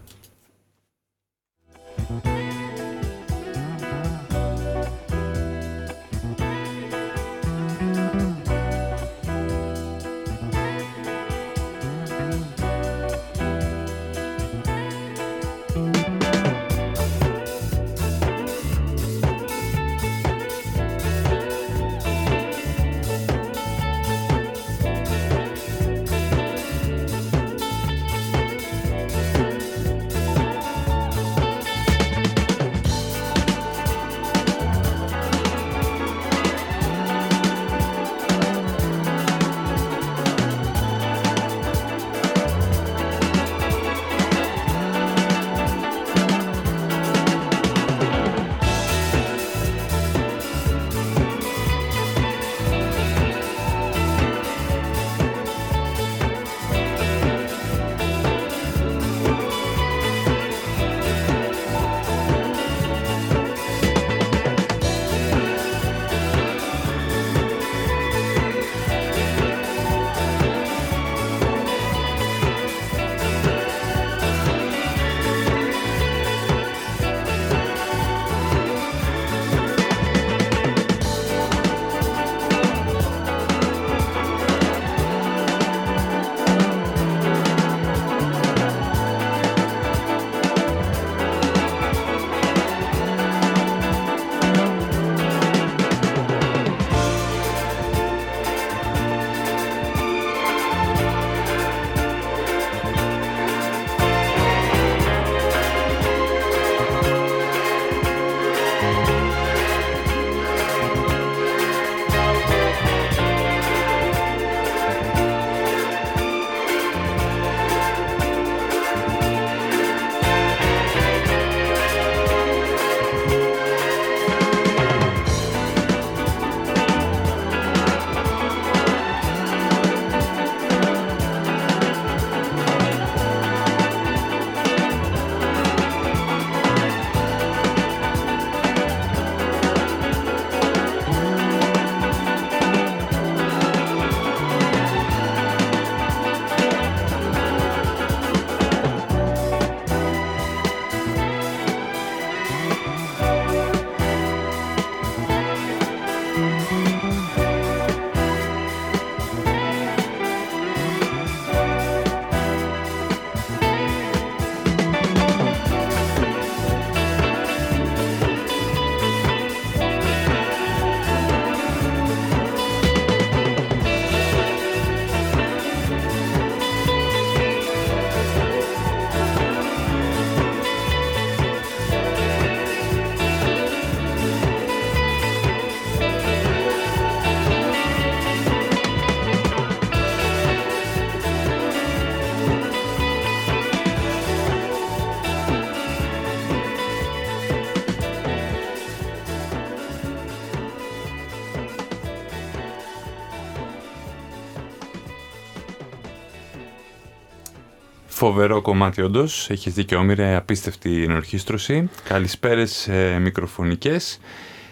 Φοβερό κομμάτι όντως. Έχεις δίκιο, Όμηρε. Απίστευτη ενορχίστρωση. Καλησπέρες ε, μικροφωνικές.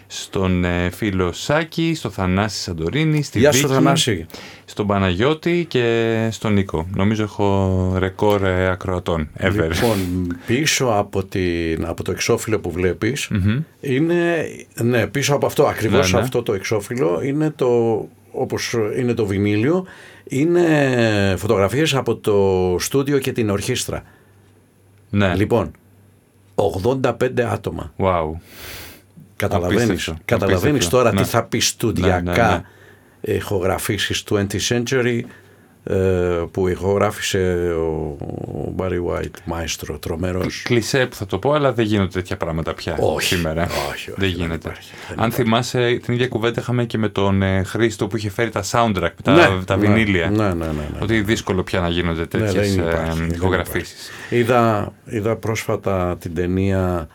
Στον ε, φίλο Σάκη, στο Θανάση Σαντορίνη, στη Γεια σου Βίκη, Θανάση. στον Παναγιώτη και στον Νίκο. Νομίζω έχω ρεκόρ ε, ακροατών. Ever. Λοιπόν, πίσω από, την, από το εξώφυλλο που βλέπεις είναι, ναι, πίσω από αυτό, ακριβώς Ναι, ναι. αυτό το εξώφυλλο είναι το, όπως είναι το βινίλιο, είναι φωτογραφίες από το στούντιο και την ορχήστρα. ναι. Λοιπόν, 85 άτομα. Wow. Καταλαβαίνεις, Απίστευτο, καταλαβαίνεις απίστευτο. τώρα Ναι. τι θα πεις στουδιακά Ναι, ναι, ηχογραφήσεις 20th century ε, που ηχογράφησε ο, ο Barry White, μάιστρο, τρομερός. Κλισέ που θα το πω, αλλά δεν γίνονται τέτοια πράγματα πια Όχι, σήμερα. όχι, όχι, δεν δεν γίνεται. υπάρχει, δεν Αν υπάρχει. θυμάσαι, την ίδια κουβέντα είχαμε και με τον ε, Χρήστο που είχε φέρει τα soundtrack, τα, Ναι, τα ναι, βινίλια. ναι, ναι, ναι, ναι. Ότι δύσκολο πια να γίνονται Ναι, τέτοιες δεν υπάρχει, δεν ηχογραφήσεις. υπάρχει. Είδα, είδα πρόσφατα την ταινία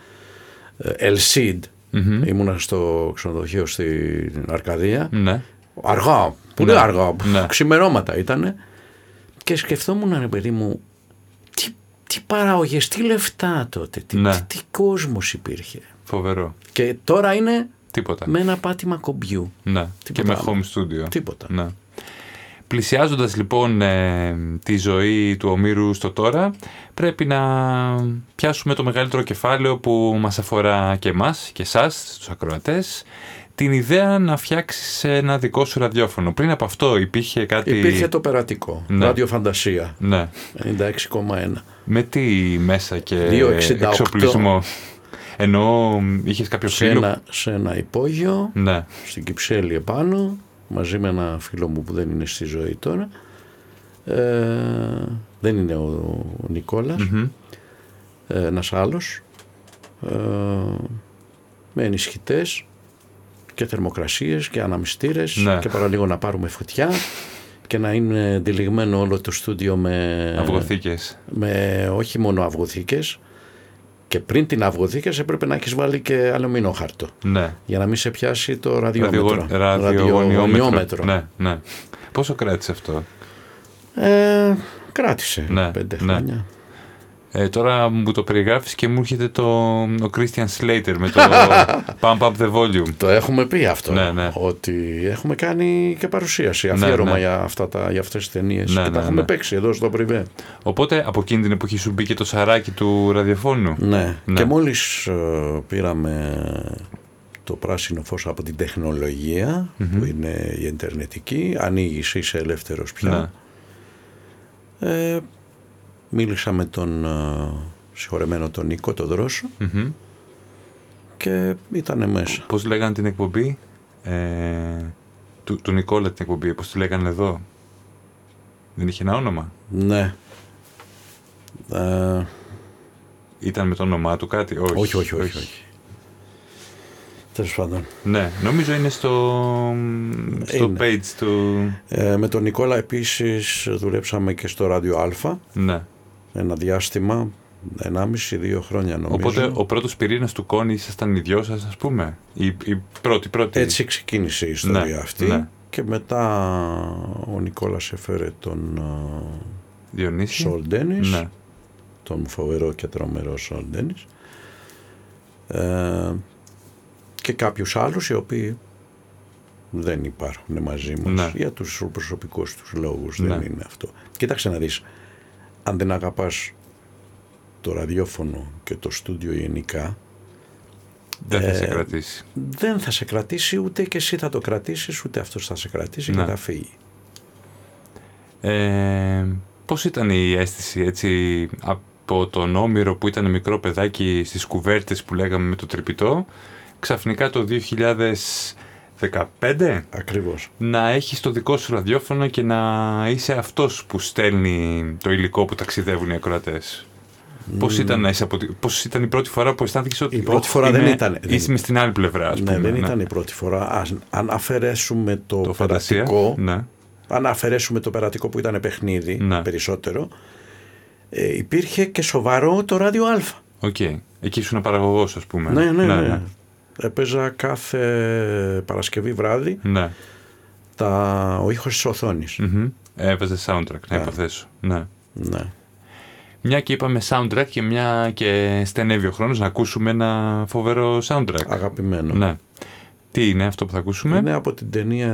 ε, El Cid. Ήμουνα στο ξενοδοχείο στην Αρκαδία. Ναι. Αργά, πολύ Ναι, αργά. ναι. Ξημερώματα ήταν. Και σκεφτόμουν, ρε παιδί μου, τι, τι παραγωγές, τι λεφτά τότε, τι, Ναι. τι, τι κόσμος υπήρχε. Φοβερό. Και τώρα είναι Τίποτα. με ένα πάτημα κομπιού. Ναι. Και Τίποτα με άλλο. home studio. Τίποτα. Ναι. Πλησιάζοντας λοιπόν ε, τη ζωή του Ομήρου στο τώρα, πρέπει να πιάσουμε το μεγαλύτερο κεφάλαιο που μας αφορά και εμάς και εσάς, τους ακροατές, την ιδέα να φτιάξεις ένα δικό σου ραδιόφωνο. Πριν από αυτό υπήρχε κάτι... Υπήρχε το περατικό, Ναι. ραδιοφαντασία, Ναι. 96,1. Με τι μέσα και 268. εξοπλισμό; Ενώ είχες κάποιο Σε φίλο... ένα, σε ένα υπόγειο, Ναι. στην Κυψέλη επάνω, μαζί με ένα φίλο μου που δεν είναι στη ζωή τώρα. Ε, δεν είναι ο, ο νικολας ε, ένας άλλος, ε, με ενισχυτές και θερμοκρασίες και αναμυστήρες Ναι. και παραλίγο να πάρουμε φωτιά και να είναι τυλιγμένο όλο το στούντιο με, Αυγοθήκες. με όχι μόνο αυγοθήκες και πριν την αυγοθήκες έπρεπε να έχεις βάλει και αλουμινόχαρτο Ναι. για να μην σε πιάσει το ραδιόμετρο. Ραδιογο- Ραδιογωνιόμετρο. Ραδιογωνιόμετρο. Ναι, ναι. Πόσο κράτησε αυτό; Ε, κράτησε Ναι, πέντε ναι. χρόνια. Ε, τώρα μου το περιγράφεις και μου έρχεται το, ο Christian Slater με το Pump Up the Volume. Το έχουμε πει αυτό. Ναι, ναι. Ότι έχουμε κάνει και παρουσίαση, αφιέρωμα ναι. για, αυτά τα, για αυτές τις ταινίες. Ναι, και ναι, τα έχουμε ναι. παίξει εδώ στο Πριβέ. Οπότε από εκείνη την εποχή σου μπήκε το σαράκι του ραδιοφώνου; Ναι. Ναι. Και μόλις ε, πήραμε το πράσινο φως από την τεχνολογια που είναι η εντερνετική, ανοίγεις, είσαι ελεύθερος πια. Ναι. Ε, μίλησα με τον ε, συγχωρεμένο τον Νίκο, τον Δρόσο Μμμ. και ήταν μέσα. Πώς λέγανε την εκπομπή; Ε, του, του Νικόλα την εκπομπή. Πώς τη λέγανε εδώ; Δεν είχε ένα όνομα; Ναι. Ε, Ήταν με το όνομά του κάτι; Όχι, όχι, όχι, όχι. όχι. Τέλος πάντων. Ναι, νομίζω είναι στο, στο Είναι. page του... Ε, με τον Νικόλα επίσης δουλέψαμε και στο Ράδιο Α Ναι. Ένα διάστημα, 1,5-2 χρόνια νομίζω. Οπότε ο πρώτος πυρήνας του Κόνη ήσασταν οι δυο σας, ας πούμε; Η, η πρώτη, πρώτη. Έτσι ξεκίνησε η ιστορία Ναι, αυτή ναι. και μετά ο Νικόλας έφερε τον ε, Διονύση. Σολ Ντένις, Ναι. τον φοβερό και τρομερό Σολ Ντένις ε, και κάποιους άλλους οι οποίοι δεν υπάρχουν μαζί μας Ναι. για τους προσωπικούς τους λόγους Ναι. δεν είναι αυτό κοίταξε να δεις αν δεν αγαπάς το ραδιόφωνο και το στούντιο γενικά Δεν θα σε Ε, κρατήσει. δεν θα σε κρατήσει ούτε και εσύ θα το κρατήσεις ούτε αυτός θα σε κρατήσει Ναι. και θα φύγει Ε, πώς ήταν η αίσθηση έτσι από τον Όμηρο που ήταν μικρό παιδάκι στις κουβέρτες που λέγαμε με το τρυπητό ξαφνικά το 2015 ακριβώς να έχεις το δικό σου ραδιόφωνο και να είσαι αυτός που στέλνει το υλικό που ταξιδεύουν οι ακροατές. Πώς ήταν, να είσαι από τη- πώς ήταν η πρώτη φορά που αισθάνθηκες ότι Η πρώτη «Ωχ, φορά δεν είμαι- ήταν- δεν Είσαι στην άλλη πλευρά, ας ναι, πούμε. δεν ήταν η πρώτη φορά. Ας, αν αφαιρέσουμε το, Το φαντασία. περατικό, Ναι. αν αφαιρέσουμε το πειρατικό που ήταν παιχνίδι Ναι. περισσότερο, ε, υπήρχε και σοβαρό το ράδιο Α. Οκ. Εκεί ήσουν παραγωγός, ας πούμε. Ναι, ναι, ναι. Έπαιζα κάθε Παρασκευή βράδυ ναι. τα, ο ήχος της οθόνης. Μμμ. Έβαζε soundtrack, να Ναι. υποθέσω. Ναι. Ναι. Μια και είπαμε soundtrack και μια και στενεύει ο χρόνος να ακούσουμε ένα φοβερό soundtrack. Αγαπημένο. Ναι. Τι είναι αυτό που θα ακούσουμε; Είναι από την ταινία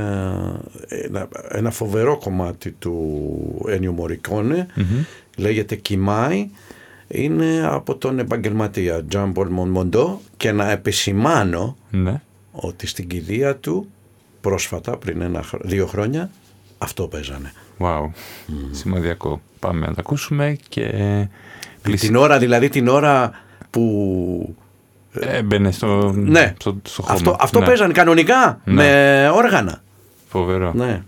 ένα, ένα φοβερό κομμάτι του Ένιο Μωρικόνε. Λέγεται Κιμάι. Είναι από τον επαγγελματία Τζαν Πολ Μοντό και να επισημάνω Ναι. ότι στην κηδεία του πρόσφατα πριν ένα, χρο- δύο χρόνια αυτό παίζανε. Wow. Σημαδιακό. Πάμε να τα ακούσουμε και κλείσει. Την ώρα δηλαδή την ώρα που Έμπαινε στο, ναι, στο, στο χώμα. αυτό, αυτό Ναι. παίζανε κανονικά Ναι. με όργανα. Φοβερό. Ναι.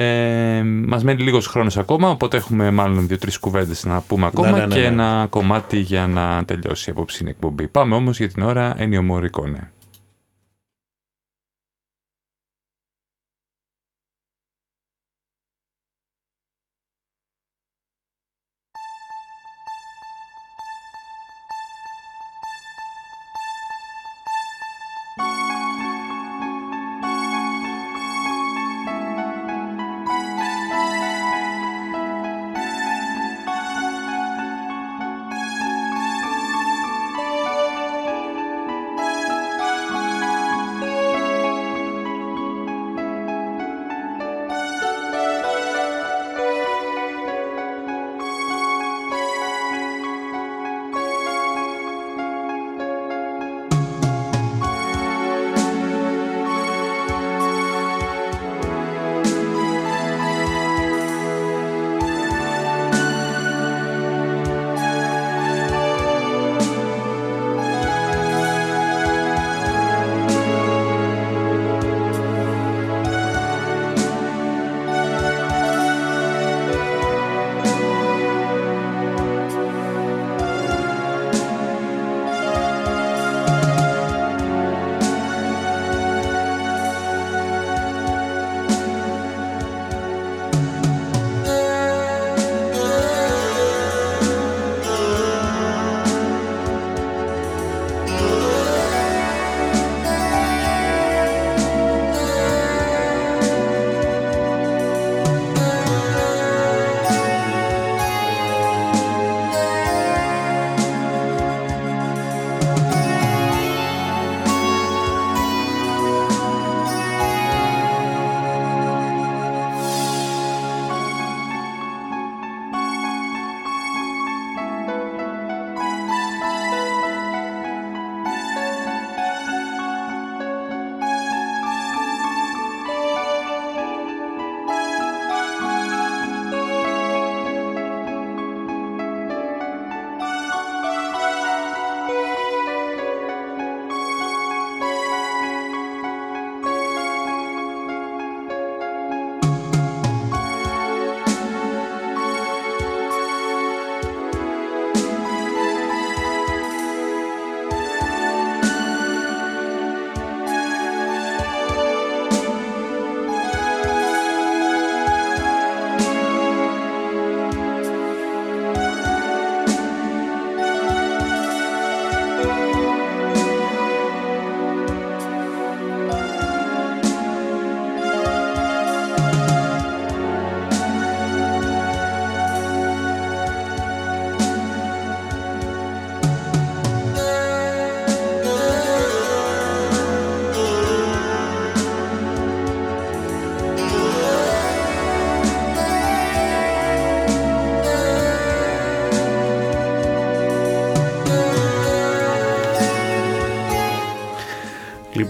Ε, μας μένει λίγος χρόνος ακόμα, οπότε έχουμε μάλλον δύο-τρεις κουβέντες να πούμε ακόμα ναι, ναι, και ναι. ένα κομμάτι για να τελειώσει η απόψη εκπομπή. Πάμε όμως για την ώρα Ennio Morricone.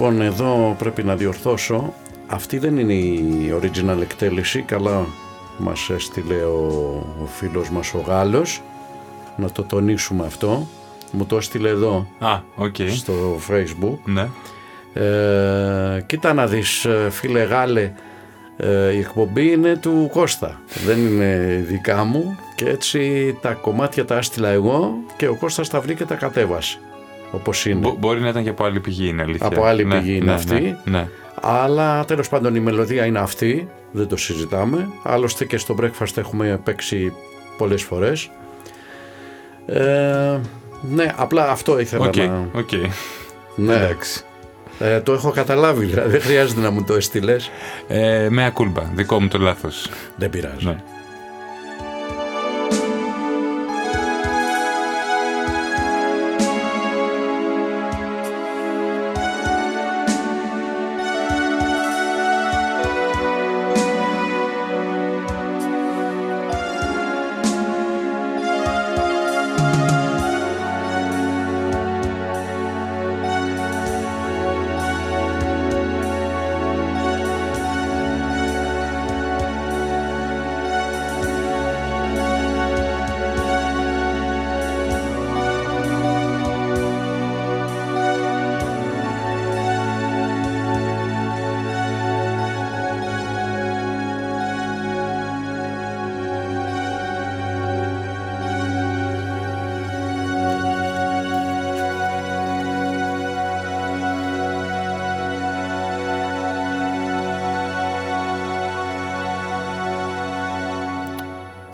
Λοιπόν, εδώ πρέπει να διορθώσω. Αυτή δεν είναι η original εκτέλεση. Καλά μας έστειλε ο, ο φίλος μας ο Γάλλος. Να το τονίσουμε αυτό. Μου το έστειλε εδώ Α, οκ. στο facebook. Ναι. Ε, κοίτα να δεις ε, φίλε Γάλλε ε, η εκπομπή είναι του Κώστα δεν είναι δικά μου και έτσι τα κομμάτια τα έστειλα εγώ και ο Κώστας τα βρήκε και τα κατέβασε όπως είναι Μπο- μπορεί να ήταν και από άλλη πηγή, είναι αλήθεια. Από άλλη Ναι, πηγή είναι ναι, αυτή. Ναι, ναι. αλλά τέλος πάντων η μελωδία είναι αυτή δεν το συζητάμε άλλωστε και στο breakfast έχουμε παίξει πολλές φορές ε, ναι απλά αυτό ήθελα Οκ, να οκ. ναι, Εντάξει. ε, το έχω καταλάβει δηλαδή δεν χρειάζεται να μου το έστειλες. Ε, mea culpa, δικό μου το λάθος. δεν πειράζει Ναι.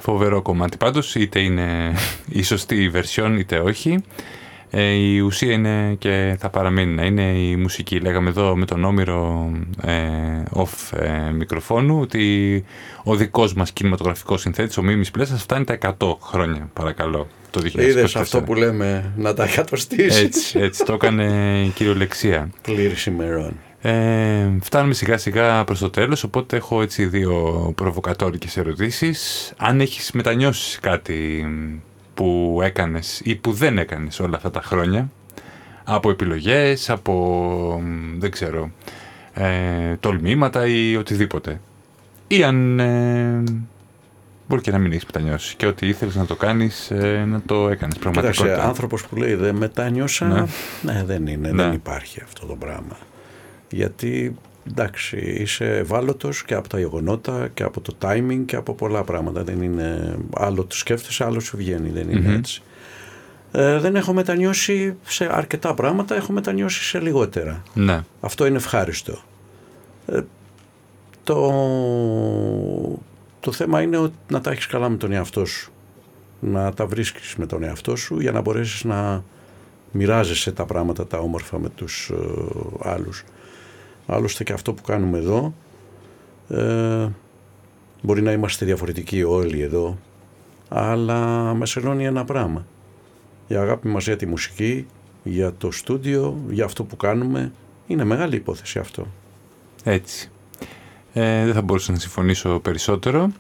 Φοβερό κομμάτι πάντως, είτε είναι η σωστή version είτε όχι. Ε, η ουσία είναι και θα παραμείνει να είναι η μουσική. Λέγαμε εδώ με τον Όμηρο ε, off ε, μικροφόνου ότι ο δικός μας κινηματογραφικός συνθέτης, ο Μίμης Πλέσας, φτάνει τα 100 χρόνια, παρακαλώ, το 2024. Είδες αυτό που λέμε να τα εκατοστήσεις. Έτσι, έτσι το έκανε η κυριολεξία. Πλήρης ημερών. Ε, φτάνουμε σιγά σιγά προς το τέλος, οπότε έχω έτσι δύο προβοκατόρικες ερωτήσεις. Αν έχεις μετανιώσεις κάτι που έκανες ή που δεν έκανες όλα αυτά τα χρόνια, από επιλογές, από δεν ξέρω, ε, τολμήματα ή οτιδήποτε. Ή αν ε, μπορεί και να μην έχεις μετανιώσεις και ότι ήθελες να το κάνεις, ε, να το έκανες πραγματικότητα. Κοίταξε, άνθρωπος που λέει δεν μετάνιωσα, Ναι. ναι, δεν είναι, Ναι. δεν υπάρχει αυτό το πράγμα. Γιατί, εντάξει, είσαι ευάλωτος και από τα γεγονότα και από το timing και από πολλά πράγματα. Δεν είναι άλλο το σκέφτεσαι, άλλο σου βγαίνει, δεν ειναι Μμμ. έτσι. Ε, δεν έχω μετανιώσει σε αρκετά πράγματα, έχω μετανιώσει σε λιγότερα. Ναι. Αυτό είναι ευχάριστο. Ε, το, το θέμα είναι ότι να τα έχεις καλά με τον εαυτό σου. Να τα βρίσκεις με τον εαυτό σου για να μπορέσεις να μοιράζεσαι τα πράγματα τα όμορφα με τους ε, άλλους. Άλλωστε και αυτό που κάνουμε εδώ ε, μπορεί να είμαστε διαφορετικοί όλοι εδώ αλλά μας ενώνει ένα πράγμα. Η αγάπη μας για τη μουσική, για το στούντιο, για αυτό που κάνουμε. Είναι μεγάλη υπόθεση αυτό. Έτσι. Ε, δεν θα μπορούσα να συμφωνήσω περισσότερο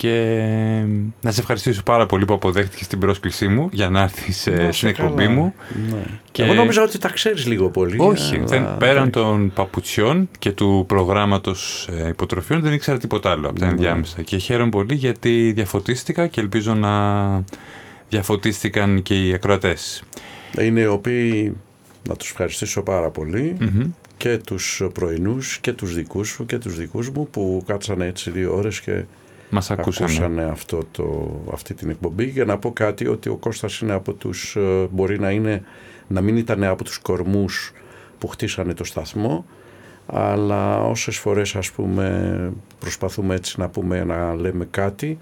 και να σε ευχαριστήσω πάρα πολύ που αποδέχτηκες την πρόσκλησή μου για να έρθεις ε, Να στην είσαι εκπομπή καλά. μου. Ναι. Και- Εγώ νόμιζα ότι τα ξέρεις λίγο πολύ. Όχι, αλλά δεν, πέραν εντάξει. των παπουτσιών και του προγράμματος ε, υποτροφιών δεν ήξερα τίποτα άλλο από τα Ναι. ενδιάμεσα. Και χαίρομαι πολύ γιατί διαφωτίστηκα και ελπίζω να διαφωτίστηκαν και οι ακροατές. Είναι οι οποίοι, να τους ευχαριστήσω πάρα πολύ, Μμμ. και τους πρωινούς και τους δικούς σου και τους δικούς μου που κάτσανε έτσι δύο ώρες και Μας ακούσανε. ακούσανε αυτό το, αυτή την εκπομπή για να πω κάτι ότι ο Κώστας είναι από τους, ε, μπορεί να είναι, να μην ήταν από τους κορμούς που χτίσανε το σταθμό αλλά όσες φορές ας πούμε προσπαθούμε έτσι να πούμε να λέμε κάτι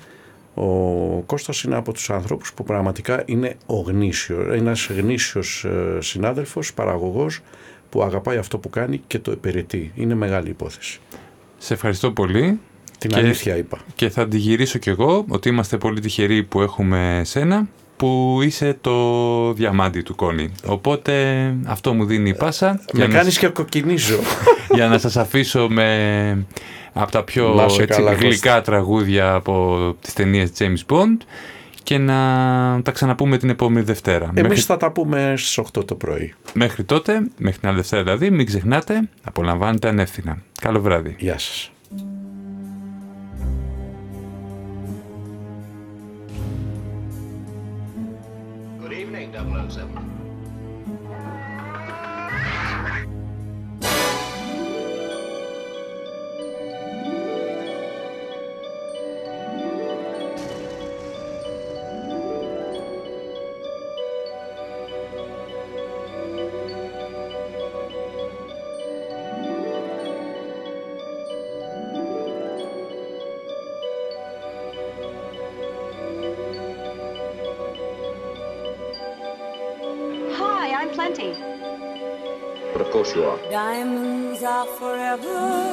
ο Κώστας είναι από τους ανθρώπους που πραγματικά είναι ο γνήσιος, ένας γνήσιος ε, συνάδελφος, παραγωγός που αγαπάει αυτό που κάνει και το επαιρετεί. Είναι μεγάλη υπόθεση. Σε ευχαριστώ πολύ Την Και- αλήθεια είπα. και θα αντιγυρίσω κι εγώ ότι είμαστε πολύ τυχεροί που έχουμε σένα που είσαι το διαμάντι του Κόνη. Οπότε αυτό μου δίνει η πάσα Με για, να, κάνεις και κοκκινίζω. για να σας αφήσω με από τα πιο Να σε έτσι, καλά, γλυκά τραγούδια από τις ταινίες James Bond και να τα ξαναπούμε την επόμενη Δευτέρα. Εμείς Μέχρι, θα τα πούμε στις 8 το πρωί. μέχρι τότε, μέχρι την άλλη Δευτέρα δηλαδή, μην ξεχνάτε, απολαμβάνετε ανεύθυνα. Καλό βράδυ. Γεια σας. comes up. Forever.